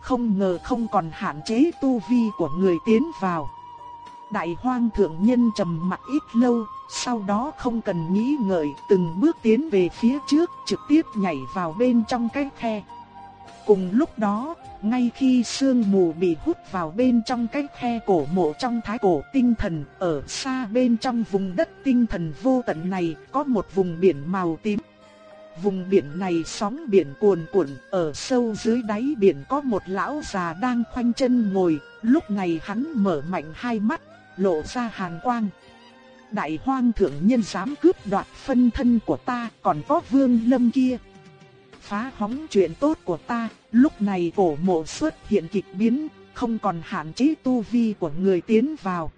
Không ngờ không còn hạn chế tu vi của người tiến vào. Đại hoang thượng nhân trầm mặt ít lâu, sau đó không cần nghĩ ngợi, từng bước tiến về phía trước, trực tiếp nhảy vào bên trong cái khe. Cùng lúc đó, ngay khi sương mù bị hút vào bên trong cái khe cổ mộ trong thái cổ tinh thần, ở xa bên trong vùng đất tinh thần vô tận này, có một vùng biển màu tím. Vùng biển này sóng biển cuồn cuộn, ở sâu dưới đáy biển có một lão già đang khoanh chân ngồi, lúc này hắn mở mạnh hai mắt, lộ ra hàn quang. Đại hoang thượng nhân dám cướp đoạt phân thân của ta, còn có vương lâm kia phá hỏng chuyện tốt của ta, lúc này cổ mộ xuất hiện kịch biến, không còn hạn chế tu vi của người tiến vào.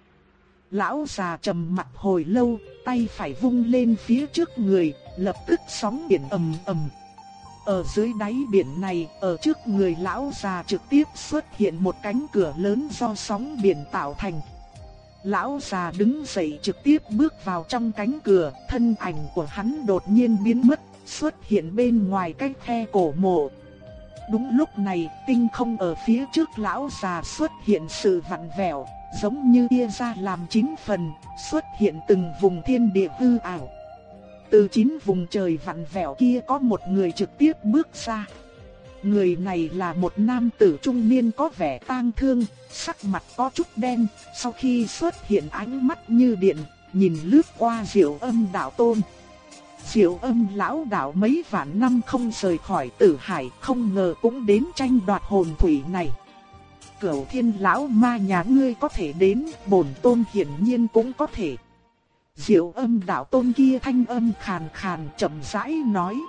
Lão già trầm mặt hồi lâu, tay phải vung lên phía trước người, lập tức sóng biển ầm ầm. Ở dưới đáy biển này, ở trước người lão già trực tiếp xuất hiện một cánh cửa lớn do sóng biển tạo thành. Lão già đứng dậy trực tiếp bước vào trong cánh cửa, thân ảnh của hắn đột nhiên biến mất xuất hiện bên ngoài cái khe cổ mộ. Đúng lúc này, tinh không ở phía trước lão già xuất hiện sự vặn vẹo, giống như tia ra làm chín phần, xuất hiện từng vùng thiên địa hư ảo. Từ chín vùng trời vặn vẹo kia có một người trực tiếp bước ra. Người này là một nam tử trung niên có vẻ tang thương, sắc mặt có chút đen, sau khi xuất hiện ánh mắt như điện, nhìn lướt qua diệu âm đạo tôn. Diệu âm lão đạo mấy vạn năm không rời khỏi tử hải không ngờ cũng đến tranh đoạt hồn thủy này. Cửu thiên lão ma nhà ngươi có thể đến, bổn tôn hiển nhiên cũng có thể. Diệu âm đạo tôn kia thanh âm khàn khàn chậm rãi nói.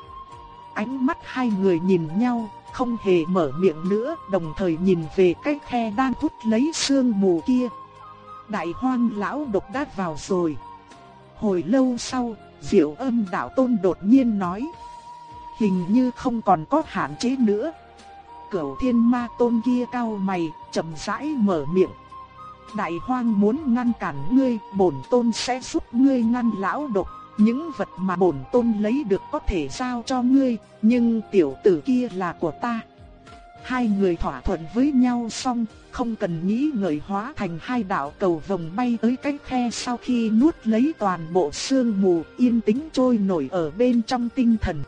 Ánh mắt hai người nhìn nhau, không hề mở miệng nữa, đồng thời nhìn về cái khe đang hút lấy sương mù kia. Đại hoang lão độc đát vào rồi. Hồi lâu sau, Diệu âm đạo tôn đột nhiên nói. Hình như không còn có hạn chế nữa. Cửu thiên ma tôn kia cao mày, chậm rãi mở miệng. Đại hoang muốn ngăn cản ngươi, bổn tôn sẽ giúp ngươi ngăn lão độc. Những vật mà bổn tôn lấy được có thể giao cho ngươi, nhưng tiểu tử kia là của ta. Hai người thỏa thuận với nhau xong, không cần nghĩ ngợi hóa thành hai đạo cầu vòng bay tới cái khe sau khi nuốt lấy toàn bộ sương mù yên tĩnh trôi nổi ở bên trong tinh thần.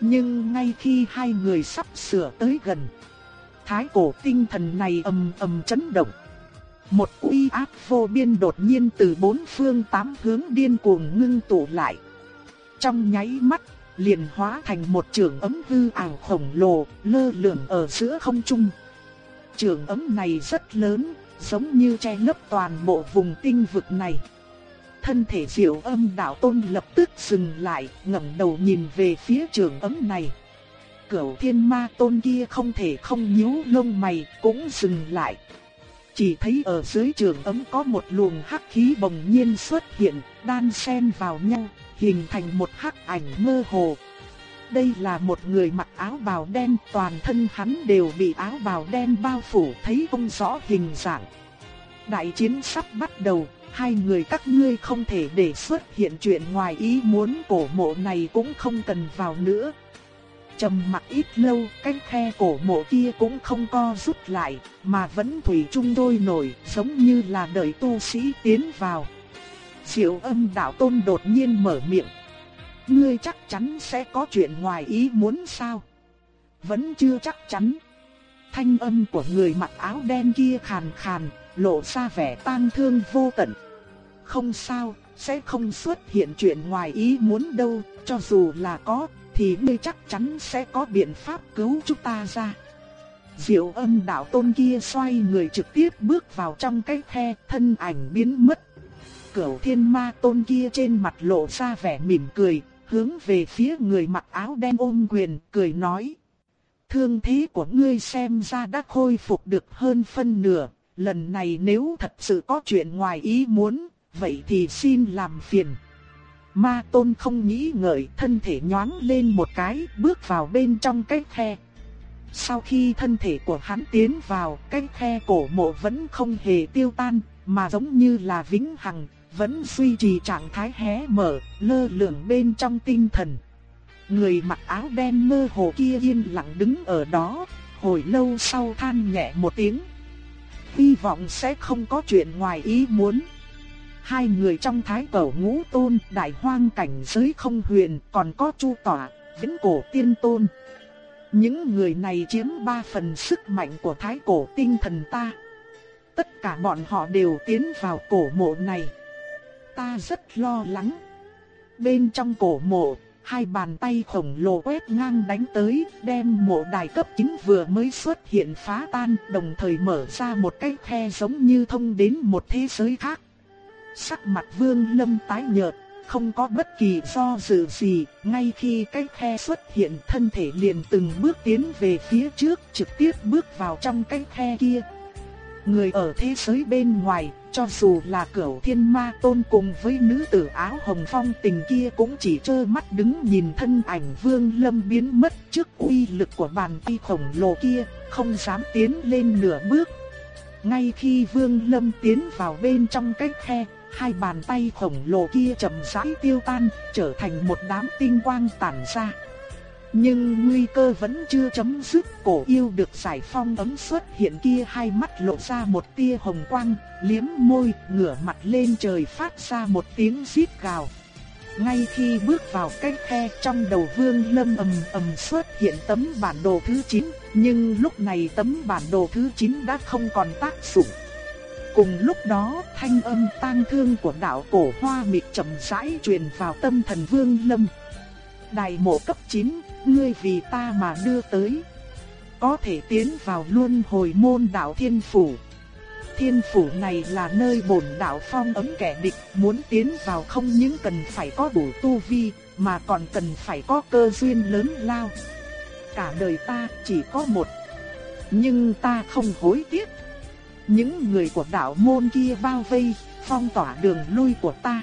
Nhưng ngay khi hai người sắp sửa tới gần, thái cổ tinh thần này ầm ầm chấn động. Một uy áp vô biên đột nhiên từ bốn phương tám hướng điên cuồng ngưng tụ lại. Trong nháy mắt, liền hóa thành một trường ấm hư ảo khổng lồ, lơ lửng ở giữa không trung. Trường ấm này rất lớn, giống như che lấp toàn bộ vùng tinh vực này. Thân thể diệu âm đạo tôn lập tức dừng lại, ngẩng đầu nhìn về phía trường ấm này. Cửu thiên ma tôn kia không thể không nhíu lông mày, cũng dừng lại. Chỉ thấy ở dưới trường ấm có một luồng hắc khí bồng nhiên xuất hiện, đan xen vào nhau, hình thành một hắc ảnh mơ hồ. Đây là một người mặc áo bào đen, toàn thân hắn đều bị áo bào đen bao phủ, thấy không rõ hình dạng. Đại chiến sắp bắt đầu, hai người các ngươi không thể để xuất hiện chuyện ngoài ý muốn cổ mộ này cũng không cần vào nữa. Trầm mặc ít lâu, cái khe cổ mộ kia cũng không co rút lại, mà vẫn thủy chung đôi nổi, giống như là đợi tu sĩ tiến vào. Diệu âm đạo tôn đột nhiên mở miệng. Ngươi chắc chắn sẽ có chuyện ngoài ý muốn sao? Vẫn chưa chắc chắn. Thanh âm của người mặc áo đen kia khàn khàn, lộ ra vẻ tang thương vô tận. Không sao, sẽ không xuất hiện chuyện ngoài ý muốn đâu, cho dù là có, thì ngươi chắc chắn sẽ có biện pháp cứu chúng ta ra. Diệu âm đạo tôn kia xoay người trực tiếp bước vào trong cái khe, thân ảnh biến mất. Cửu thiên ma tôn kia trên mặt lộ ra vẻ mỉm cười, hướng về phía người mặc áo đen ôm quyền, cười nói. Thương thế của ngươi xem ra đã khôi phục được hơn phân nửa, lần này nếu thật sự có chuyện ngoài ý muốn, vậy thì xin làm phiền. Ma tôn không nghĩ ngợi thân thể nhoáng lên một cái bước vào bên trong cái khe. Sau khi thân thể của hắn tiến vào cái khe cổ mộ vẫn không hề tiêu tan mà giống như là vĩnh hằng vẫn duy trì trạng thái hé mở lơ lửng bên trong tinh thần. Người mặc áo đen mơ hồ kia yên lặng đứng ở đó hồi lâu sau than nhẹ một tiếng. Hy vọng sẽ không có chuyện ngoài ý muốn hai người trong thái cổ ngũ tôn, đại hoang cảnh giới không huyền, còn có chu tỏa, vĩnh cổ tiên tôn. Những người này chiếm ba phần sức mạnh của thái cổ tinh thần ta. Tất cả bọn họ đều tiến vào cổ mộ này. Ta rất lo lắng. Bên trong cổ mộ, hai bàn tay khổng lồ quét ngang đánh tới, đem mộ đài cấp chính vừa mới xuất hiện phá tan, đồng thời mở ra một cái khe giống như thông đến một thế giới khác. Sắc mặt vương lâm tái nhợt, không có bất kỳ do dự gì, ngay khi cái khe xuất hiện thân thể liền từng bước tiến về phía trước trực tiếp bước vào trong cái khe kia. Người ở thế giới bên ngoài, cho dù là cửu thiên ma tôn cùng với nữ tử áo hồng phong tình kia cũng chỉ trơ mắt đứng nhìn thân ảnh vương lâm biến mất trước uy lực của bàn tay khổng lồ kia, không dám tiến lên nửa bước. Ngay khi vương lâm tiến vào bên trong cái khe, hai bàn tay khổng lồ kia chậm rãi tiêu tan, trở thành một đám tinh quang tản ra. Nhưng nguy cơ vẫn chưa chấm dứt, cổ yêu được giải phong ấm xuất hiện kia hai mắt lộ ra một tia hồng quang, liếm môi, ngửa mặt lên trời phát ra một tiếng rít gào. Ngay khi bước vào cái khe trong đầu vương lâm ầm ầm xuất hiện tấm bản đồ thứ 9, nhưng lúc này tấm bản đồ thứ 9 đã không còn tác dụng. Cùng lúc đó, thanh âm tang thương của đạo cổ hoa mịt chậm rãi truyền vào tâm thần Vương Lâm. đài mộ cấp 9, ngươi vì ta mà đưa tới. Có thể tiến vào luân hồi môn đạo thiên phủ. Thiên phủ này là nơi bổn đạo phong ấm kẻ địch, muốn tiến vào không những cần phải có đủ tu vi, mà còn cần phải có cơ duyên lớn lao. Cả đời ta chỉ có một, nhưng ta không hối tiếc. Những người của đạo môn kia bao vây, phong tỏa đường lui của ta.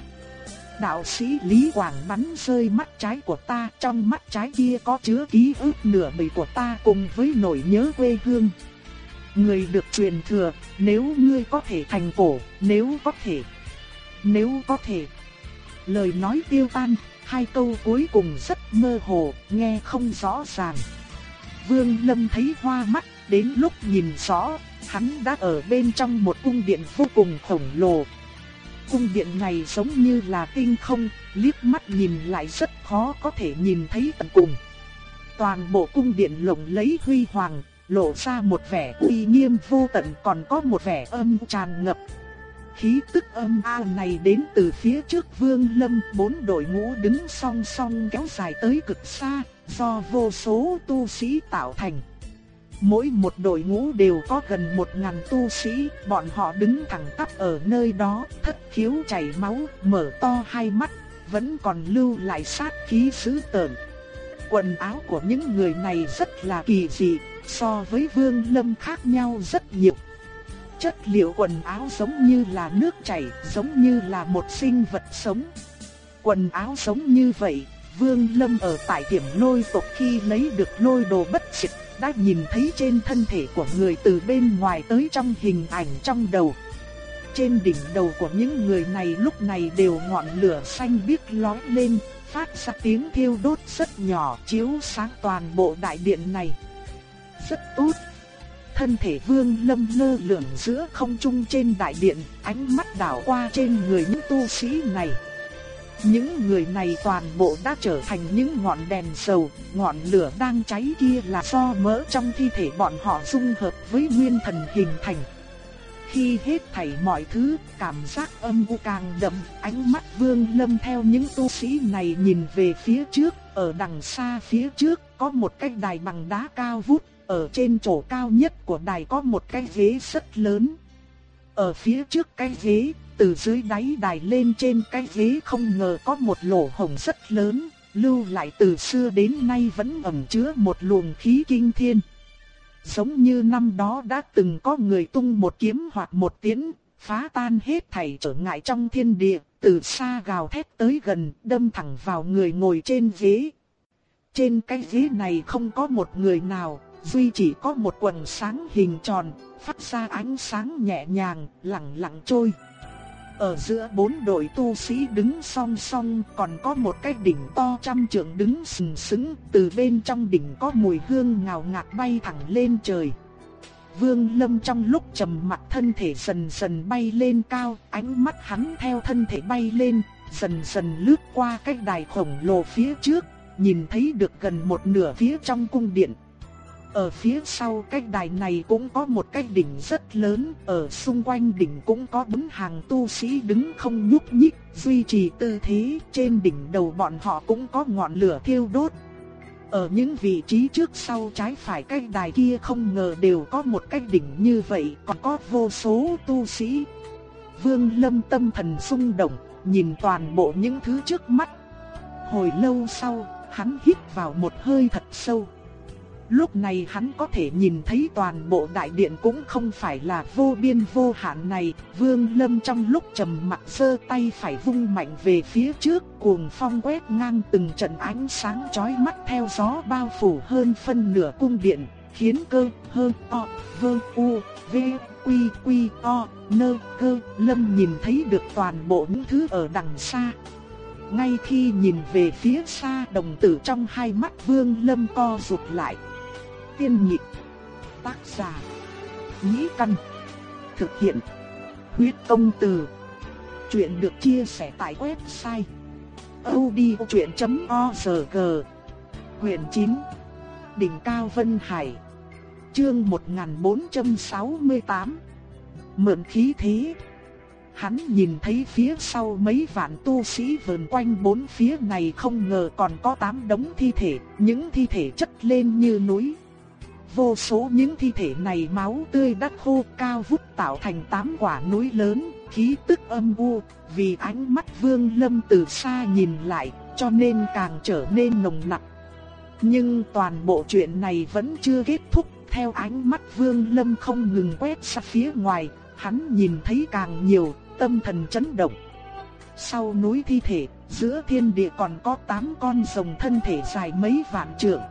Đạo sĩ Lý Quảng bắn rơi mắt trái của ta, trong mắt trái kia có chứa ký ức nửa bầy của ta cùng với nỗi nhớ quê hương. Người được truyền thừa, nếu ngươi có thể thành cổ, nếu có thể, nếu có thể. Lời nói tiêu tan, hai câu cuối cùng rất mơ hồ, nghe không rõ ràng. Vương Lâm thấy hoa mắt, đến lúc nhìn rõ, hắn đã ở bên trong một cung điện vô cùng khổng lồ. Cung điện này giống như là tinh không, liếc mắt nhìn lại rất khó có thể nhìn thấy tận cùng. Toàn bộ cung điện lộng lấy huy hoàng, lộ ra một vẻ uy nghiêm vô tận còn có một vẻ âm tràn ngập. Khí tức âm a này đến từ phía trước Vương Lâm, bốn đội ngũ đứng song song kéo dài tới cực xa, do vô số tu sĩ tạo thành. Mỗi một đội ngũ đều có gần một ngàn tu sĩ, bọn họ đứng thẳng tắp ở nơi đó, thất khiếu chảy máu, mở to hai mắt, vẫn còn lưu lại sát khí dữ tợn. Quần áo của những người này rất là kỳ dị, so với Vương Lâm khác nhau rất nhiều. Chất liệu quần áo giống như là nước chảy, giống như là một sinh vật sống. Quần áo giống như vậy, Vương Lâm ở tại điểm lôi tộc khi lấy được lôi đồ bất diệt, đã nhìn thấy trên thân thể của người từ bên ngoài tới trong hình ảnh trong đầu. Trên đỉnh đầu của những người này lúc này đều ngọn lửa xanh biếc lói lên, phát ra tiếng thiêu đốt rất nhỏ chiếu sáng toàn bộ đại điện này. Rất tốt. Thân thể vương lâm lơ lửng giữa không trung trên đại điện, ánh mắt đảo qua trên người những tu sĩ này. Những người này toàn bộ đã trở thành những ngọn đèn dầu, ngọn lửa đang cháy kia là do mỡ trong thi thể bọn họ dung hợp với nguyên thần hình thành. Khi hết thảy mọi thứ, cảm giác âm u càng đậm, ánh mắt Vương Lâm theo những tu sĩ này nhìn về phía trước, ở đằng xa phía trước có một cái đài bằng đá cao vút, ở trên chỗ cao nhất của đài có một cái ghế rất lớn. Ở phía trước cái ghế, từ dưới đáy đài lên trên cái ghế không ngờ có một lỗ hổng rất lớn, lưu lại từ xưa đến nay vẫn ẩn chứa một luồng khí kinh thiên. Giống như năm đó đã từng có người tung một kiếm hoặc một tiễn, phá tan hết thảy trở ngại trong thiên địa, từ xa gào thét tới gần, đâm thẳng vào người ngồi trên ghế. Trên cái ghế này không có một người nào, duy chỉ có một quần sáng hình tròn, phát ra ánh sáng nhẹ nhàng, lặng lặng trôi. Ở giữa bốn đội tu sĩ đứng song song còn có một cái đỉnh to trăm trượng đứng sừng sững, từ bên trong đỉnh có mùi hương ngào ngạt bay thẳng lên trời. Vương Lâm trong lúc trầm mặt thân thể dần dần bay lên cao, ánh mắt hắn theo thân thể bay lên, dần dần lướt qua cái đài khổng lồ phía trước, nhìn thấy được gần một nửa phía trong cung điện. Ở phía sau cái đài này cũng có một cái đỉnh rất lớn, ở xung quanh đỉnh cũng có bốn hàng tu sĩ đứng không nhúc nhích, duy trì tư thế, trên đỉnh đầu bọn họ cũng có ngọn lửa thiêu đốt. Ở những vị trí trước sau trái phải cái đài kia không ngờ đều có một cái đỉnh như vậy, còn có vô số tu sĩ. Vương Lâm tâm thần xung động, nhìn toàn bộ những thứ trước mắt. Hồi lâu sau, hắn hít vào một hơi thật sâu. Lúc này hắn có thể nhìn thấy toàn bộ đại điện cũng không phải là vô biên vô hạn này, Vương Lâm trong lúc trầm mặc sơ tay phải vung mạnh về phía trước, cuồng phong quét ngang từng trận ánh sáng chói mắt theo gió bao phủ hơn phân nửa cung điện, khiến cơ hơn o vương u v quy quy o nơ cơ. Lâm nhìn thấy được toàn bộ những thứ ở đằng xa. Ngay khi nhìn về phía xa đồng tử trong hai mắt vương lâm co rụt lại tiên nhị Tác giả. Nhĩ căn. Thực hiện. Huyết công từ. Chuyện được chia sẻ tại website. odchuyện.org Quyền 9. Đỉnh Cao Vân Hải. Chương 1468. Mượn khí thế. Hắn nhìn thấy phía sau mấy vạn tu sĩ vờn quanh bốn phía này không ngờ còn có tám đống thi thể, những thi thể chất lên như núi, Vô số những thi thể này máu tươi đắt khô cao vút tạo thành tám quả núi lớn, khí tức âm u, vì ánh mắt Vương Lâm từ xa nhìn lại, cho nên càng trở nên nồng nặc. Nhưng toàn bộ chuyện này vẫn chưa kết thúc, theo ánh mắt Vương Lâm không ngừng quét ra phía ngoài, hắn nhìn thấy càng nhiều, tâm thần chấn động. Sau núi thi thể, giữa thiên địa còn có tám con rồng thân thể dài mấy vạn trượng.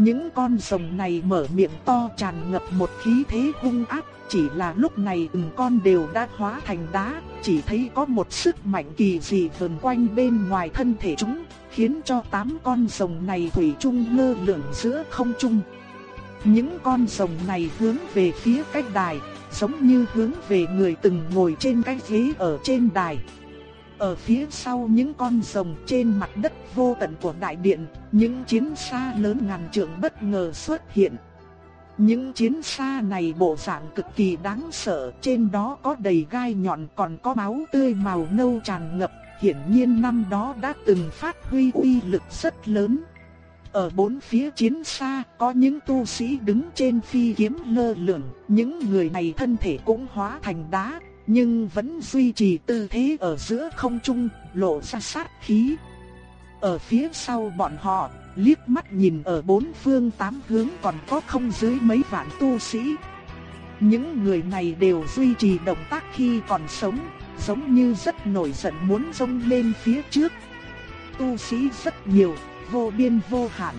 Những con rồng này mở miệng to tràn ngập một khí thế hung ác, chỉ là lúc này từng con đều đã hóa thành đá, chỉ thấy có một sức mạnh kỳ dị vần quanh bên ngoài thân thể chúng, khiến cho tám con rồng này thủy chung lơ lửng giữa không trung. Những con rồng này hướng về phía cách đài, giống như hướng về người từng ngồi trên cái ghế ở trên đài. Ở phía sau những con rồng trên mặt đất vô tận của đại điện, những chiến xa lớn ngàn trượng bất ngờ xuất hiện. Những chiến xa này bộ dạng cực kỳ đáng sợ, trên đó có đầy gai nhọn còn có máu tươi màu nâu tràn ngập, hiển nhiên năm đó đã từng phát huy uy lực rất lớn. Ở bốn phía chiến xa có những tu sĩ đứng trên phi kiếm lơ lửng, những người này thân thể cũng hóa thành đá, nhưng vẫn duy trì tư thế ở giữa không trung, lộ ra sát khí. Ở phía sau bọn họ, liếc mắt nhìn ở bốn phương tám hướng còn có không dưới mấy vạn tu sĩ. Những người này đều duy trì động tác khi còn sống, giống như rất nổi giận muốn xông lên phía trước. Tu sĩ rất nhiều, vô biên vô hạn.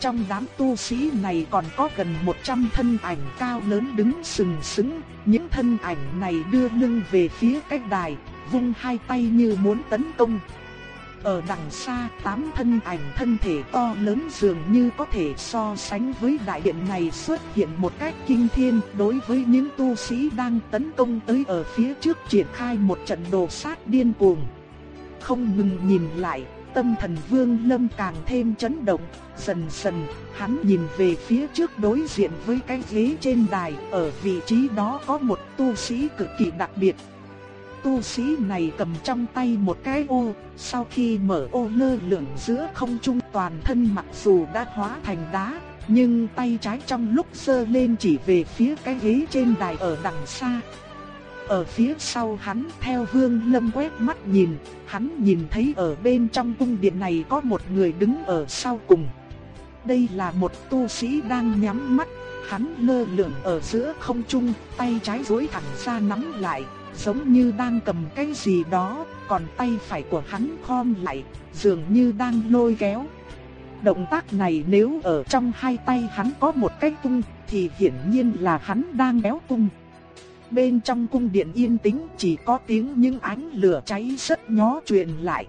Trong đám tu sĩ này còn có gần 100 thân ảnh cao lớn đứng sừng sững, những thân ảnh này đưa lưng về phía cách đài, vung hai tay như muốn tấn công. Ở đằng xa, tám thân ảnh thân thể to lớn dường như có thể so sánh với đại điện này xuất hiện một cách kinh thiên đối với những tu sĩ đang tấn công tới ở phía trước triển khai một trận đồ sát điên cuồng. Không ngừng nhìn lại, tâm thần Vương Lâm càng thêm chấn động, dần dần, hắn nhìn về phía trước đối diện với cái ghế trên đài, ở vị trí đó có một tu sĩ cực kỳ đặc biệt. Tu sĩ này cầm trong tay một cái ô, sau khi mở ô lơ lửng giữa không trung toàn thân mặc dù đã hóa thành đá, nhưng tay trái trong lúc sơ lên chỉ về phía cái ghế trên đài ở đằng xa. Ở phía sau hắn theo vương lâm quét mắt nhìn, hắn nhìn thấy ở bên trong cung điện này có một người đứng ở sau cùng. Đây là một tu sĩ đang nhắm mắt, hắn lơ lửng ở giữa không trung, tay trái duỗi thẳng ra nắm lại, giống như đang cầm cái gì đó, còn tay phải của hắn khom lại, dường như đang lôi kéo. Động tác này nếu ở trong hai tay hắn có một cái cung, thì hiển nhiên là hắn đang kéo cung. Bên trong cung điện yên tĩnh chỉ có tiếng những ánh lửa cháy rất nhó truyền lại.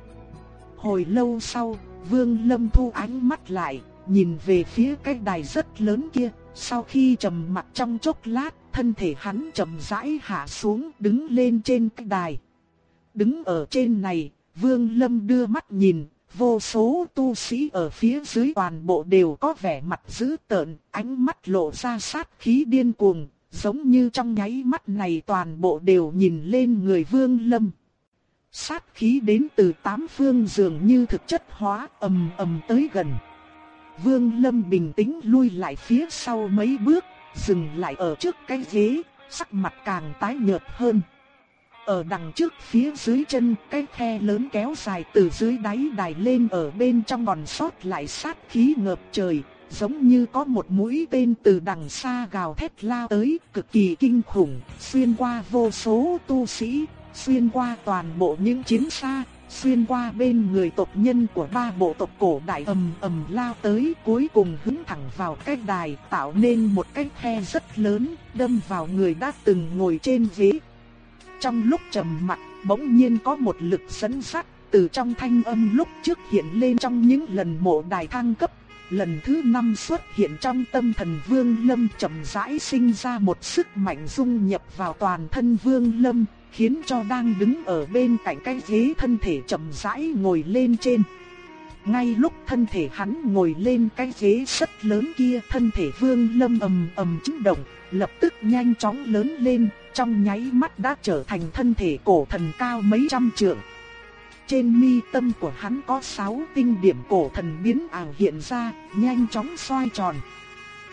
Hồi lâu sau, Vương Lâm thu ánh mắt lại, nhìn về phía cái đài rất lớn kia, sau khi trầm mặt trong chốc lát, thân thể hắn chậm rãi hạ xuống, đứng lên trên cái đài. Đứng ở trên này, Vương Lâm đưa mắt nhìn, vô số tu sĩ ở phía dưới toàn bộ đều có vẻ mặt dữ tợn, ánh mắt lộ ra sát khí điên cuồng, giống như trong nháy mắt này toàn bộ đều nhìn lên người Vương Lâm. Sát khí đến từ tám phương dường như thực chất hóa ầm ầm tới gần. Vương Lâm bình tĩnh lui lại phía sau mấy bước, dừng lại ở trước cái ghế, sắc mặt càng tái nhợt hơn. Ở đằng trước phía dưới chân, cái khe lớn kéo dài từ dưới đáy đài lên ở bên trong còn sót lại sát khí ngập trời, giống như có một mũi tên từ đằng xa gào thét lao tới, cực kỳ kinh khủng, xuyên qua vô số tu sĩ, xuyên qua toàn bộ những chiến xa, xuyên qua bên người tộc nhân của ba bộ tộc cổ đại ầm ầm lao tới, cuối cùng hướng thẳng vào cái đài, tạo nên một cái khe rất lớn, đâm vào người đã từng ngồi trên ghế. Trong lúc trầm mặc, bỗng nhiên có một lực dẫn sắt từ trong thanh âm lúc trước hiện lên trong những lần mộ đài thăng cấp lần thứ năm xuất hiện trong tâm thần Vương Lâm chậm rãi sinh ra một sức mạnh dung nhập vào toàn thân Vương Lâm, khiến cho đang đứng ở bên cạnh cái ghế thân thể chậm rãi ngồi lên trên. Ngay lúc thân thể hắn ngồi lên cái ghế rất lớn kia, thân thể Vương Lâm ầm ầm chấn động, lập tức nhanh chóng lớn lên, trong nháy mắt đã trở thành thân thể cổ thần cao mấy trăm trượng. Trên mi tâm của hắn có sáu tinh điểm cổ thần biến ảo hiện ra, nhanh chóng xoay tròn.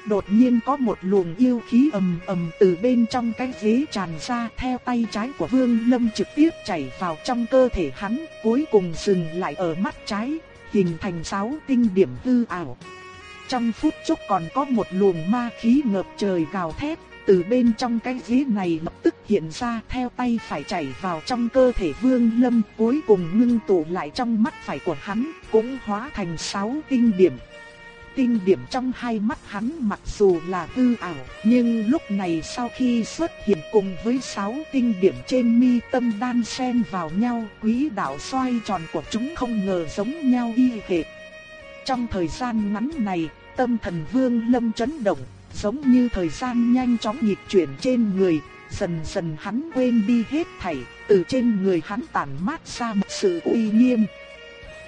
Đột nhiên có một luồng yêu khí ầm ầm từ bên trong cái ghế tràn ra theo tay trái của Vương Lâm trực tiếp chảy vào trong cơ thể hắn, cuối cùng dừng lại ở mắt trái, hình thành sáu tinh điểm hư ảo. Trong phút chốc còn có một luồng ma khí ngập trời gào thét, từ bên trong cái ghế này lập tức hiện ra theo tay phải chảy vào trong cơ thể Vương Lâm, cuối cùng ngưng tụ lại trong mắt phải của hắn, cũng hóa thành sáu tinh điểm. Tinh điểm trong hai mắt hắn mặc dù là hư ảo, nhưng lúc này sau khi xuất hiện cùng với sáu tinh điểm trên mi tâm đan xen vào nhau, quý đạo xoay tròn của chúng không ngờ giống nhau y hệt. Trong thời gian ngắn này, tâm thần Vương Lâm chấn động, giống như thời gian nhanh chóng nhịp chuyển trên người, dần dần hắn quên đi hết thảy, từ trên người hắn tản mát ra một sự uy nghiêm.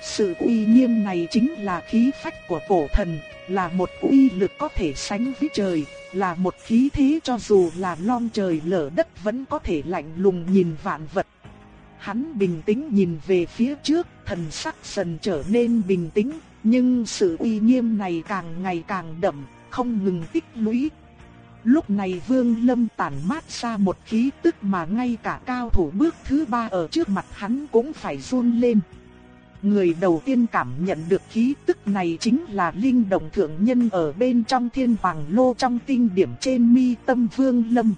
Sự uy nghiêm này chính là khí phách của cổ thần, là một uy lực có thể sánh với trời, là một khí thế cho dù là long trời lở đất vẫn có thể lạnh lùng nhìn vạn vật. Hắn bình tĩnh nhìn về phía trước, thần sắc dần trở nên bình tĩnh, nhưng sự uy nghiêm này càng ngày càng đậm, không ngừng tích lũy. Lúc này Vương Lâm tản mát ra một khí tức mà ngay cả cao thủ bước thứ ba ở trước mặt hắn cũng phải run lên. Người đầu tiên cảm nhận được khí tức này chính là Linh Đồng Thượng Nhân ở bên trong thiên hoàng lô trong tinh điểm trên mi tâm Vương Lâm.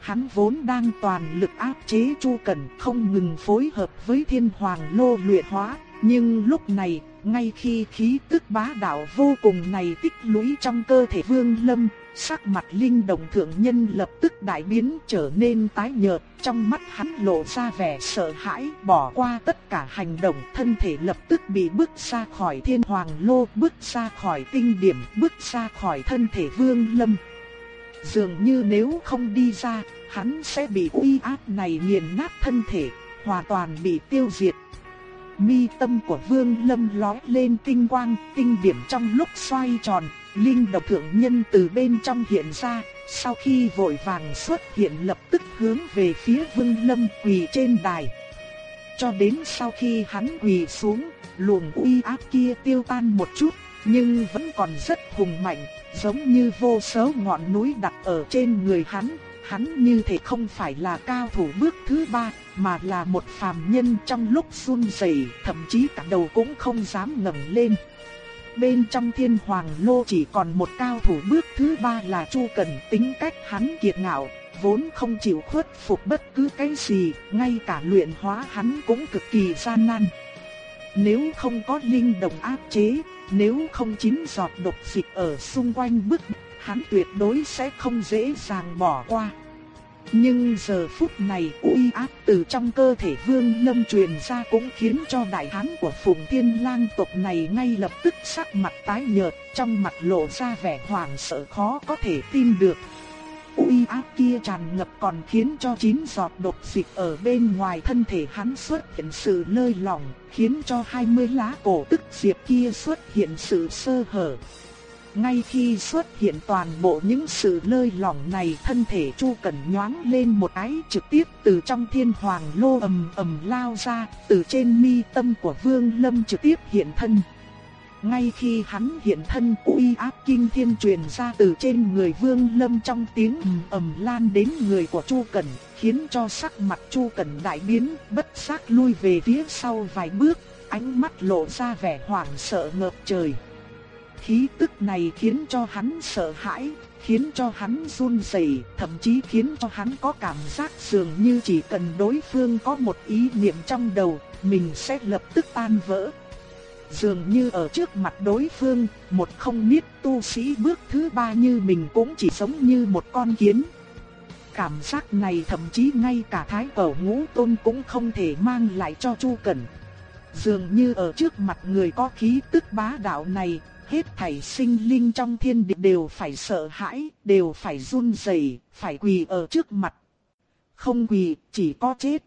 Hắn vốn đang toàn lực áp chế Chu Cẩn không ngừng phối hợp với thiên hoàng lô luyện hóa, nhưng lúc này, ngay khi khí tức bá đạo vô cùng này tích lũy trong cơ thể Vương Lâm, sắc mặt linh động thượng nhân lập tức đại biến trở nên tái nhợt, trong mắt hắn lộ ra vẻ sợ hãi, bỏ qua tất cả hành động, thân thể lập tức bị bước ra khỏi thiên hoàng lô, bước ra khỏi tinh điểm, bước ra khỏi thân thể Vương Lâm. Dường như nếu không đi ra, hắn sẽ bị uy áp này nghiền nát thân thể, hoàn toàn bị tiêu diệt. Mi tâm của Vương Lâm lóe lên tinh quang, tinh điểm trong lúc xoay tròn, linh độc thượng nhân từ bên trong hiện ra, sau khi vội vàng xuất hiện lập tức hướng về phía Vương Lâm quỳ trên đài. Cho đến sau khi hắn quỳ xuống, luồng uy áp kia tiêu tan một chút, nhưng vẫn còn rất hùng mạnh, giống như vô số ngọn núi đặt ở trên người hắn, hắn như thể không phải là cao thủ bước thứ ba, mà là một phàm nhân trong lúc run rẩy, thậm chí cả đầu cũng không dám ngẩng lên. Bên trong thiên hoàng lô chỉ còn một cao thủ bước thứ ba là Chu Cần tính cách hắn kiệt ngạo, vốn không chịu khuất phục bất cứ cái gì, ngay cả luyện hóa hắn cũng cực kỳ gian nan. Nếu không có linh đồng áp chế, nếu không chín giọt độc dịch ở xung quanh bức, hắn tuyệt đối sẽ không dễ dàng bỏ qua. Nhưng giờ phút này uy áp từ trong cơ thể Vương Lâm truyền ra cũng khiến cho đại hán của Phùng Thiên Lang tộc này ngay lập tức sắc mặt tái nhợt, trong mặt lộ ra vẻ hoảng sợ khó có thể tin được. Uy áp kia tràn ngập còn khiến cho chín giọt độc dịch ở bên ngoài thân thể hắn xuất hiện sự lơi lỏng, khiến cho 20 lá cổ tức diệp kia xuất hiện sự sơ hở. Ngay khi xuất hiện toàn bộ những sự lơi lỏng này thân thể Chu Cẩn nhoáng lên một cái trực tiếp từ trong thiên hoàng lô ầm ầm lao ra, từ trên mi tâm của Vương Lâm trực tiếp hiện thân. Ngay khi hắn hiện thân uy áp kinh thiên truyền ra từ trên người Vương Lâm trong tiếng ầm ầm lan đến người của Chu Cẩn, khiến cho sắc mặt Chu Cẩn đại biến, bất giác lui về phía sau vài bước, ánh mắt lộ ra vẻ hoảng sợ ngập trời. Khí tức này khiến cho hắn sợ hãi, khiến cho hắn run rẩy, thậm chí khiến cho hắn có cảm giác dường như chỉ cần đối phương có một ý niệm trong đầu, mình sẽ lập tức tan vỡ. Dường như ở trước mặt đối phương, một không biết tu sĩ bước thứ ba như mình cũng chỉ giống như một con kiến. Cảm giác này thậm chí ngay cả thái cẩu ngũ tôn cũng không thể mang lại cho Chu Cẩn. Dường như ở trước mặt người có khí tức bá đạo này, hết thảy sinh linh trong thiên địa đều phải sợ hãi, đều phải run rẩy, phải quỳ ở trước mặt. Không quỳ, chỉ có chết.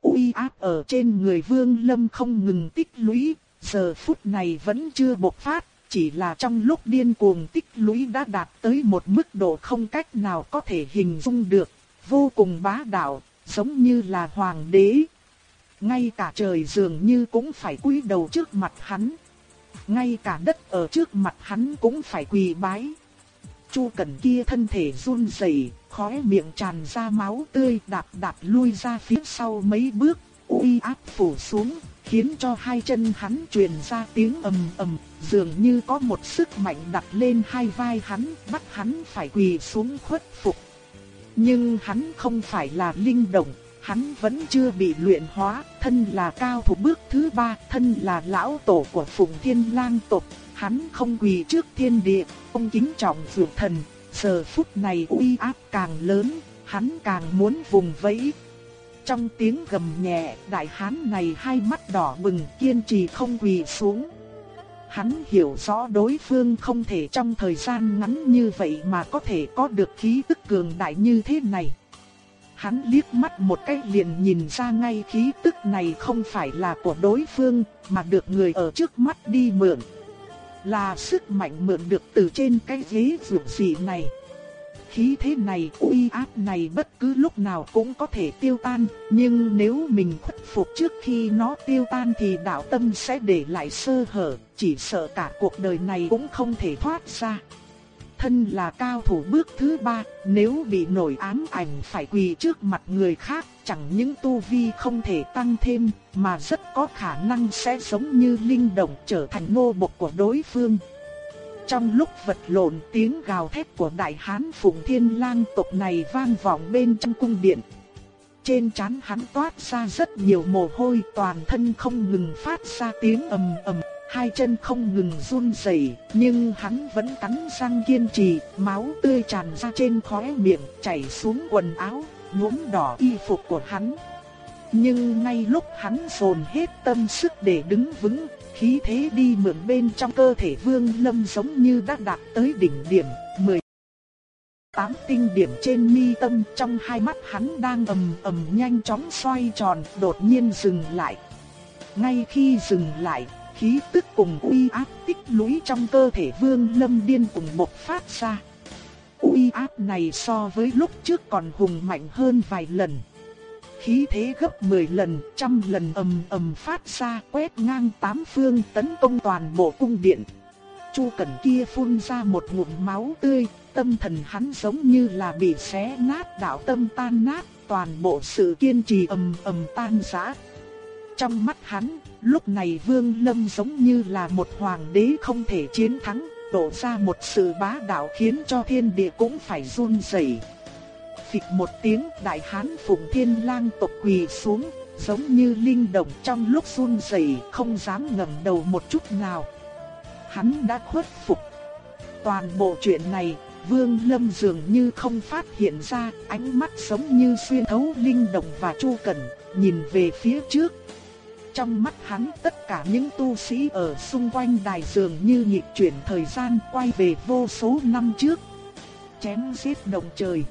Uy áp ở trên người Vương Lâm không ngừng tích lũy, giờ phút này vẫn chưa bộc phát, chỉ là trong lúc điên cuồng tích lũy đã đạt tới một mức độ không cách nào có thể hình dung được, vô cùng bá đạo, giống như là hoàng đế. Ngay cả trời dường như cũng phải cúi đầu trước mặt hắn ngay cả đất ở trước mặt hắn cũng phải quỳ bái. Chu Cẩn kia thân thể run rẩy, khóe miệng tràn ra máu tươi, đạp đạp lui ra phía sau mấy bước, uy áp phủ xuống, khiến cho hai chân hắn truyền ra tiếng ầm ầm, dường như có một sức mạnh đặt lên hai vai hắn, bắt hắn phải quỳ xuống khuất phục. Nhưng hắn không phải là linh động, hắn vẫn chưa bị luyện hóa, thân là cao thủ bước thứ ba, thân là lão tổ của phùng Thiên Lang tộc, hắn không quỳ trước thiên địa, ông kính trọng dược thần, giờ phút này uy áp càng lớn, hắn càng muốn vùng vẫy. Trong tiếng gầm nhẹ, đại hán này hai mắt đỏ bừng kiên trì không quỳ xuống. Hắn hiểu rõ đối phương không thể trong thời gian ngắn như vậy mà có thể có được khí tức cường đại như thế này. Hắn liếc mắt một cái liền nhìn ra ngay khí tức này không phải là của đối phương, mà được người ở trước mắt đi mượn. Là sức mạnh mượn được từ trên cái ghế vượt dị này. Khí thế này, uy áp này bất cứ lúc nào cũng có thể tiêu tan, nhưng nếu mình khuất phục trước khi nó tiêu tan thì đạo tâm sẽ để lại sơ hở, chỉ sợ cả cuộc đời này cũng không thể thoát ra thân là cao thủ bước thứ ba, nếu bị nổi ám ảnh phải quỳ trước mặt người khác, chẳng những tu vi không thể tăng thêm, mà rất có khả năng sẽ giống như linh động trở thành nô bộc của đối phương. Trong lúc vật lộn tiếng gào thét của đại hán Phụng Thiên Lang tộc này vang vọng bên trong cung điện. Trên trán hắn toát ra rất nhiều mồ hôi toàn thân không ngừng phát ra tiếng ầm ầm hai chân không ngừng run rẩy, nhưng hắn vẫn cắn răng kiên trì, máu tươi tràn ra trên khóe miệng, chảy xuống quần áo, nhuốm đỏ y phục của hắn. Nhưng ngay lúc hắn dồn hết tâm sức để đứng vững, khí thế đi mượn bên trong cơ thể Vương Lâm giống như đã đạt tới đỉnh điểm, 10 tám tinh điểm trên mi tâm trong hai mắt hắn đang ầm ầm nhanh chóng xoay tròn, đột nhiên dừng lại. Ngay khi dừng lại, khí tức cùng uy áp tích lũy trong cơ thể Vương Lâm điên cùng bộc phát ra. Uy áp này so với lúc trước còn hùng mạnh hơn vài lần. Khí thế gấp 10 lần, trăm lần ầm ầm phát ra quét ngang tám phương tấn công toàn bộ cung điện. Chu Cẩn kia phun ra một ngụm máu tươi, tâm thần hắn giống như là bị xé nát đạo tâm tan nát, toàn bộ sự kiên trì ầm ầm tan rã. Trong mắt hắn, lúc này Vương Lâm giống như là một hoàng đế không thể chiến thắng, đổ ra một sự bá đạo khiến cho thiên địa cũng phải run rẩy. Phịch một tiếng, đại hán Phụng Thiên Lang tộc quỳ xuống, giống như linh động trong lúc run rẩy, không dám ngẩng đầu một chút nào. Hắn đã khuất phục. Toàn bộ chuyện này, Vương Lâm dường như không phát hiện ra, ánh mắt giống như xuyên thấu linh động và Chu Cẩn, nhìn về phía trước, trong mắt hắn tất cả những tu sĩ ở xung quanh đài dường như nhịp chuyển thời gian quay về vô số năm trước. Chém giết động trời.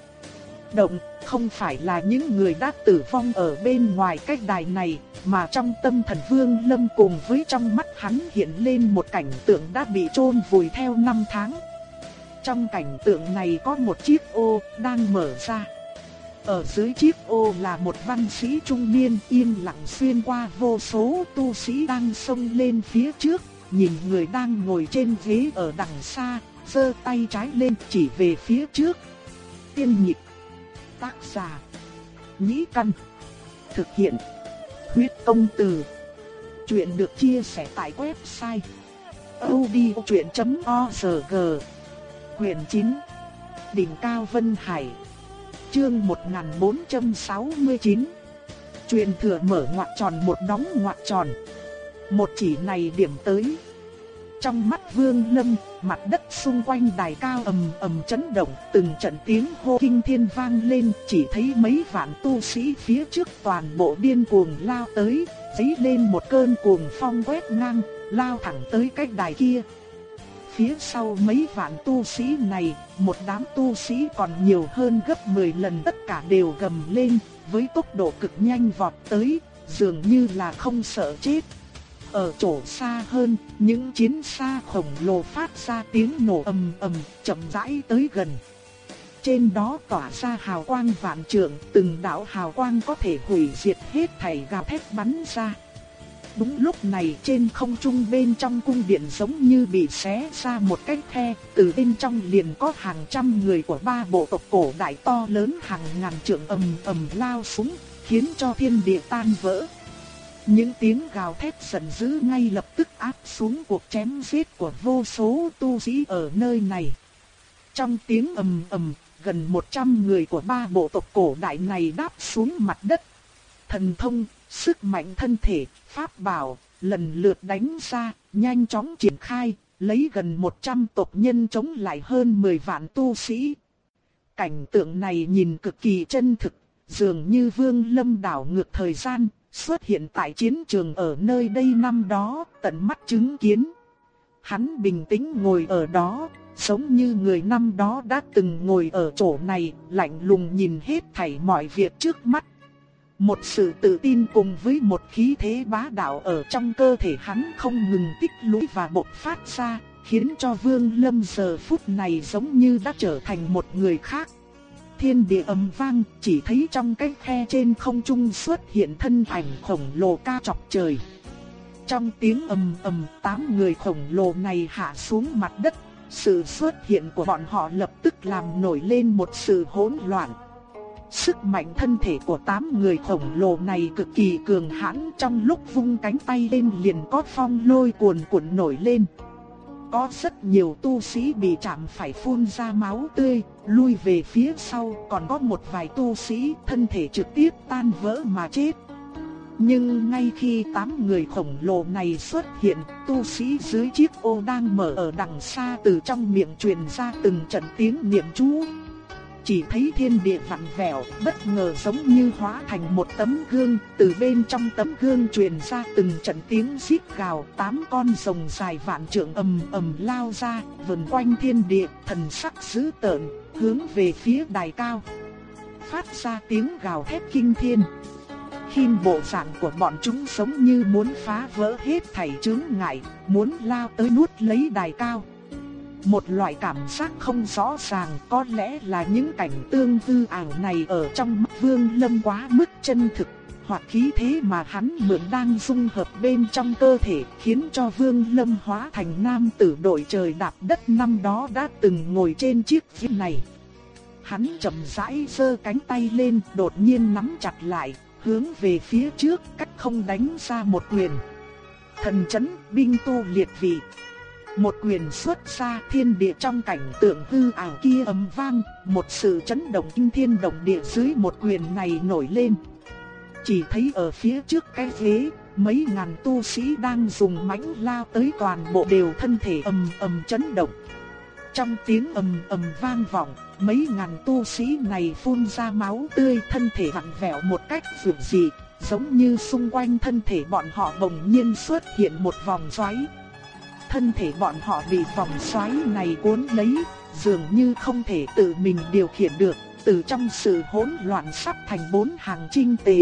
Động không phải là những người đã tử vong ở bên ngoài cách đài này, mà trong tâm thần vương lâm cùng với trong mắt hắn hiện lên một cảnh tượng đã bị chôn vùi theo năm tháng. Trong cảnh tượng này có một chiếc ô đang mở ra. Ở dưới chiếc ô là một văn sĩ trung niên yên lặng xuyên qua vô số tu sĩ đang xông lên phía trước, nhìn người đang ngồi trên ghế ở đằng xa, giơ tay trái lên chỉ về phía trước. Tiên nhịp, tác giả, nhĩ căn, thực hiện, huyết công từ. Chuyện được chia sẻ tại website odchuyện.org, quyển 9, đỉnh cao Vân Hải. Chương 1469 Truyền thừa mở ngoặc tròn một đóng ngoặc tròn. Một chỉ này điểm tới. Trong mắt vương lâm, mặt đất xung quanh đài cao ầm ầm chấn động Từng trận tiếng hô kinh thiên vang lên Chỉ thấy mấy vạn tu sĩ phía trước toàn bộ điên cuồng lao tới Dấy lên một cơn cuồng phong quét ngang Lao thẳng tới cách đài kia. Phía sau mấy vạn tu sĩ này, một đám tu sĩ còn nhiều hơn gấp 10 lần tất cả đều gầm lên, với tốc độ cực nhanh vọt tới, dường như là không sợ chết. Ở chỗ xa hơn, những chiến xa khổng lồ phát ra tiếng nổ ầm ầm, chậm rãi tới gần. Trên đó tỏa ra hào quang vạn trượng, từng đạo hào quang có thể hủy diệt hết thảy gào thét bắn ra. Đúng lúc này trên không trung bên trong cung điện giống như bị xé ra một cái khe, từ bên trong liền có hàng trăm người của ba bộ tộc cổ đại to lớn hàng ngàn trượng ầm ầm lao xuống, khiến cho thiên địa tan vỡ. Những tiếng gào thét giận dữ ngay lập tức áp xuống cuộc chém giết của vô số tu sĩ ở nơi này. Trong tiếng ầm ầm, gần 100 người của ba bộ tộc cổ đại này đáp xuống mặt đất. Thần thông, sức mạnh thân thể, pháp bảo, lần lượt đánh ra, nhanh chóng triển khai, lấy gần 100 tộc nhân chống lại hơn 10 vạn tu sĩ. Cảnh tượng này nhìn cực kỳ chân thực, dường như vương lâm đảo ngược thời gian, xuất hiện tại chiến trường ở nơi đây năm đó, tận mắt chứng kiến. Hắn bình tĩnh ngồi ở đó, giống như người năm đó đã từng ngồi ở chỗ này, lạnh lùng nhìn hết thảy mọi việc trước mắt. Một sự tự tin cùng với một khí thế bá đạo ở trong cơ thể hắn không ngừng tích lũy và bộc phát ra, khiến cho Vương Lâm giờ phút này giống như đã trở thành một người khác. Thiên địa ầm vang, chỉ thấy trong cái khe trên không trung xuất hiện thân ảnh khổng lồ cao chọc trời. Trong tiếng ầm ầm, tám người khổng lồ này hạ xuống mặt đất, sự xuất hiện của bọn họ lập tức làm nổi lên một sự hỗn loạn. Sức mạnh thân thể của tám người khổng lồ này cực kỳ cường hãn trong lúc vung cánh tay lên liền có phong lôi cuồn cuộn nổi lên. Có rất nhiều tu sĩ bị chạm phải phun ra máu tươi, lui về phía sau còn có một vài tu sĩ thân thể trực tiếp tan vỡ mà chết. Nhưng ngay khi tám người khổng lồ này xuất hiện, tu sĩ dưới chiếc ô đang mở ở đằng xa từ trong miệng truyền ra từng trận tiếng niệm chú. Chỉ thấy thiên địa vặn vẹo, bất ngờ giống như hóa thành một tấm gương, từ bên trong tấm gương truyền ra từng trận tiếng xít gào, tám con rồng dài vạn trượng ầm ầm lao ra, vần quanh thiên địa, thần sắc dữ tợn, hướng về phía đài cao. Phát ra tiếng gào thét kinh thiên. Khiên bộ dạng của bọn chúng giống như muốn phá vỡ hết thảy chướng ngại, muốn lao tới nuốt lấy đài cao. Một loại cảm giác không rõ ràng có lẽ là những cảnh tương tư ảo này ở trong mắt Vương Lâm quá mức chân thực, hoặc khí thế mà hắn mượn đang dung hợp bên trong cơ thể khiến cho Vương Lâm hóa thành nam tử đội trời đạp đất năm đó đã từng ngồi trên chiếc phiên này. Hắn chậm rãi giơ cánh tay lên đột nhiên nắm chặt lại, hướng về phía trước cách không đánh ra một quyền. Thần chấn binh tu liệt vị. Một quyền xuất ra thiên địa trong cảnh tượng hư ảo kia ầm vang, một sự chấn động kinh thiên động địa dưới một quyền này nổi lên. Chỉ thấy ở phía trước cái ghế, mấy ngàn tu sĩ đang dùng mãnh lao tới toàn bộ đều thân thể ầm ầm chấn động. Trong tiếng ầm ầm vang vọng, mấy ngàn tu sĩ này phun ra máu tươi thân thể vặn vẹo một cách dường dị, giống như xung quanh thân thể bọn họ bỗng nhiên xuất hiện một vòng xoáy. Thân thể bọn họ bị vòng xoáy này cuốn lấy, dường như không thể tự mình điều khiển được, từ trong sự hỗn loạn sắp thành bốn hàng trinh tệ.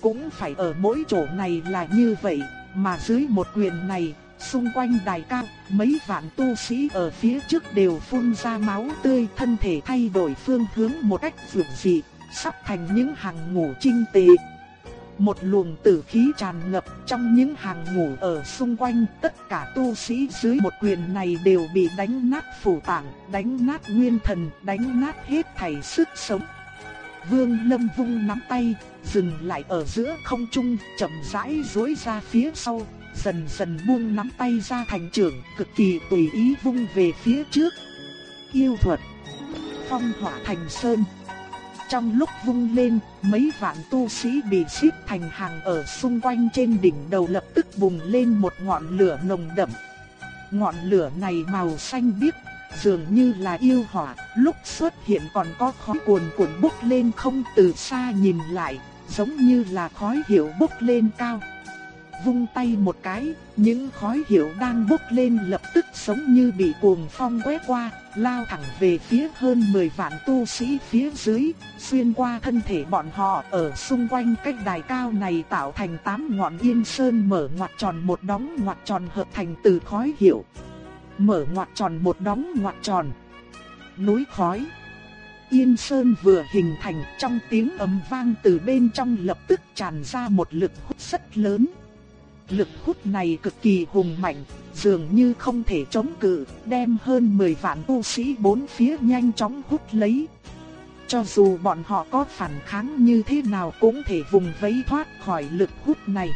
Cũng phải ở mỗi chỗ này là như vậy, mà dưới một quyền này, Xung quanh đài cao, mấy vạn tu sĩ ở phía trước đều phun ra máu tươi thân thể thay đổi phương hướng một cách vượt dị, sắp thành những hàng ngũ trinh tề. Một luồng tử khí tràn ngập trong những hàng ngũ ở xung quanh, tất cả tu sĩ dưới một quyền này đều bị đánh nát phủ tạng, đánh nát nguyên thần, đánh nát hết thảy sức sống. Vương Lâm vung nắm tay, dừng lại ở giữa không trung, chậm rãi duỗi ra phía sau, dần dần buông nắm tay ra thành trưởng, cực kỳ tùy ý vung về phía trước. Yêu thuật, phong hỏa thành sơn. Trong lúc vung lên, mấy vạn tu sĩ bị xếp thành hàng ở xung quanh trên đỉnh đầu lập tức bùng lên một ngọn lửa nồng đậm. Ngọn lửa này màu xanh biếc, dường như là yêu hỏa, lúc xuất hiện còn có khói cuồn cuộn bốc lên không từ xa nhìn lại, giống như là khói hiệu bốc lên cao vung tay một cái, những khói hiệu đang bốc lên lập tức giống như bị cuồng phong quét qua, lao thẳng về phía hơn 10 vạn tu sĩ phía dưới, xuyên qua thân thể bọn họ ở xung quanh cách đài cao này tạo thành tám ngọn yên sơn mở ngoặt tròn một đóng ngoặt tròn hợp thành từ khói hiệu. Mở ngoặt tròn một đóng ngoặt tròn. Núi khói. Yên Sơn vừa hình thành trong tiếng ầm vang từ bên trong lập tức tràn ra một lực hút rất lớn. Lực hút này cực kỳ hùng mạnh, dường như không thể chống cự, đem hơn 10 vạn tu sĩ bốn phía nhanh chóng hút lấy. Cho dù bọn họ có phản kháng như thế nào cũng thể vùng vẫy thoát khỏi lực hút này.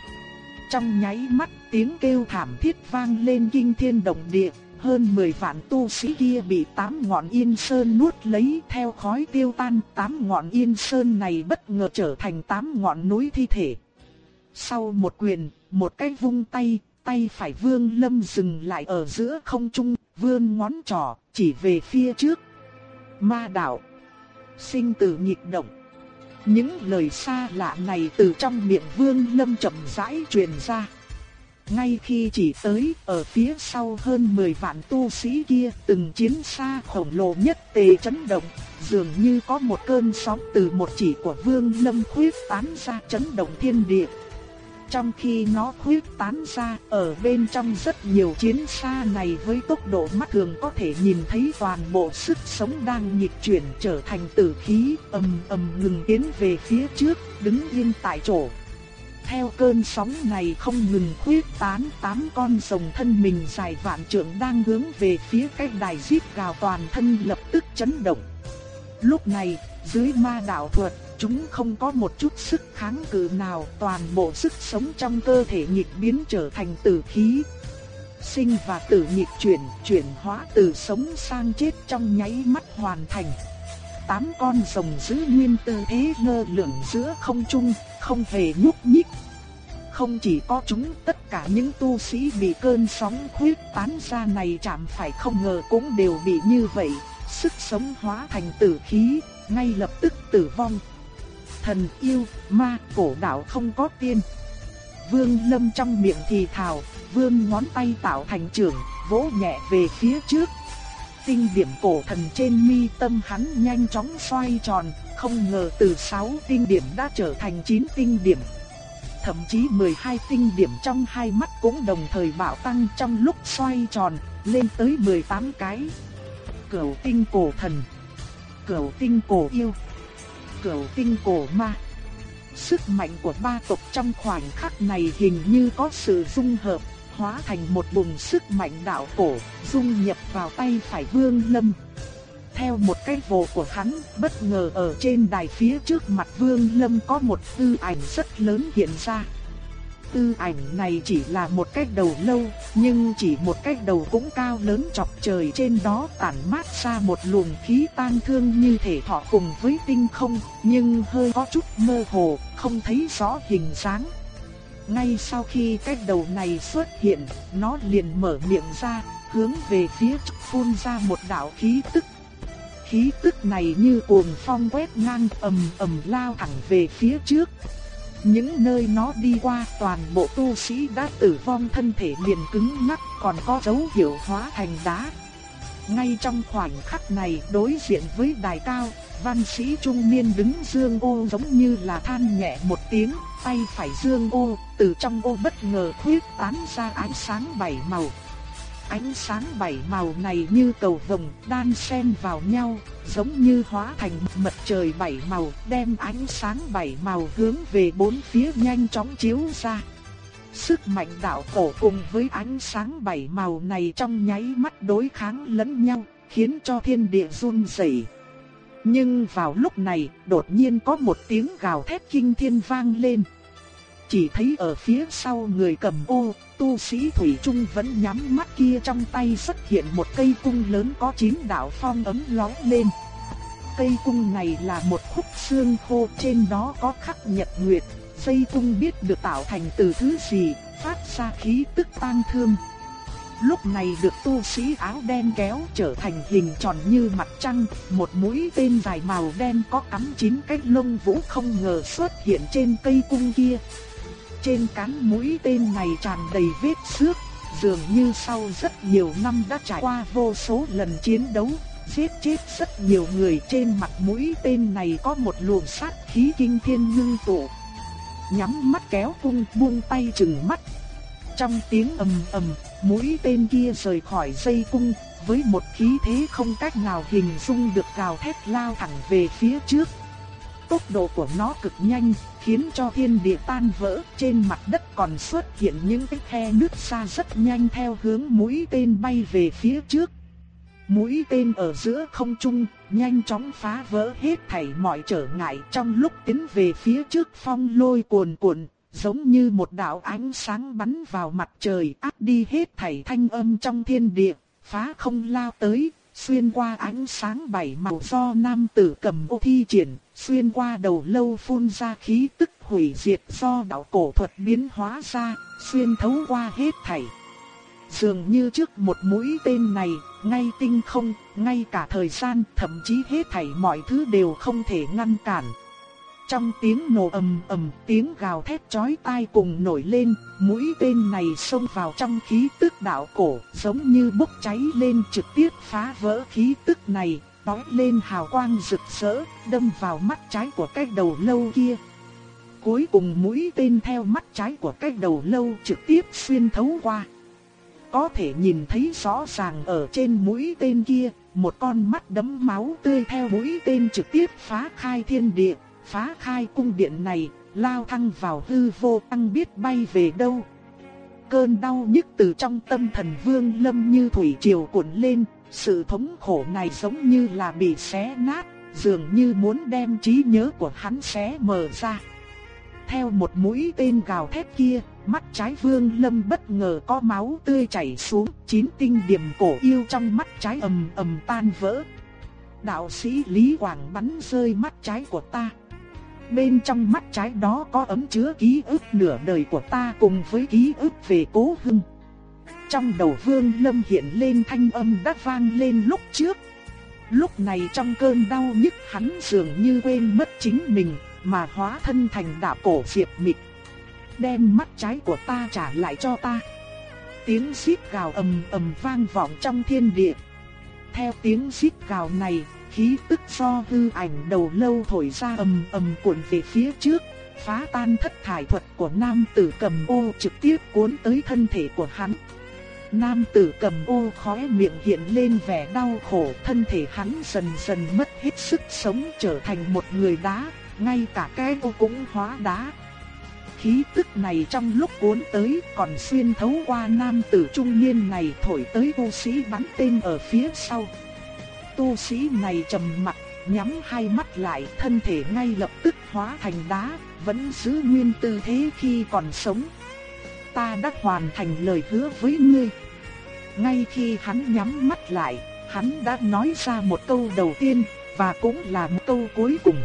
Trong nháy mắt tiếng kêu thảm thiết vang lên kinh thiên động địa, hơn 10 vạn tu sĩ kia bị tám ngọn yên sơn nuốt lấy theo khói tiêu tan, tám ngọn yên sơn này bất ngờ trở thành tám ngọn núi thi thể. Sau một quyền, một cái vung tay, tay phải vương lâm dừng lại ở giữa không trung, vươn ngón trỏ, chỉ về phía trước. Ma đạo, sinh tử nhịp động. Những lời xa lạ này từ trong miệng vương lâm chậm rãi truyền ra. ngay khi chỉ tới ở phía sau hơn 10 vạn tu sĩ kia từng chiến xa khổng lồ nhất tề chấn động, dường như có một cơn sóng từ một chỉ của vương lâm khuyết tán ra chấn động thiên địa. Trong khi nó khuyết tán ra, ở bên trong rất nhiều chiến xa này với tốc độ mắt thường có thể nhìn thấy toàn bộ sức sống đang nhịp chuyển trở thành tử khí, ầm ầm ngừng tiến về phía trước, đứng yên tại chỗ. Theo cơn sóng này không ngừng khuyết tán, tám con rồng thân mình dài vạn trượng đang hướng về phía cái đài giết gào toàn thân lập tức chấn động. Lúc này, dưới ma đạo thuật, chúng không có một chút sức kháng cự nào, toàn bộ sức sống trong cơ thể nhịp biến trở thành tử khí. Sinh và tử nhịp chuyển, chuyển hóa từ sống sang chết trong nháy mắt hoàn thành. Tám con rồng giữ nguyên tư thế lơ lửng giữa không trung, không hề nhúc nhích. Không chỉ có chúng, tất cả những tu sĩ bị cơn sóng khuyết tán ra này chạm phải không ngờ cũng đều bị như vậy, sức sống hóa thành tử khí, ngay lập tức tử vong. Thần yêu, ma, cổ đạo không có tiên. Vương Lâm trong miệng thì thào, vương ngón tay tạo thành trường, vỗ nhẹ về phía trước. Tinh điểm cổ thần trên mi tâm hắn nhanh chóng xoay tròn, không ngờ từ 6 tinh điểm đã trở thành 9 tinh điểm. Thậm chí 12 tinh điểm trong hai mắt cũng đồng thời bạo tăng trong lúc xoay tròn, lên tới 18 cái. Cửu tinh cổ thần, cửu tinh cổ yêu, cửu tinh cổ ma. Sức mạnh của ba tộc trong khoảnh khắc này hình như có sự dung hợp, hóa thành một bùng sức mạnh đạo cổ, dung nhập vào tay phải Vương Lâm. Theo một cái vồ của hắn, bất ngờ ở trên đài phía trước mặt Vương Lâm có một tư ảnh rất lớn hiện ra. Tư ảnh này chỉ là một cái đầu lâu, nhưng chỉ một cái đầu cũng cao lớn chọc trời trên đó tản mát ra một luồng khí tan thương như thể thọ cùng với tinh không, nhưng hơi có chút mơ hồ, không thấy rõ hình dáng. Ngay sau khi cái đầu này xuất hiện, nó liền mở miệng ra, hướng về phía phun ra một đạo khí tức khí tức này như cuồng phong quét ngang ầm ầm lao thẳng về phía trước. Những nơi nó đi qua toàn bộ tu sĩ đã tử vong thân thể liền cứng ngắc còn có dấu hiệu hóa thành đá. Ngay trong khoảnh khắc này đối diện với đài cao, văn sĩ trung niên đứng dương ô giống như là than nhẹ một tiếng, tay phải dương ô, từ trong ô bất ngờ khuyết tán ra ánh sáng bảy màu. Ánh sáng bảy màu này như cầu vồng đan xen vào nhau, giống như hóa thành mật trời bảy màu, đem ánh sáng bảy màu hướng về bốn phía nhanh chóng chiếu ra. Sức mạnh đạo cổ cùng với ánh sáng bảy màu này trong nháy mắt đối kháng lẫn nhau, khiến cho thiên địa run rẩy. Nhưng vào lúc này, đột nhiên có một tiếng gào thét kinh thiên vang lên. Chỉ thấy ở phía sau người cầm ô, tu sĩ Thủy Trung vẫn nhắm mắt kia trong tay xuất hiện một cây cung lớn có chín đạo phong ấm lóe lên. Cây cung này là một khúc xương khô trên đó có khắc nhật nguyệt, dây cung biết được tạo thành từ thứ gì, phát ra khí tức tang thương. Lúc này được tu sĩ áo đen kéo trở thành hình tròn như mặt trăng, một mũi tên dài màu đen có cắm chín cái lông vũ không ngờ xuất hiện trên cây cung kia. Trên cán mũi tên này tràn đầy vết xước, dường như sau rất nhiều năm đã trải qua vô số lần chiến đấu, giết chết rất nhiều người trên mặt mũi tên này có một luồng sát khí kinh thiên ngưng tụ. Nhắm mắt kéo cung buông tay chừng mắt. Trong tiếng ầm ầm, mũi tên kia rời khỏi dây cung, với một khí thế không cách nào hình dung được gào thét lao thẳng về phía trước. Tốc độ của nó cực nhanh, khiến cho thiên địa tan vỡ, trên mặt đất còn xuất hiện những cái khe nứt xa rất nhanh theo hướng mũi tên bay về phía trước. Mũi tên ở giữa không trung, nhanh chóng phá vỡ hết thảy mọi trở ngại trong lúc tiến về phía trước phong lôi cuồn cuộn, giống như một đạo ánh sáng bắn vào mặt trời áp đi hết thảy thanh âm trong thiên địa, phá không lao tới, xuyên qua ánh sáng bảy màu do nam tử cầm ô thi triển, xuyên qua đầu lâu phun ra khí tức hủy diệt do đạo cổ thuật biến hóa ra, xuyên thấu qua hết thảy. Dường như trước một mũi tên này, ngay tinh không, ngay cả thời gian, thậm chí hết thảy mọi thứ đều không thể ngăn cản trong tiếng nổ ầm ầm, tiếng gào thét chói tai cùng nổi lên, mũi tên này xông vào trong khí tức đạo cổ, giống như bốc cháy lên trực tiếp phá vỡ khí tức này, bói lên hào quang rực rỡ, đâm vào mắt trái của cái đầu lâu kia. Cuối cùng mũi tên theo mắt trái của cái đầu lâu trực tiếp xuyên thấu qua. Có thể nhìn thấy rõ ràng ở trên mũi tên kia, một con mắt đấm máu tươi theo mũi tên trực tiếp phá khai thiên địa, phá khai cung điện này, lao thăng vào hư vô tăng biết bay về đâu. Cơn đau nhức từ trong tâm thần vương lâm như thủy triều cuộn lên, sự thống khổ này giống như là bị xé nát, dường như muốn đem trí nhớ của hắn xé mở ra. Theo một mũi tên gào thét kia, mắt trái vương lâm bất ngờ có máu tươi chảy xuống, chín tinh điểm cổ yêu trong mắt trái ầm ầm tan vỡ. Đạo sĩ Lý Quảng bắn rơi mắt trái của ta. Bên trong mắt trái đó có ấm chứa ký ức nửa đời của ta cùng với ký ức về cố hưng. Trong đầu vương lâm hiện lên thanh âm đã vang lên lúc trước. Lúc này trong cơn đau nhức hắn dường như quên mất chính mình, mà hóa thân thành đạo cổ diệp mịch. Đem mắt trái của ta trả lại cho ta. Tiếng xít gào ầm ầm vang vọng trong thiên địa. Theo tiếng xít gào này, khí tức do hư ảnh đầu lâu thổi ra ầm ầm cuộn về phía trước, phá tan thất thải thuật của nam tử cầm ô trực tiếp cuốn tới thân thể của hắn. Nam tử cầm ô khóe miệng hiện lên vẻ đau khổ, thân thể hắn dần dần mất hết sức sống trở thành một người đá, ngay cả cái ô cũng hóa đá. Khí tức này trong lúc cuốn tới còn xuyên thấu qua nam tử trung niên này thổi tới vô sĩ bắn tên ở phía sau. Tu sĩ này trầm mặt, nhắm hai mắt lại, thân thể ngay lập tức hóa thành đá, vẫn giữ nguyên tư thế khi còn sống. Ta đã hoàn thành lời hứa với ngươi. Ngay khi hắn nhắm mắt lại, hắn đã nói ra một câu đầu tiên, và cũng là một câu cuối cùng.